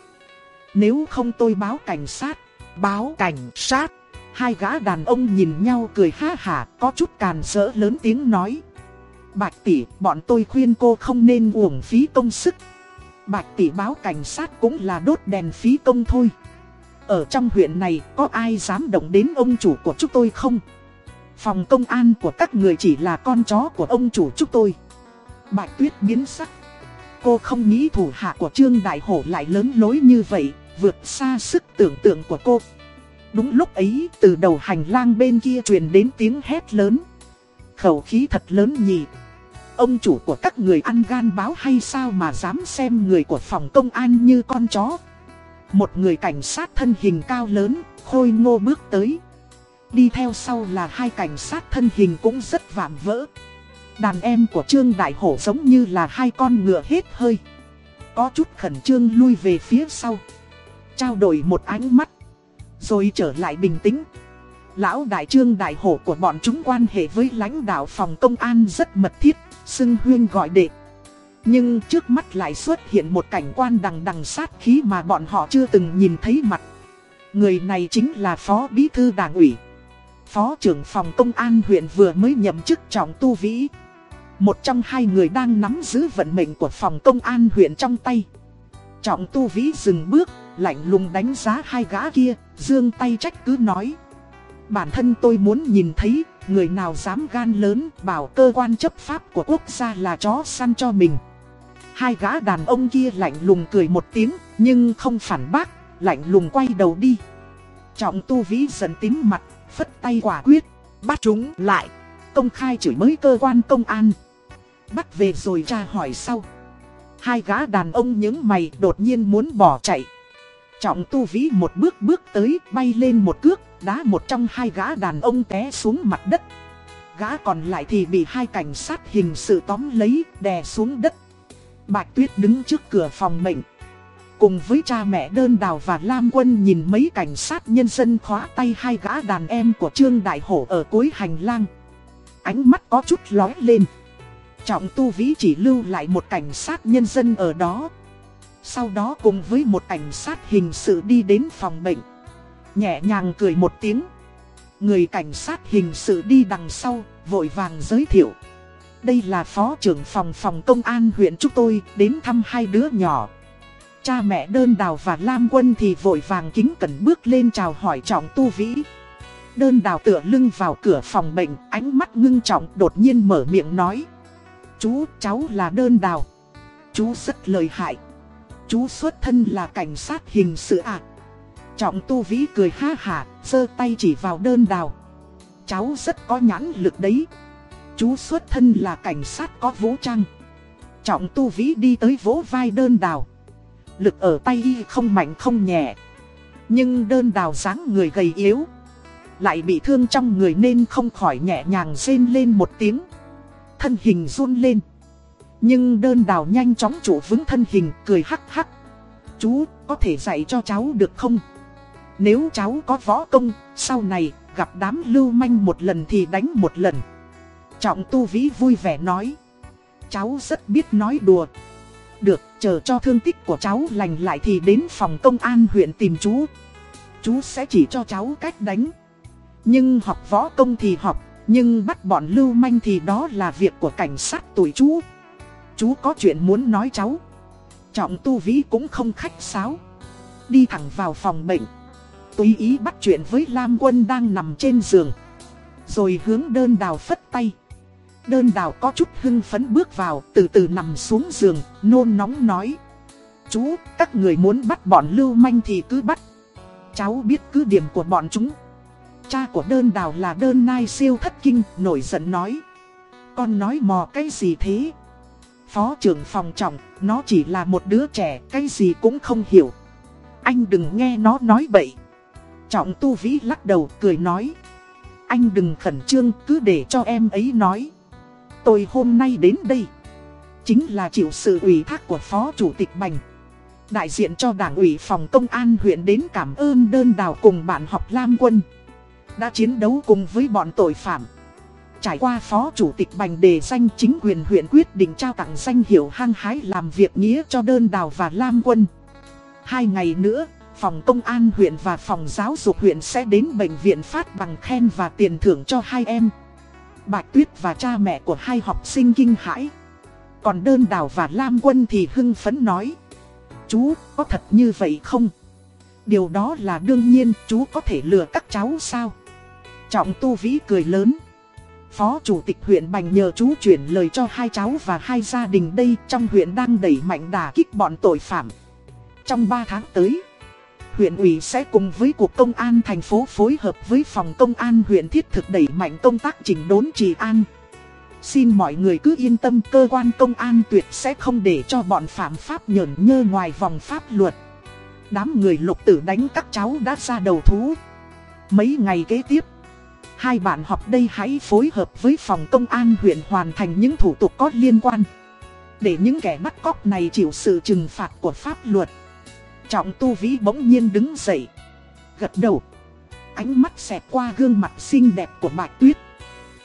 Nếu không tôi báo cảnh sát. Báo cảnh sát. Hai gã đàn ông nhìn nhau cười ha hả, có chút càn rỡ lớn tiếng nói. Bạch tỷ, bọn tôi khuyên cô không nên uổng phí công sức. Bạch tỷ báo cảnh sát cũng là đốt đèn phí công thôi. Ở trong huyện này có ai dám động đến ông chủ của chúng tôi không? Phòng công an của các người chỉ là con chó của ông chủ chúng tôi. Bạch tuyết biến sắc. Cô không nghĩ thủ hạ của Trương Đại Hổ lại lớn lối như vậy, vượt xa sức tưởng tượng của cô. Đúng lúc ấy, từ đầu hành lang bên kia truyền đến tiếng hét lớn. Khẩu khí thật lớn nhỉ. Ông chủ của các người ăn gan báo hay sao mà dám xem người của phòng công an như con chó. Một người cảnh sát thân hình cao lớn, khôi ngô bước tới. Đi theo sau là hai cảnh sát thân hình cũng rất vạm vỡ. Đàn em của Trương Đại Hổ giống như là hai con ngựa hết hơi. Có chút khẩn trương lui về phía sau. Trao đổi một ánh mắt. Rồi trở lại bình tĩnh. Lão Đại Trương Đại Hổ của bọn chúng quan hệ với lãnh đạo phòng công an rất mật thiết, xưng huyên gọi đệ. Nhưng trước mắt lại xuất hiện một cảnh quan đằng đằng sát khí mà bọn họ chưa từng nhìn thấy mặt. Người này chính là Phó Bí Thư Đảng ủy. Phó trưởng phòng công an huyện vừa mới nhậm chức trọng tu vĩ. Một trong hai người đang nắm giữ vận mệnh của phòng công an huyện trong tay. Trọng tu vĩ dừng bước, lạnh lùng đánh giá hai gã kia, dương tay trách cứ nói. Bản thân tôi muốn nhìn thấy, người nào dám gan lớn bảo cơ quan chấp pháp của quốc gia là chó săn cho mình. Hai gã đàn ông kia lạnh lùng cười một tiếng, nhưng không phản bác, lạnh lùng quay đầu đi. Trọng tu vĩ dần tím mặt, phất tay quả quyết, bắt chúng lại, công khai chửi mới cơ quan công an. Bắt về rồi tra hỏi sau. Hai gã đàn ông những mày đột nhiên muốn bỏ chạy. Trọng tu vĩ một bước bước tới bay lên một cước, đá một trong hai gã đàn ông té xuống mặt đất. Gã còn lại thì bị hai cảnh sát hình sự tóm lấy, đè xuống đất. Bạch Tuyết đứng trước cửa phòng mệnh. Cùng với cha mẹ đơn đào và Lam Quân nhìn mấy cảnh sát nhân dân khóa tay hai gã đàn em của Trương Đại Hổ ở cuối hành lang. Ánh mắt có chút lói lên. Trọng tu vĩ chỉ lưu lại một cảnh sát nhân dân ở đó. Sau đó cùng với một cảnh sát hình sự đi đến phòng bệnh. Nhẹ nhàng cười một tiếng. Người cảnh sát hình sự đi đằng sau, vội vàng giới thiệu. Đây là phó trưởng phòng phòng công an huyện chúng tôi đến thăm hai đứa nhỏ. Cha mẹ đơn đào và Lam Quân thì vội vàng kính cẩn bước lên chào hỏi trọng tu vĩ. Đơn đào tựa lưng vào cửa phòng bệnh, ánh mắt ngưng trọng đột nhiên mở miệng nói. Chú, cháu là đơn đào. Chú rất lợi hại. Chú xuất thân là cảnh sát hình sự ạ. À. Trọng tu vĩ cười ha hả, giơ tay chỉ vào đơn đào. Cháu rất có nhãn lực đấy. Chú xuất thân là cảnh sát có vũ trang. Trọng tu vĩ đi tới vỗ vai đơn đào. Lực ở tay y không mạnh không nhẹ. Nhưng đơn đào dáng người gầy yếu. Lại bị thương trong người nên không khỏi nhẹ nhàng rên lên một tiếng. Thân hình run lên. Nhưng đơn đào nhanh chóng trụ vững thân hình cười hắc hắc. Chú có thể dạy cho cháu được không? Nếu cháu có võ công, sau này gặp đám lưu manh một lần thì đánh một lần. Trọng tu vĩ vui vẻ nói. cháu rất biết nói đùa. Được, chờ cho thương tích của cháu lành lại thì đến phòng công an huyện tìm chú. Chú sẽ chỉ cho cháu cách đánh. Nhưng học võ công thì học, nhưng bắt bọn lưu manh thì đó là việc của cảnh sát tuổi chú. Chú có chuyện muốn nói cháu. Trọng tu vĩ cũng không khách sáo. Đi thẳng vào phòng bệnh. Tùy ý bắt chuyện với Lam Quân đang nằm trên giường. Rồi hướng đơn đào phất tay. Đơn đào có chút hưng phấn bước vào, từ từ nằm xuống giường, nôn nóng nói. Chú, các người muốn bắt bọn lưu manh thì cứ bắt. Cháu biết cứ điểm của bọn chúng. Cha của đơn đào là đơn nai siêu thất kinh, nổi giận nói. Con nói mò cái gì thế? Phó trưởng phòng trọng, nó chỉ là một đứa trẻ, cái gì cũng không hiểu. Anh đừng nghe nó nói bậy. Trọng tu vĩ lắc đầu cười nói. Anh đừng khẩn trương cứ để cho em ấy nói. Tôi hôm nay đến đây. Chính là chịu sự ủy thác của Phó Chủ tịch Bành. Đại diện cho Đảng ủy phòng công an huyện đến cảm ơn đơn đào cùng bạn học Lam Quân. Đã chiến đấu cùng với bọn tội phạm. Trải qua Phó Chủ tịch Bành đề danh chính quyền huyện quyết định trao tặng danh hiệu hăng hái làm việc nghĩa cho đơn đào và Lam Quân. Hai ngày nữa, phòng công an huyện và phòng giáo dục huyện sẽ đến bệnh viện phát bằng khen và tiền thưởng cho hai em. Bạch Tuyết và cha mẹ của hai học sinh kinh hãi. Còn đơn đào và Lam Quân thì hưng phấn nói. Chú, có thật như vậy không? Điều đó là đương nhiên, chú có thể lừa các cháu sao? Trọng Tu Vĩ cười lớn. Phó Chủ tịch huyện Bành nhờ chú chuyển lời cho hai cháu và hai gia đình đây trong huyện đang đẩy mạnh đả kích bọn tội phạm. Trong 3 tháng tới, huyện ủy sẽ cùng với Cục Công an thành phố phối hợp với Phòng Công an huyện thiết thực đẩy mạnh công tác chỉnh đốn trị an. Xin mọi người cứ yên tâm cơ quan công an tuyệt sẽ không để cho bọn phạm pháp nhởn nhơ ngoài vòng pháp luật. Đám người lục tử đánh các cháu đã ra đầu thú. Mấy ngày kế tiếp, hai bạn học đây hãy phối hợp với phòng công an huyện hoàn thành những thủ tục có liên quan. Để những kẻ bắt cóc này chịu sự trừng phạt của pháp luật. Trọng tu vĩ bỗng nhiên đứng dậy. Gật đầu. Ánh mắt xẹt qua gương mặt xinh đẹp của bạch tuyết.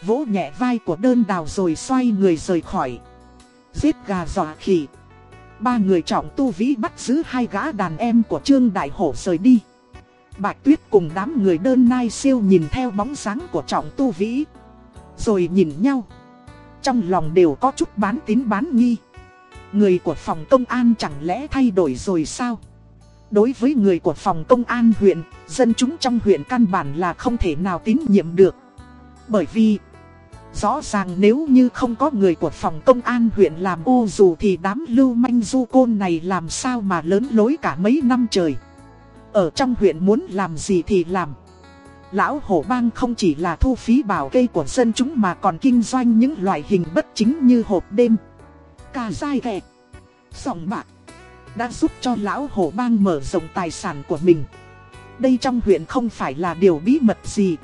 Vỗ nhẹ vai của đơn đào rồi xoay người rời khỏi. Giết gà dọa khỉ. Ba người trọng tu vĩ bắt giữ hai gã đàn em của Trương Đại Hổ rời đi. Bạch Tuyết cùng đám người đơn nai siêu nhìn theo bóng dáng của trọng tu vĩ. Rồi nhìn nhau. Trong lòng đều có chút bán tín bán nghi. Người của phòng công an chẳng lẽ thay đổi rồi sao? Đối với người của phòng công an huyện, dân chúng trong huyện căn bản là không thể nào tín nhiệm được. Bởi vì, rõ ràng nếu như không có người của phòng công an huyện làm ô dù thì đám lưu manh du côn này làm sao mà lớn lối cả mấy năm trời. Ở trong huyện muốn làm gì thì làm. Lão hổ bang không chỉ là thu phí bảo kê của dân chúng mà còn kinh doanh những loại hình bất chính như hộp đêm, cà dai kẹt, sòng bạc đã giúp cho lão hổ bang mở rộng tài sản của mình. Đây trong huyện không phải là điều bí mật gì.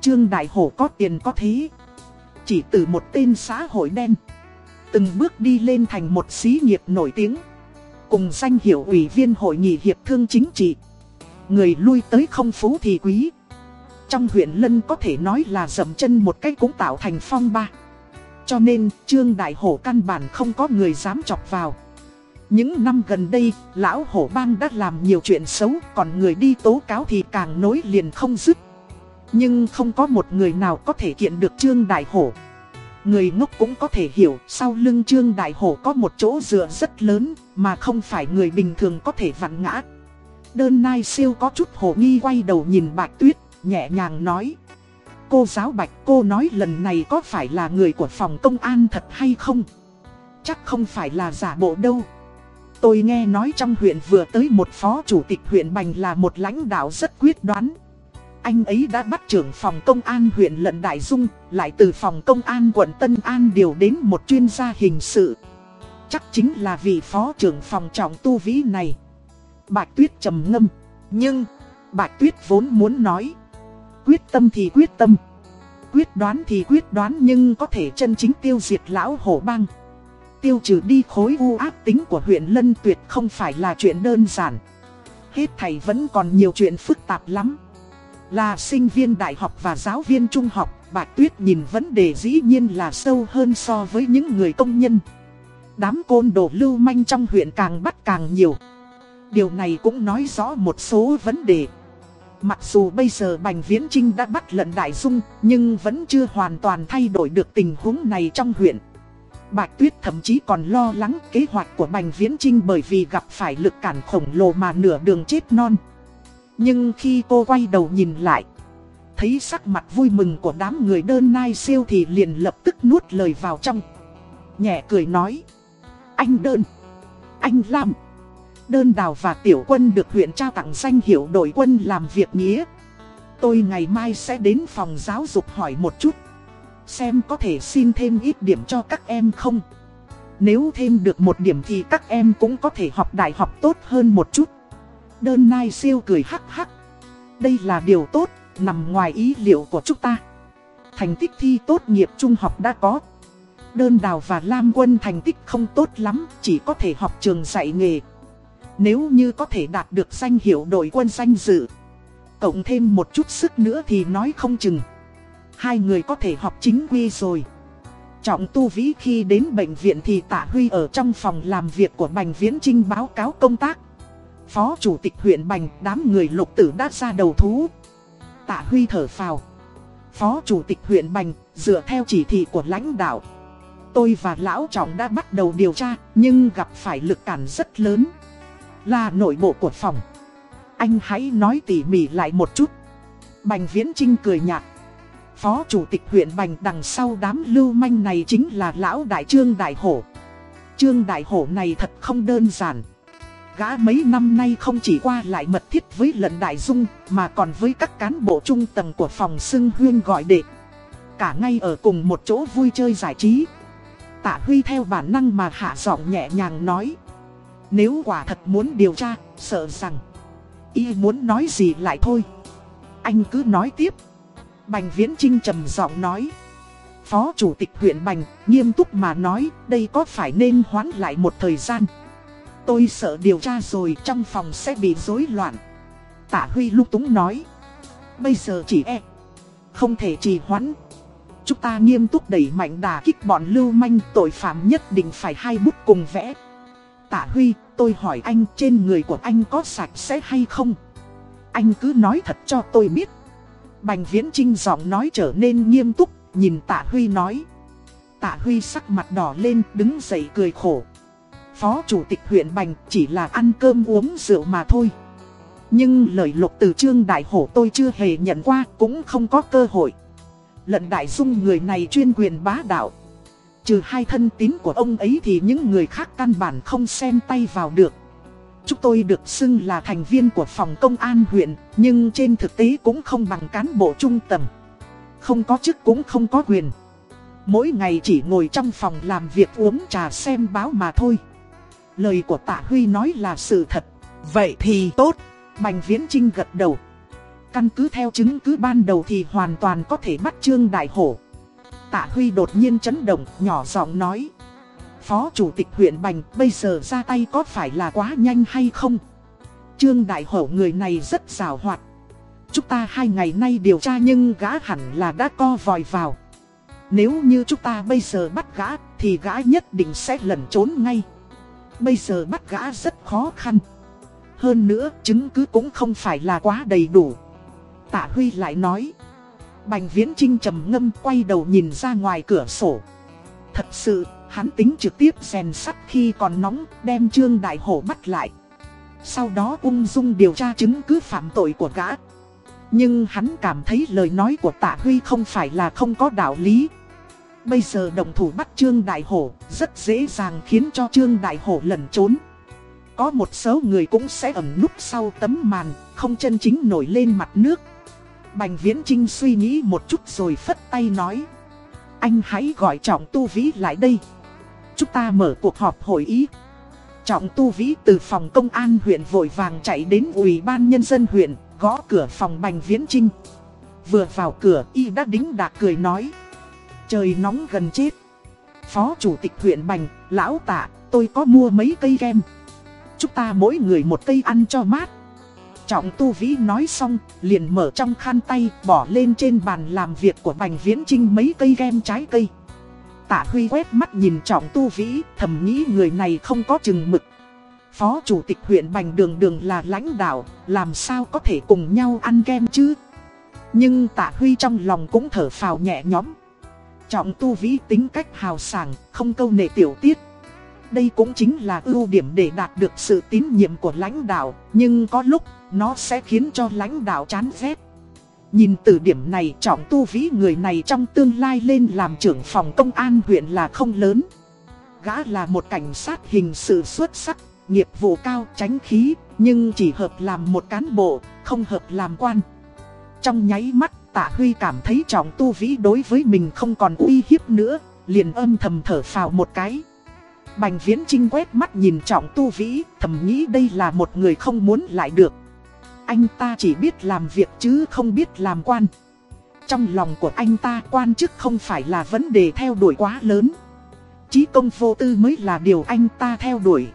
Trương Đại Hổ có tiền có thế. Chỉ từ một tên xã hội đen. Từng bước đi lên thành một xí nghiệp nổi tiếng. Cùng danh hiệu ủy viên hội nghị hiệp thương chính trị. Người lui tới không phú thì quý. Trong huyện Lân có thể nói là dậm chân một cách cũng tạo thành phong ba. Cho nên, Trương Đại Hổ căn bản không có người dám chọc vào. Những năm gần đây, lão hổ bang đã làm nhiều chuyện xấu, còn người đi tố cáo thì càng nối liền không dứt. Nhưng không có một người nào có thể kiện được Trương Đại Hổ. Người ngốc cũng có thể hiểu, sau lưng Trương Đại Hổ có một chỗ dựa rất lớn, mà không phải người bình thường có thể vặn ngã. Đơn Nai siêu có chút hổ nghi quay đầu nhìn Bạch Tuyết, nhẹ nhàng nói. Cô giáo Bạch cô nói lần này có phải là người của phòng công an thật hay không? Chắc không phải là giả bộ đâu. Tôi nghe nói trong huyện vừa tới một phó chủ tịch huyện Bành là một lãnh đạo rất quyết đoán. Anh ấy đã bắt trưởng phòng công an huyện Lận Đại Dung, lại từ phòng công an quận Tân An điều đến một chuyên gia hình sự. Chắc chính là vị phó trưởng phòng trọng tu vĩ này. Bạch Tuyết trầm ngâm, nhưng Bạch Tuyết vốn muốn nói. Quyết tâm thì quyết tâm, quyết đoán thì quyết đoán nhưng có thể chân chính tiêu diệt lão hổ băng tiêu trừ đi khối u ác tính của huyện Lân Tuyệt không phải là chuyện đơn giản. Hết thầy vẫn còn nhiều chuyện phức tạp lắm. Là sinh viên đại học và giáo viên trung học, Bạch Tuyết nhìn vấn đề dĩ nhiên là sâu hơn so với những người công nhân. Đám côn đồ lưu manh trong huyện càng bắt càng nhiều. Điều này cũng nói rõ một số vấn đề. Mặc dù bây giờ Bành Viễn Trinh đã bắt lận Đại Dung, nhưng vẫn chưa hoàn toàn thay đổi được tình huống này trong huyện. Bạch Tuyết thậm chí còn lo lắng kế hoạch của Bành Viễn Trinh bởi vì gặp phải lực cản khổng lồ mà nửa đường chết non. Nhưng khi cô quay đầu nhìn lại, thấy sắc mặt vui mừng của đám người đơn nai siêu thì liền lập tức nuốt lời vào trong. Nhẹ cười nói, anh đơn, anh làm. Đơn đào và tiểu quân được huyện trao tặng danh hiệu đội quân làm việc nghĩa. Tôi ngày mai sẽ đến phòng giáo dục hỏi một chút. Xem có thể xin thêm ít điểm cho các em không. Nếu thêm được một điểm thì các em cũng có thể học đại học tốt hơn một chút. Đơn nai siêu cười hắc hắc. Đây là điều tốt, nằm ngoài ý liệu của chúng ta. Thành tích thi tốt nghiệp trung học đã có. Đơn đào và Lam Quân thành tích không tốt lắm, chỉ có thể học trường dạy nghề. Nếu như có thể đạt được danh hiệu đội quân danh dự, cộng thêm một chút sức nữa thì nói không chừng. Hai người có thể học chính quy rồi. Trọng tu vĩ khi đến bệnh viện thì tạ Huy ở trong phòng làm việc của Bành Viễn Trinh báo cáo công tác. Phó chủ tịch huyện Bành, đám người lục tử đã ra đầu thú. Tạ Huy thở phào. Phó chủ tịch huyện Bành, dựa theo chỉ thị của lãnh đạo. Tôi và Lão Trọng đã bắt đầu điều tra, nhưng gặp phải lực cản rất lớn. Là nội bộ của phòng. Anh hãy nói tỉ mỉ lại một chút. Bành Viễn Trinh cười nhạt. Phó chủ tịch huyện Bành đằng sau đám lưu manh này chính là Lão Đại Trương Đại Hổ. Trương Đại Hổ này thật không đơn giản. Gã mấy năm nay không chỉ qua lại mật thiết với lận đại dung, mà còn với các cán bộ trung tầng của phòng xưng huyên gọi đệ. Cả ngay ở cùng một chỗ vui chơi giải trí. Tạ Huy theo bản năng mà hạ giọng nhẹ nhàng nói. Nếu quả thật muốn điều tra, sợ rằng Y muốn nói gì lại thôi. Anh cứ nói tiếp. Bành Viễn Trinh trầm giọng nói. Phó Chủ tịch huyện Bành nghiêm túc mà nói đây có phải nên hoãn lại một thời gian? Tôi sợ điều tra rồi trong phòng sẽ bị rối loạn. Tạ Huy lúc túng nói. Bây giờ chỉ e Không thể trì hoãn. Chúng ta nghiêm túc đẩy mạnh đà kích bọn lưu manh tội phạm nhất định phải hai bút cùng vẽ. Tạ Huy, tôi hỏi anh trên người của anh có sạch sẽ hay không? Anh cứ nói thật cho tôi biết. Bành Viễn Trinh giọng nói trở nên nghiêm túc, nhìn Tạ Huy nói. Tạ Huy sắc mặt đỏ lên, đứng dậy cười khổ. Phó Chủ tịch huyện Bành chỉ là ăn cơm uống rượu mà thôi. Nhưng lời lục từ trương đại hổ tôi chưa hề nhận qua, cũng không có cơ hội. Lận đại dung người này chuyên quyền bá đạo. Trừ hai thân tín của ông ấy thì những người khác căn bản không xem tay vào được. Chúng tôi được xưng là thành viên của phòng công an huyện, nhưng trên thực tế cũng không bằng cán bộ trung tầm Không có chức cũng không có quyền. Mỗi ngày chỉ ngồi trong phòng làm việc uống trà xem báo mà thôi. Lời của Tạ Huy nói là sự thật. Vậy thì tốt. Bành Viễn Trinh gật đầu. Căn cứ theo chứng cứ ban đầu thì hoàn toàn có thể bắt Trương Đại Hổ. Tạ Huy đột nhiên chấn động, nhỏ giọng nói. Phó Chủ tịch huyện Bành bây giờ ra tay có phải là quá nhanh hay không? Trương Đại Hổ người này rất rào hoạt. Chúng ta hai ngày nay điều tra nhưng gã hẳn là đã co vòi vào. Nếu như chúng ta bây giờ bắt gã thì gã nhất định sẽ lẩn trốn ngay. Bây giờ bắt gã rất khó khăn. Hơn nữa chứng cứ cũng không phải là quá đầy đủ. Tạ Huy lại nói. Bành Viễn Trinh trầm ngâm quay đầu nhìn ra ngoài cửa sổ. Thật sự, hắn tính trực tiếp rèn sắt khi còn nóng, đem Trương Đại Hổ bắt lại. Sau đó ung dung điều tra chứng cứ phạm tội của gã. Nhưng hắn cảm thấy lời nói của Tạ Huy không phải là không có đạo lý. Bây giờ đồng thủ bắt Trương Đại Hổ rất dễ dàng khiến cho Trương Đại Hổ lẩn trốn. Có một số người cũng sẽ ẩn núp sau tấm màn, không chân chính nổi lên mặt nước. Bành Viễn Trinh suy nghĩ một chút rồi phất tay nói. Anh hãy gọi Trọng Tu Vĩ lại đây. Chúng ta mở cuộc họp hội ý. Trọng Tu Vĩ từ phòng công an huyện vội vàng chạy đến ủy ban nhân dân huyện, gõ cửa phòng Bành Viễn Trinh. Vừa vào cửa y đã đính đạc cười nói. Trời nóng gần chết. Phó Chủ tịch huyện Bành, lão tạ, tôi có mua mấy cây kem. Chúng ta mỗi người một cây ăn cho mát. Trọng Tu Vĩ nói xong, liền mở trong khăn tay, bỏ lên trên bàn làm việc của Bành Viễn Trinh mấy cây kem trái cây. Tạ Huy quét mắt nhìn Trọng Tu Vĩ, thầm nghĩ người này không có chừng mực. Phó Chủ tịch huyện Bành Đường Đường là lãnh đạo, làm sao có thể cùng nhau ăn kem chứ? Nhưng Tạ Huy trong lòng cũng thở phào nhẹ nhõm. Trọng Tu Vĩ tính cách hào sảng, không câu nệ tiểu tiết. Đây cũng chính là ưu điểm để đạt được sự tín nhiệm của lãnh đạo, nhưng có lúc nó sẽ khiến cho lãnh đạo chán ghét. Nhìn từ điểm này trọng tu vĩ người này trong tương lai lên làm trưởng phòng công an huyện là không lớn. Gã là một cảnh sát hình sự xuất sắc, nghiệp vụ cao tránh khí, nhưng chỉ hợp làm một cán bộ, không hợp làm quan. Trong nháy mắt tạ Huy cảm thấy trọng tu vĩ đối với mình không còn uy hiếp nữa, liền âm thầm thở phào một cái. Bành viễn trinh quét mắt nhìn trọng tu vĩ, thầm nghĩ đây là một người không muốn lại được. Anh ta chỉ biết làm việc chứ không biết làm quan. Trong lòng của anh ta quan chức không phải là vấn đề theo đuổi quá lớn. Chí công vô tư mới là điều anh ta theo đuổi.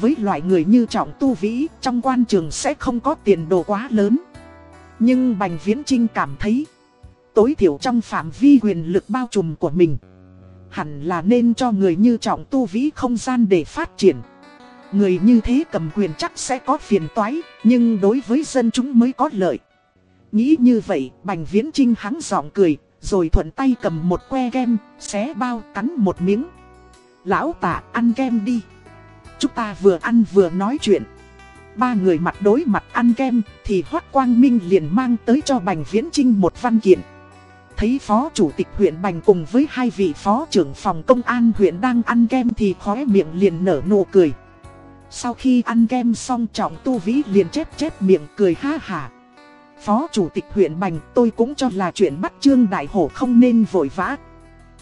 Với loại người như trọng tu vĩ, trong quan trường sẽ không có tiền đồ quá lớn. Nhưng Bành Viễn Trinh cảm thấy, tối thiểu trong phạm vi quyền lực bao trùm của mình, hẳn là nên cho người như trọng tu vĩ không gian để phát triển. Người như thế cầm quyền chắc sẽ có phiền toái, nhưng đối với dân chúng mới có lợi. Nghĩ như vậy, Bành Viễn Trinh hắng giọng cười, rồi thuận tay cầm một que kem, xé bao cắn một miếng. Lão tạ ăn kem đi. Chúng ta vừa ăn vừa nói chuyện. Ba người mặt đối mặt ăn kem, thì Hoác Quang Minh liền mang tới cho Bành Viễn Trinh một văn kiện. Thấy Phó Chủ tịch huyện Bành cùng với hai vị Phó trưởng phòng công an huyện đang ăn kem thì khóe miệng liền nở nụ cười. Sau khi ăn kem xong trọng tu vĩ liền chép chép miệng cười ha hả. Phó chủ tịch huyện Bành tôi cũng cho là chuyện bắt Trương Đại Hổ không nên vội vã.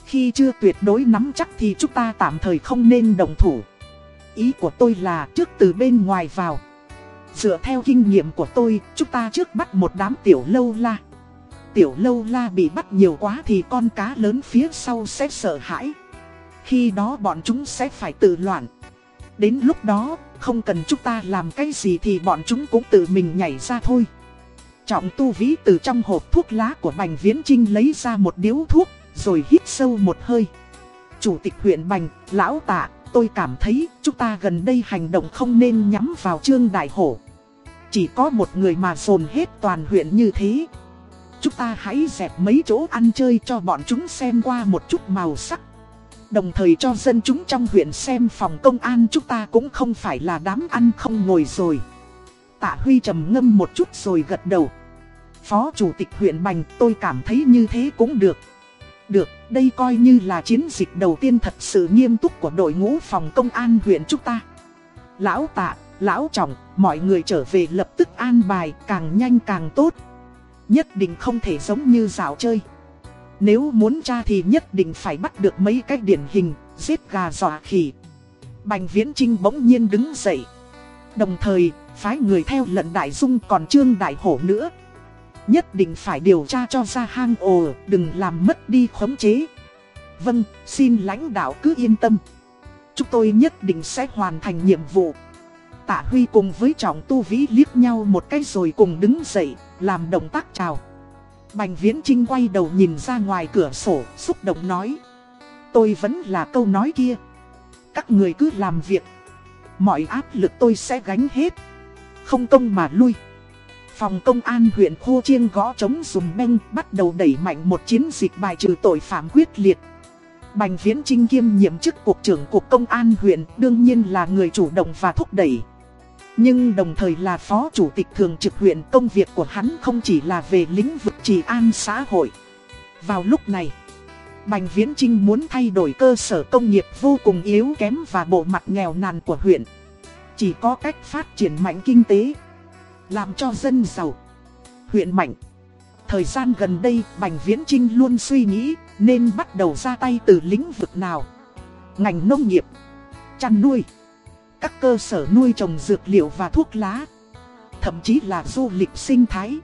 Khi chưa tuyệt đối nắm chắc thì chúng ta tạm thời không nên đồng thủ. Ý của tôi là trước từ bên ngoài vào. Dựa theo kinh nghiệm của tôi, chúng ta trước bắt một đám tiểu lâu la. Tiểu lâu la bị bắt nhiều quá thì con cá lớn phía sau sẽ sợ hãi. Khi đó bọn chúng sẽ phải tự loạn. Đến lúc đó, không cần chúng ta làm cái gì thì bọn chúng cũng tự mình nhảy ra thôi. Trọng tu vĩ từ trong hộp thuốc lá của Bành Viễn Trinh lấy ra một điếu thuốc, rồi hít sâu một hơi. Chủ tịch huyện Bành, lão tạ, tôi cảm thấy chúng ta gần đây hành động không nên nhắm vào Trương Đại Hổ. Chỉ có một người mà dồn hết toàn huyện như thế. Chúng ta hãy dẹp mấy chỗ ăn chơi cho bọn chúng xem qua một chút màu sắc. Đồng thời cho dân chúng trong huyện xem phòng công an chúng ta cũng không phải là đám ăn không ngồi rồi. Tạ Huy trầm ngâm một chút rồi gật đầu. Phó Chủ tịch huyện Bành tôi cảm thấy như thế cũng được. Được, đây coi như là chiến dịch đầu tiên thật sự nghiêm túc của đội ngũ phòng công an huyện chúng ta. Lão tạ, lão trọng, mọi người trở về lập tức an bài càng nhanh càng tốt. Nhất định không thể giống như dạo chơi. Nếu muốn tra thì nhất định phải bắt được mấy cái điển hình, giết gà dọa khỉ. Bành Viễn Trinh bỗng nhiên đứng dậy. Đồng thời, phái người theo lận đại dung còn trương đại hổ nữa. Nhất định phải điều tra cho ra hang ồ, đừng làm mất đi khống chế. Vâng, xin lãnh đạo cứ yên tâm. Chúng tôi nhất định sẽ hoàn thành nhiệm vụ. Tạ Huy cùng với trọng tu vĩ liếc nhau một cái rồi cùng đứng dậy, làm động tác chào. Bành Viễn Trinh quay đầu nhìn ra ngoài cửa sổ, xúc động nói. Tôi vẫn là câu nói kia. Các người cứ làm việc. Mọi áp lực tôi sẽ gánh hết. Không công mà lui. Phòng công an huyện Khô Chiêng gõ chống dùm beng bắt đầu đẩy mạnh một chiến dịch bài trừ tội phạm quyết liệt. Bành Viễn Trinh kiêm nhiệm chức cục trưởng cục công an huyện đương nhiên là người chủ động và thúc đẩy. Nhưng đồng thời là phó chủ tịch thường trực huyện công việc của hắn không chỉ là về lĩnh vực trị an xã hội. Vào lúc này, Bành Viễn Trinh muốn thay đổi cơ sở công nghiệp vô cùng yếu kém và bộ mặt nghèo nàn của huyện. Chỉ có cách phát triển mạnh kinh tế, làm cho dân giàu, huyện mạnh. Thời gian gần đây Bành Viễn Trinh luôn suy nghĩ nên bắt đầu ra tay từ lĩnh vực nào. Ngành nông nghiệp, chăn nuôi các cơ sở nuôi trồng dược liệu và thuốc lá, thậm chí là du lịch sinh thái,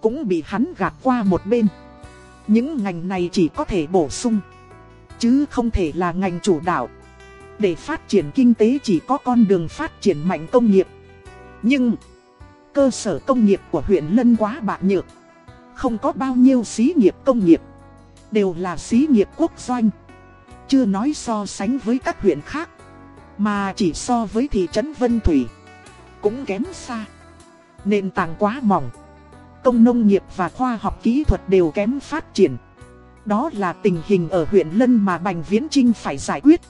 cũng bị hắn gạt qua một bên. Những ngành này chỉ có thể bổ sung, chứ không thể là ngành chủ đạo. Để phát triển kinh tế chỉ có con đường phát triển mạnh công nghiệp. Nhưng, Cơ sở công nghiệp của huyện Lân quá bạc nhược. Không có bao nhiêu xí nghiệp công nghiệp. Đều là xí nghiệp quốc doanh. Chưa nói so sánh với các huyện khác. Mà chỉ so với thị trấn Vân Thủy. Cũng kém xa. Nền tảng quá mỏng. Công nông nghiệp và khoa học kỹ thuật đều kém phát triển. Đó là tình hình ở huyện Lân mà Bành Viễn Trinh phải giải quyết.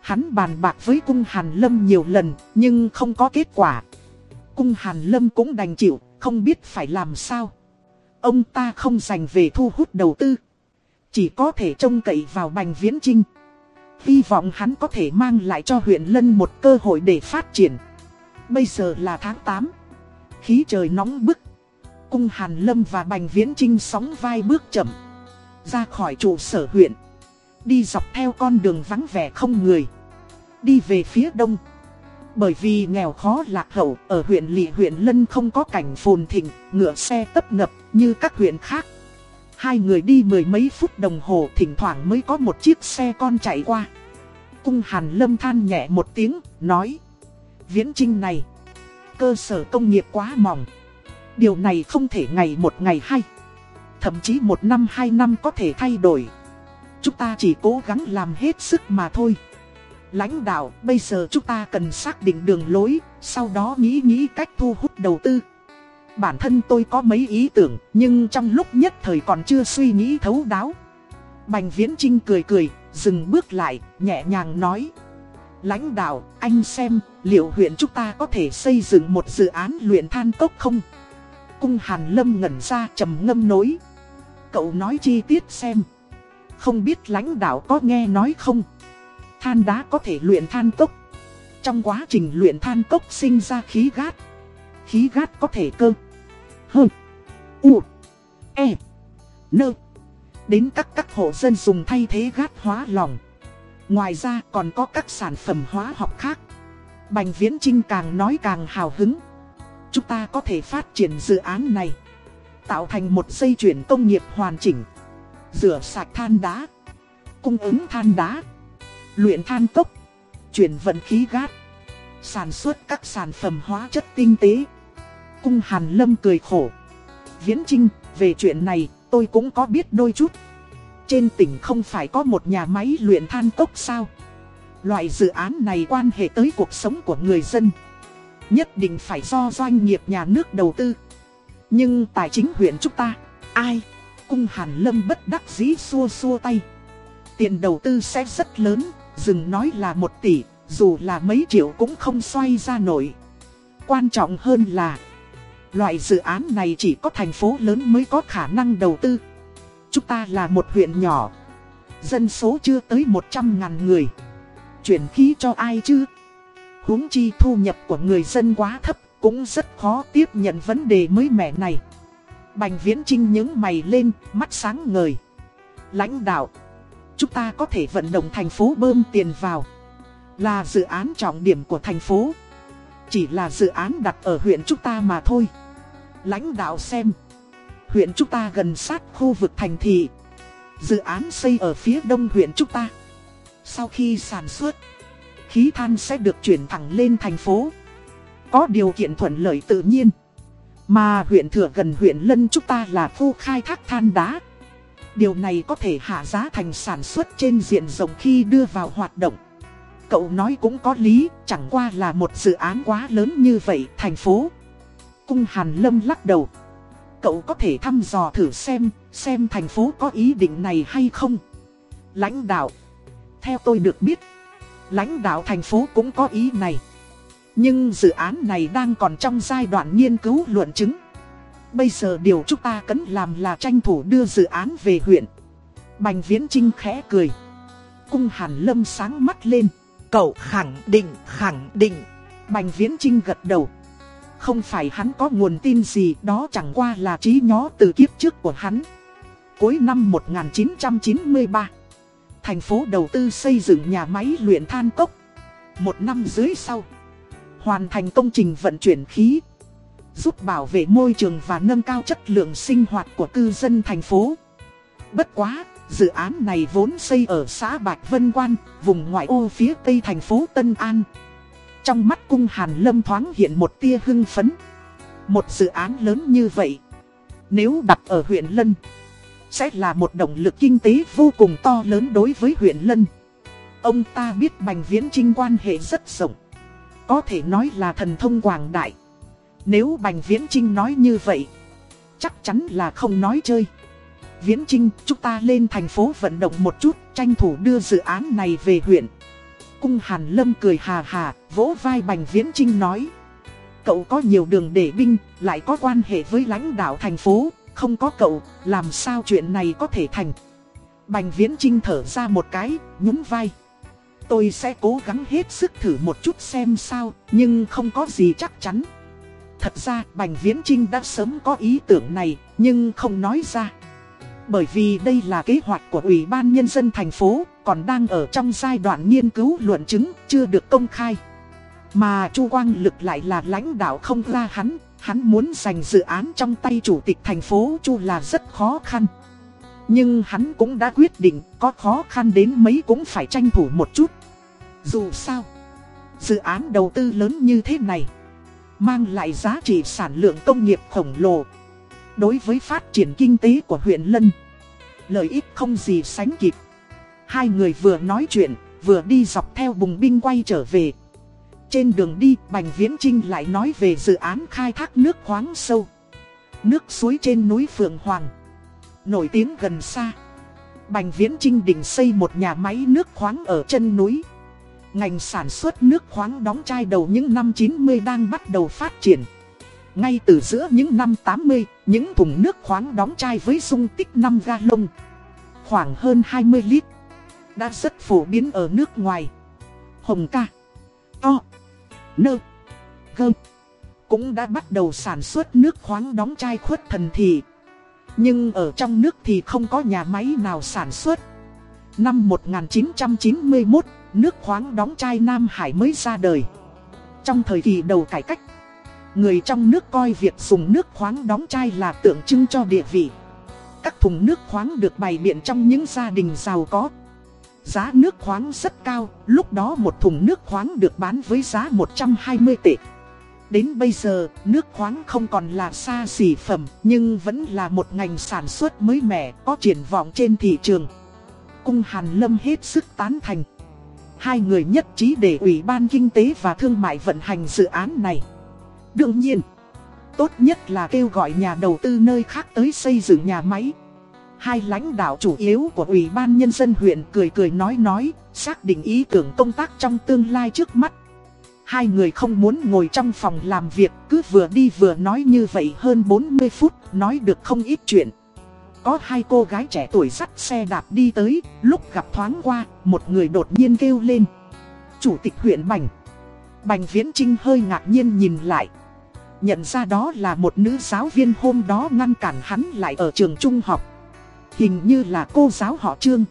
Hắn bàn bạc với cung Hàn Lâm nhiều lần, nhưng không có kết quả. Cung Hàn Lâm cũng đành chịu, không biết phải làm sao. Ông ta không dành về thu hút đầu tư. Chỉ có thể trông cậy vào Bành Viễn Trinh. Hy vọng hắn có thể mang lại cho huyện Lân một cơ hội để phát triển. Bây giờ là tháng 8. Khí trời nóng bức. Cung Hàn Lâm và Bành Viễn Trinh sóng vai bước chậm. Ra khỏi trụ sở huyện. Đi dọc theo con đường vắng vẻ không người. Đi về phía đông. Bởi vì nghèo khó lạc hậu, ở huyện lỵ huyện Lân không có cảnh phồn thịnh, ngựa xe tấp nập như các huyện khác. Hai người đi mười mấy phút đồng hồ thỉnh thoảng mới có một chiếc xe con chạy qua. Cung Hàn Lâm than nhẹ một tiếng, nói. Viễn Trinh này, cơ sở công nghiệp quá mỏng. Điều này không thể ngày một ngày hay. Thậm chí một năm hai năm có thể thay đổi. Chúng ta chỉ cố gắng làm hết sức mà thôi. Lãnh đạo, bây giờ chúng ta cần xác định đường lối, sau đó nghĩ nghĩ cách thu hút đầu tư. Bản thân tôi có mấy ý tưởng, nhưng trong lúc nhất thời còn chưa suy nghĩ thấu đáo. Bành Viễn Trinh cười cười, dừng bước lại, nhẹ nhàng nói. Lãnh đạo, anh xem, liệu huyện chúng ta có thể xây dựng một dự án luyện than cốc không? Cung Hàn Lâm ngẩn ra trầm ngâm nối. Cậu nói chi tiết xem. Không biết lãnh đạo có nghe nói không? Than đá có thể luyện than cốc. Trong quá trình luyện than cốc sinh ra khí gát. Khí gát có thể cơ. Hơ. U. E. Nơ. Đến các các hộ dân dùng thay thế gát hóa lỏng. Ngoài ra còn có các sản phẩm hóa học khác. Bành Viễn Trinh càng nói càng hào hứng. Chúng ta có thể phát triển dự án này. Tạo thành một dây chuyển công nghiệp hoàn chỉnh. Rửa sạch than đá. Cung ứng than đá. Luyện than cốc. Chuyển vận khí gát. Sản xuất các sản phẩm hóa chất tinh tế. Cung Hàn Lâm cười khổ. Viễn Trinh, về chuyện này, tôi cũng có biết đôi chút. Trên tỉnh không phải có một nhà máy luyện than cốc sao? Loại dự án này quan hệ tới cuộc sống của người dân. Nhất định phải do doanh nghiệp nhà nước đầu tư. Nhưng tài chính huyện chúng ta, ai? Cung Hàn Lâm bất đắc dĩ xua xua tay. Tiền đầu tư sẽ rất lớn, dừng nói là một tỷ, dù là mấy triệu cũng không xoay ra nổi. Quan trọng hơn là, loại dự án này chỉ có thành phố lớn mới có khả năng đầu tư. Chúng ta là một huyện nhỏ, dân số chưa tới 100 ngàn người. Chuyển khí cho ai chứ? huống chi thu nhập của người dân quá thấp, cũng rất khó tiếp nhận vấn đề mới mẻ này. Bành Viễn Trinh những mày lên, mắt sáng ngời. Lãnh đạo, chúng ta có thể vận động thành phố bơm tiền vào. Là dự án trọng điểm của thành phố. Chỉ là dự án đặt ở huyện chúng ta mà thôi. Lãnh đạo xem. Huyện chúng ta gần sát khu vực thành thị. Dự án xây ở phía đông huyện chúng ta. Sau khi sản xuất, khí than sẽ được chuyển thẳng lên thành phố. Có điều kiện thuận lợi tự nhiên. Mà huyện thừa gần huyện Lân chúng ta là khu khai thác than đá. Điều này có thể hạ giá thành sản xuất trên diện rộng khi đưa vào hoạt động. Cậu nói cũng có lý, chẳng qua là một dự án quá lớn như vậy, thành phố. Cung Hàn Lâm lắc đầu. Cậu có thể thăm dò thử xem, xem thành phố có ý định này hay không. Lãnh đạo. Theo tôi được biết, lãnh đạo thành phố cũng có ý này. Nhưng dự án này đang còn trong giai đoạn nghiên cứu luận chứng. Bây giờ điều chúng ta cần làm là tranh thủ đưa dự án về huyện. Bành Viễn Trinh khẽ cười. Cung Hàn Lâm sáng mắt lên. Cậu khẳng định, khẳng định. Bành Viễn Trinh gật đầu. Không phải hắn có nguồn tin gì đó chẳng qua là trí nhó từ kiếp trước của hắn. Cuối năm 1993, thành phố đầu tư xây dựng nhà máy luyện than cốc. Một năm dưới sau, hoàn thành công trình vận chuyển khí, giúp bảo vệ môi trường và nâng cao chất lượng sinh hoạt của cư dân thành phố. Bất quá, dự án này vốn xây ở xã Bạch Vân Quan, vùng ngoại ô phía tây thành phố Tân An. Trong mắt cung Hàn Lâm thoáng hiện một tia hưng phấn. Một dự án lớn như vậy, nếu đặt ở huyện Lân, sẽ là một động lực kinh tế vô cùng to lớn đối với huyện Lân. Ông ta biết Bành Viễn Trinh quan hệ rất rộng, có thể nói là thần thông quảng đại. Nếu Bành Viễn Trinh nói như vậy, chắc chắn là không nói chơi. Viễn Trinh, chúng ta lên thành phố vận động một chút, tranh thủ đưa dự án này về huyện. Cung Hàn Lâm cười hà hà, vỗ vai Bành Viễn Trinh nói. Cậu có nhiều đường để binh, lại có quan hệ với lãnh đạo thành phố, không có cậu, làm sao chuyện này có thể thành. Bành Viễn Trinh thở ra một cái, nhún vai. Tôi sẽ cố gắng hết sức thử một chút xem sao, nhưng không có gì chắc chắn. Thật ra Bành Viễn Trinh đã sớm có ý tưởng này, nhưng không nói ra. Bởi vì đây là kế hoạch của Ủy ban Nhân dân thành phố, còn đang ở trong giai đoạn nghiên cứu luận chứng, chưa được công khai. Mà Chu Quang Lực lại là lãnh đạo không ra hắn, hắn muốn giành dự án trong tay chủ tịch thành phố Chu là rất khó khăn. Nhưng hắn cũng đã quyết định có khó khăn đến mấy cũng phải tranh thủ một chút. Dù sao, dự án đầu tư lớn như thế này, mang lại giá trị sản lượng công nghiệp khổng lồ. Đối với phát triển kinh tế của huyện Lân, lợi ích không gì sánh kịp. Hai người vừa nói chuyện, vừa đi dọc theo bùng binh quay trở về. Trên đường đi, Bành Viễn Trinh lại nói về dự án khai thác nước khoáng sâu. Nước suối trên núi Phượng Hoàng. Nổi tiếng gần xa. Bành Viễn Trinh định xây một nhà máy nước khoáng ở chân núi. Ngành sản xuất nước khoáng đóng chai đầu những năm 90 đang bắt đầu phát triển. Ngay từ giữa những năm 80, những thùng nước khoáng đóng chai với dung tích 5 gallon, khoảng hơn 20 lít, đã rất phổ biến ở nước ngoài. Hồng ca, to, nơ, gơm, cũng đã bắt đầu sản xuất nước khoáng đóng chai khuất thần thị. Nhưng ở trong nước thì không có nhà máy nào sản xuất. Năm 1991, nước khoáng đóng chai Nam Hải mới ra đời. Trong thời kỳ đầu cải cách, người trong nước coi việc dùng nước khoáng đóng chai là tượng trưng cho địa vị. Các thùng nước khoáng được bày biện trong những gia đình giàu có. Giá nước khoáng rất cao, lúc đó một thùng nước khoáng được bán với giá 120 tệ. Đến bây giờ, nước khoáng không còn là xa xỉ phẩm, nhưng vẫn là một ngành sản xuất mới mẻ, có triển vọng trên thị trường. Cung Hàn Lâm hết sức tán thành. Hai người nhất trí để Ủy ban Kinh tế và Thương mại vận hành dự án này. Đương nhiên, tốt nhất là kêu gọi nhà đầu tư nơi khác tới xây dựng nhà máy. Hai lãnh đạo chủ yếu của Ủy ban Nhân dân huyện cười cười nói nói, xác định ý tưởng công tác trong tương lai trước mắt. Hai người không muốn ngồi trong phòng làm việc, cứ vừa đi vừa nói như vậy hơn 40 phút, nói được không ít chuyện. Có hai cô gái trẻ tuổi dắt xe đạp đi tới, lúc gặp thoáng qua, một người đột nhiên kêu lên. Chủ tịch huyện Bành. Bành Viễn Trinh hơi ngạc nhiên nhìn lại. Nhận ra đó là một nữ giáo viên hôm đó ngăn cản hắn lại ở trường trung học. Hình như là cô giáo họ Trương.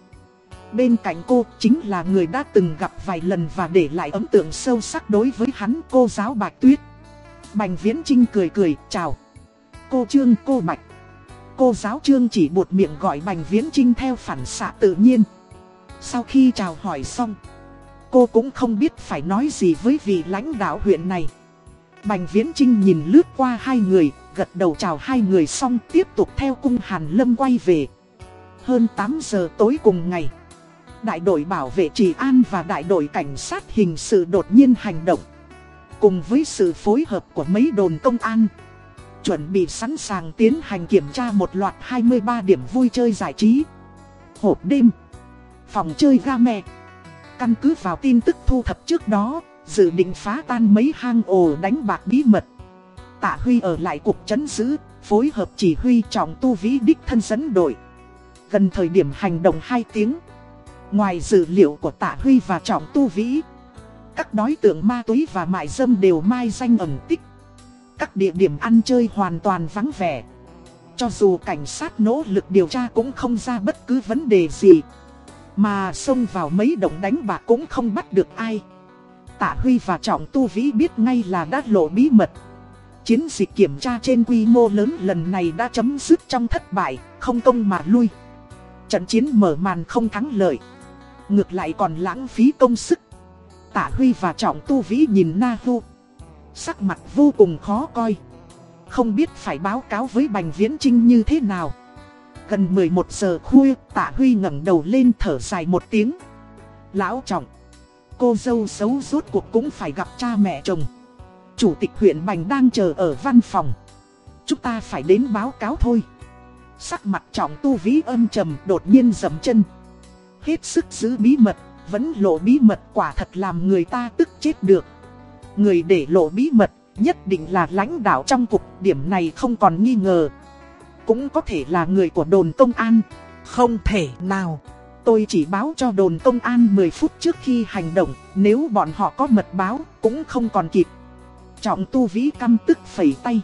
Bên cạnh cô chính là người đã từng gặp vài lần và để lại ấn tượng sâu sắc đối với hắn cô giáo Bạch Tuyết. Bành Viễn Trinh cười cười, chào. Cô Trương, cô Bạch. Cô giáo Trương chỉ buột miệng gọi Bành Viễn Trinh theo phản xạ tự nhiên. Sau khi chào hỏi xong, cô cũng không biết phải nói gì với vị lãnh đạo huyện này. Bành Viễn Trinh nhìn lướt qua hai người, gật đầu chào hai người xong tiếp tục theo cung Hàn Lâm quay về. Hơn 8 giờ tối cùng ngày, đại đội bảo vệ trị an và đại đội cảnh sát hình sự đột nhiên hành động. Cùng với sự phối hợp của mấy đồn công an, chuẩn bị sẵn sàng tiến hành kiểm tra một loạt 23 điểm vui chơi giải trí. Hộp đêm, phòng chơi game. Căn cứ vào tin tức thu thập trước đó, dự định phá tan mấy hang ổ đánh bạc bí mật. Tạ Huy ở lại cục chấn giữ, phối hợp chỉ huy trọng tu vĩ đích thân dẫn đội. Gần thời điểm hành động 2 tiếng, ngoài dữ liệu của Tạ Huy và trọng tu vĩ, các đối tượng ma túy và mại dâm đều mai danh ẩn tích. Các địa điểm ăn chơi hoàn toàn vắng vẻ. Cho dù cảnh sát nỗ lực điều tra cũng không ra bất cứ vấn đề gì. Mà xông vào mấy động đánh bạc cũng không bắt được ai. Tạ Huy và Trọng Tu Vĩ biết ngay là đã lộ bí mật. Chiến dịch kiểm tra trên quy mô lớn lần này đã chấm dứt trong thất bại, không công mà lui. Trận chiến mở màn không thắng lợi. Ngược lại còn lãng phí công sức. Tạ Huy và Trọng Tu Vĩ nhìn Na Hu. Sắc mặt vô cùng khó coi. Không biết phải báo cáo với Bành Viễn Trinh như thế nào Gần 11 giờ khuya tạ Huy ngẩng đầu lên thở dài một tiếng Lão trọng Cô dâu xấu rốt cuộc cũng phải gặp cha mẹ chồng. Chủ tịch huyện Bành đang chờ ở văn phòng. Chúng ta phải đến báo cáo thôi. Sắc mặt trọng tu ví âm trầm đột nhiên dầm chân. Hết sức giữ bí mật, Vẫn lộ bí mật quả thật làm người ta tức chết được. Người để lộ bí mật nhất định là lãnh đạo trong cục, Điểm này không còn nghi ngờ. Cũng có thể là người của đồn công an. Không thể nào. Tôi chỉ báo cho đồn công an 10 phút trước khi hành động, Nếu bọn họ có mật báo cũng không còn kịp. Trọng tu vĩ căm tức phẩy tay.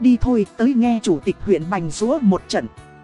Đi thôi, tới nghe chủ tịch huyện Bành Rúa một trận.